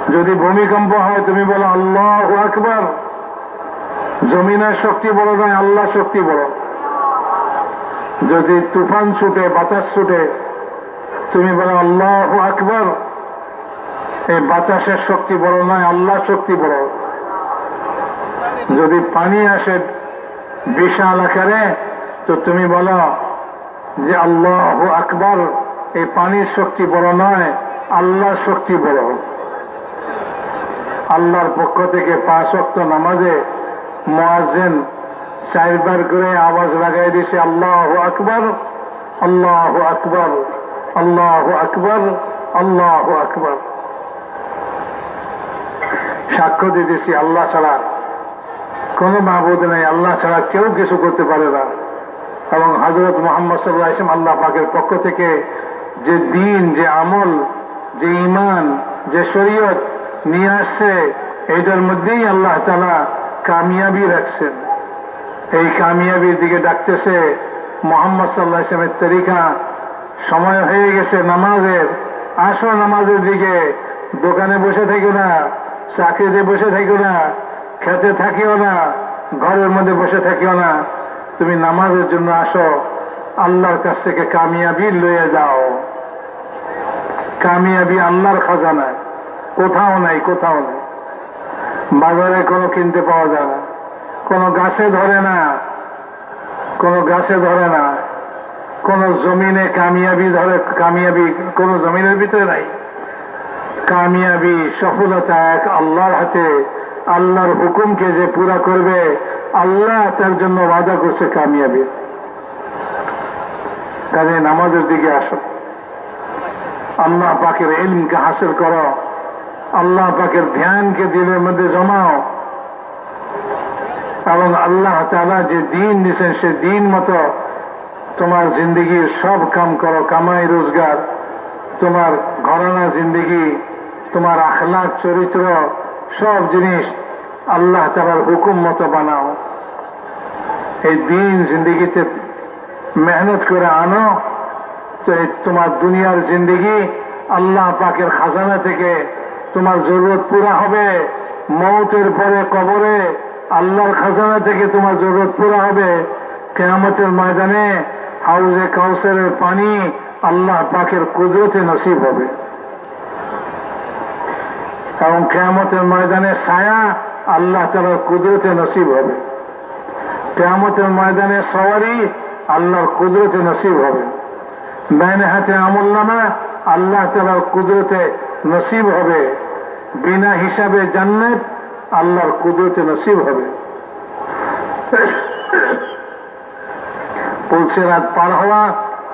যদি ভূমিকম্প হয়, তুমি বলো, আল্লাহ আকবর। জমিনের শক্তি বড় নয় আল্লাহ শক্তি বড় যদি তুফান ছুটে, বাতাস ছুটে, তুমি বলো, আল্লাহ আকবর। এই বাতাসের শক্তি বড় নয় আল্লাহ শক্তি বড় যদি পানি আসে বিশাল আকারে, তো তুমি বলো যে, আল্লাহ আকবর। এই পানির শক্তি বড় নয় আল্লাহর শক্তি বড় আল্লাহর পক্ষ থেকে পাঁচ অক্ত নামাজে মোয়াজেন চারবার করে আওয়াজ লাগাই দিছে আল্লাহ আকবর আল্লাহ আকবর আল্লাহ আকবর আল্লাহ আকবর। সাক্ষ্য দিতেছি আল্লাহ ছাড়া কোন মাহবুদ নেই, আল্লাহ ছাড়া কেউ কিছু করতে পারে না। এবং হজরত মোহাম্মদ সাল্লাহ ইসলাম আল্লাহ পাকের পক্ষ থেকে যে দিন, যে আমল, যে ইমান যে শরীয়ত নিয়ে আসছে এইটার মধ্যেই আল্লাহ তালা কামিয়াবি রাখছেন। এই কামিয়াবির দিকে ডাকতেছে, মোহাম্মদ সাল্লাহ ইসলামের তরিকা, সময় হয়ে গেছে নামাজের। আসো নামাজের দিকে, দোকানে বসে থেকো না, চাকরিতে বসে থেকো না, খেতে থাকিও না, ঘরের মধ্যে বসে থাকিও না, তুমি নামাজের জন্য আসো, আল্লাহর কাছ থেকে কামিয়াবি লয়ে যাও। কামিয়াবি আল্লাহর খাজানায়। কোথাও নাই কোথাও নাই। বাজারে কোনো কিনতে পাওয়া যায় না। কোনো গাছে ধরে না, কোনো গাছে ধরে না। কোন জমিনে কামিয়াবি ধরে, কামিয়াবি, কোন জমিনের ভিতরে নাই। কামিয়াবি সফলতা এক আল্লাহর হাতে। আল্লাহর হুকুমকে যে পুরা করবে, আল্লাহ তার জন্য ওয়াদা করছে কামিয়াবি। কাজে নামাজের দিকে আসো। আল্লাহ পাকের ইলমকে হাসিল করো। আল্লাহ পাকের ধ্যানকে দিলের মধ্যে জমাও। এবং আল্লাহ তালা যে দিন দিচ্ছেন সে দিন মতো তোমার জিন্দগির সব কাম করো, কামাই, রোজগার। তোমার ঘরানা জিন্দগি, তোমার আখলাক চরিত্র, সব জিনিস আল্লাহ তালার হুকুম মতো বানাও। এই দিন জিন্দগিতে মেহনত করে আনো। তো তোমার দুনিয়ার জিন্দগি আল্লাহ পাকের খাজানা থেকে তোমার জরুরত পুরা হবে। মৌতের পরে কবরে আল্লাহর খাজানা থেকে তোমার জরুরত পুরা হবে। কেয়ামতের ময়দানে হাউজে কাউসারের পানি আল্লাহ পাকের কুদরতে নসিব হবে। এবং কেয়ামতের ময়দানে ছায়া আল্লাহ তালার কুদরতে নসিব হবে। কেয়ামতের ময়দানে সওয়ারি আল্লাহর কুদরতে নসিব হবে। ডাইনে হাতে আমল নামা আল্লাহ তালার কুদরতে নসিব হবে। বিনা হিসাবে জান্নাত আল্লাহর কুদরতে নসিব হবে। পুলসেরাত পার হওয়া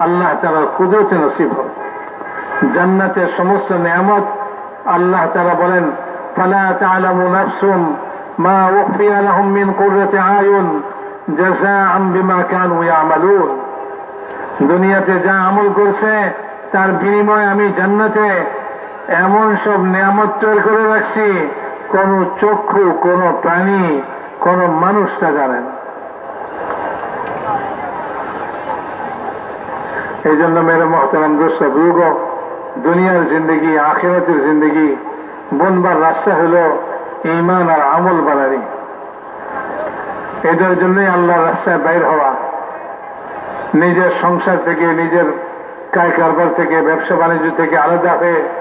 আল্লাহ তালার কুদরতে নসিব হবে। জান্নাতের সমস্ত নিয়ামত আল্লাহ তালা বলেন, ফালা তালামু নাফসুম মা উখফিয়া লাহুম কুররাতি আয়ুন জাযাআন বিমা কানু দুনিয়াতে যা আমল করছে, তার বিনিময়ে আমি জান্নাতে এমন সব নিয়ামত তৈরি করে রাখছি, কোন চক্ষু, কোন প্রাণী, কোন মানুষ তা জানেন এই জন্য মেরে মহতারাম দোস্ত বুগ দুনিয়ার জিন্দগি, আখেরাতের জিন্দগি, বনবার রাস্তা হল ইমান আর আমল বানানি। এদের জন্যই আল্লাহ রাস্তায় বাইর হওয়া। নিজের সংসার থেকে, নিজের কায় কারবার থেকে ব্যবসা বাণিজ্য থেকে আলাদা হয়ে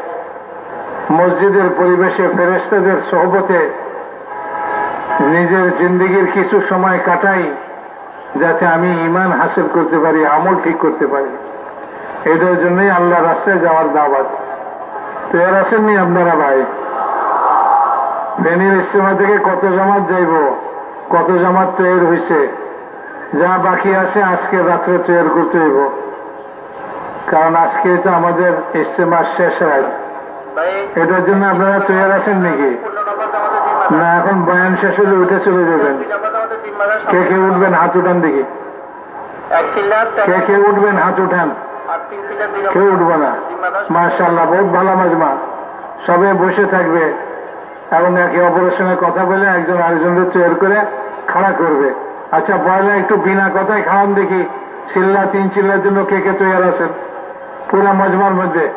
মসজিদের পরিবেশে ফেরেস্তাদের সহবতে নিজের জিন্দগির কিছু সময় কাটাই, যাতে আমি ইমান হাসিল করতে পারি, আমল ঠিক করতে পারি। এটার জন্যই আল্লাহ রাস্তায় যাওয়ার দাওয়াত। তৈরি আসেননি আপনারা ভাই? ফেনীর ইস্তেমা থেকে কত জামাত যাইব, কত জামাত তৈরি হয়েছে যা বাকি আছে আজকে রাত্রে তৈরি করতে হইব। কারণ আজকে তো আমাদের ইস্তেমার শেষ ভাই এটার জন্য আপনারা তৈরি আছেন নাকি? না, এখন বয়ান শেষ হলে উঠে চলে যাবেন। কে কে উঠবেন হাত উঠান দেখি। কে কে উঠবেন হাত উঠান। কেউ উঠবো না। জিম্মাদার মাশাল্লাহ বহুত ভালো মাজমা সবে বসে থাকবে। এবং একে অপরের সঙ্গে কথা বলে একজন আরেকজনকে তৈরি করে খাড়া করবে। আচ্ছা পয়লা একটু বিনা কথায় খাওয়ান দেখি। চিল্লা, তিন চিল্লার জন্য কে কে তৈরি আছেন? পুরা মজমার মধ্যে।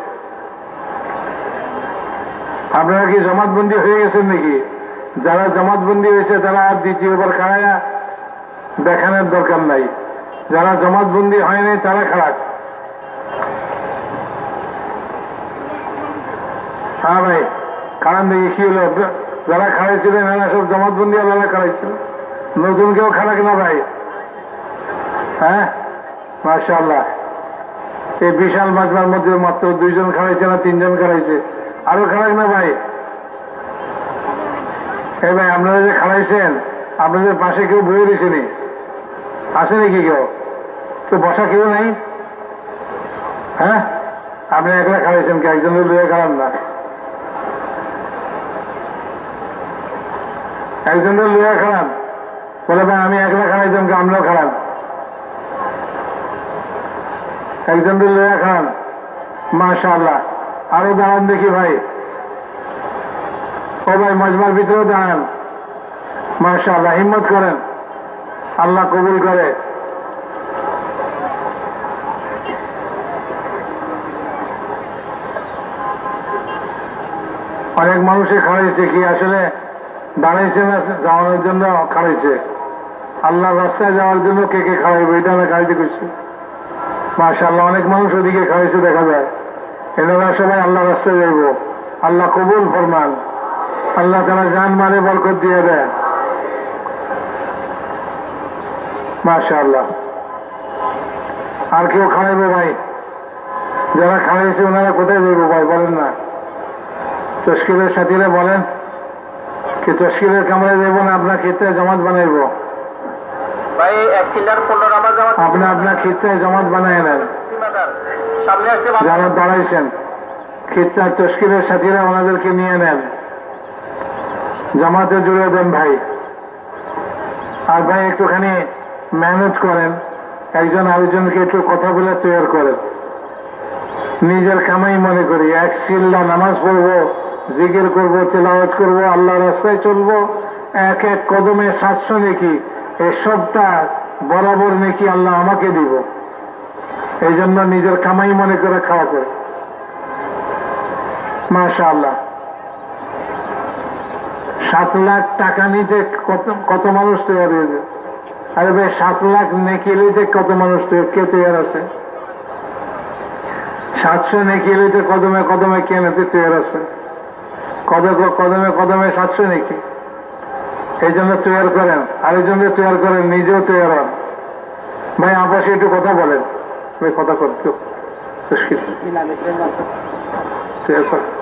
আপনারা কি জমাতবন্দি হয়ে গেছেন নাকি? যারা জমাতবন্দি হয়েছে, তারা আর দ্বিতীয়বার খাড়ায়া দেখানোর দরকার নাই। যারা জমাতবন্দি হয়নি তারা খারাপ হ্যাঁ ভাই খারাপ দেখি কি হলো। যারা খাড়াইছিলেন, এরা সব জমাতবন্দি আলাদা খাড়াইছিল? নতুন কেউ খারাপ না ভাই? হ্যাঁ? মার্শাল্লাহ এই বিশাল মাজমার মধ্যে মাত্র দুইজন খাড়াইছে না তিনজন খাড়াইছে? আরও খারাপ না ভাই? এই ভাই, আপনারা যে খাড়াইছেন আপনাদের পাশে কেউ বয়ে দিয়েছেনি আছে নাকি কেউ? কেউ বসা কেউ নাই? হ্যাঁ? আপনি একলা খাড়াইছেন কি? একজনের লুয়ে খারাপ না? একজনের লুয়া খারাপ বলে, ভাই, আমি একলা খারাইতাম কি? আমরাও খারাপ একজনের লুয়া খারাপ মাশা আল্লাহ আরও দাঁড়ান দেখি ভাই। ও ভাই, মজমার ভিতরেও দাঁড়ান। মাশা হিম্মত করেন। আল্লাহ কবুল করে। অনেক মানুষই খাড়াইছে কি, আসলে দাঁড়াইছে না, যাওয়ানোর জন্য খাড়াইছে। আল্লাহ রাস্তায় যাওয়ার জন্য কে কে খাড়াইবে, এটা না খাড়াইতে করছে মাশাল্লাহ অনেক মানুষ ওদিকে খাড়াইছে, দেখা যায়। এনারা সবাই আল্লাহ রাস্তায় যাইব আল্লাহ কবুল ফরমান। আল্লাহ তারা জান মারে বরকত দিয়ে দেয় মাশাল্লাহ আর কেউ খাড়াইবো ভাই? যারা খাড়াইছে ওনারা কোথায় যাইব ভাই বলেন না। তস্কিলের সাথীরা বলেন কি তস্কিলের কামড়ে দেব না আপনার ক্ষেত্রে জমাত বানাইব? আপনি আপনার ক্ষেত্রে জমাত বানাই নেন জিম্মাদার সামনে আসতে পারবেন যারা দাঁড়াইছেন ক্ষেত্রে তস্কিলের সাথীরা ওনাদেরকে নিয়ে নেন। জামাতে জুড়ে দেন ভাই। আর ভাই একটুখানি মেহনত করেন, একজন আরেকজনকে একটু কথা বলে তৈরি করেন। নিজের কামাই মনে করি, এক সিল্লা নামাজ পড়ব, জিকির করব, তেলাওয়াত করব, আল্লাহ রাস্তায় চলবো, এক এক কদমে সাতশো নেকি, এসবটা বরাবর নেকি আল্লাহ আমাকে দিব। এই জন্য নিজের কামাই মনে করে খাওয়া করে। মাশা আল্লাহ সাত লাখ টাকা নিতে কত মানুষ তৈরি হয়েছে? আরে ভাই, সাত লাখ নেকি লইতে কত মানুষ কে তৈরি আছে? সাতশো নেকি লইতে কদমে কদমে কে নিতে তৈরি আছে? কদমে কদমে কদমে সাতশো নাকি। এই জন্য তৈরি করেন, আরেকজনকে তৈরি করেন, নিজেও তৈরি হন। ভাই আপসে একটু কথা বলেন। কথা কর কেউ তো করেন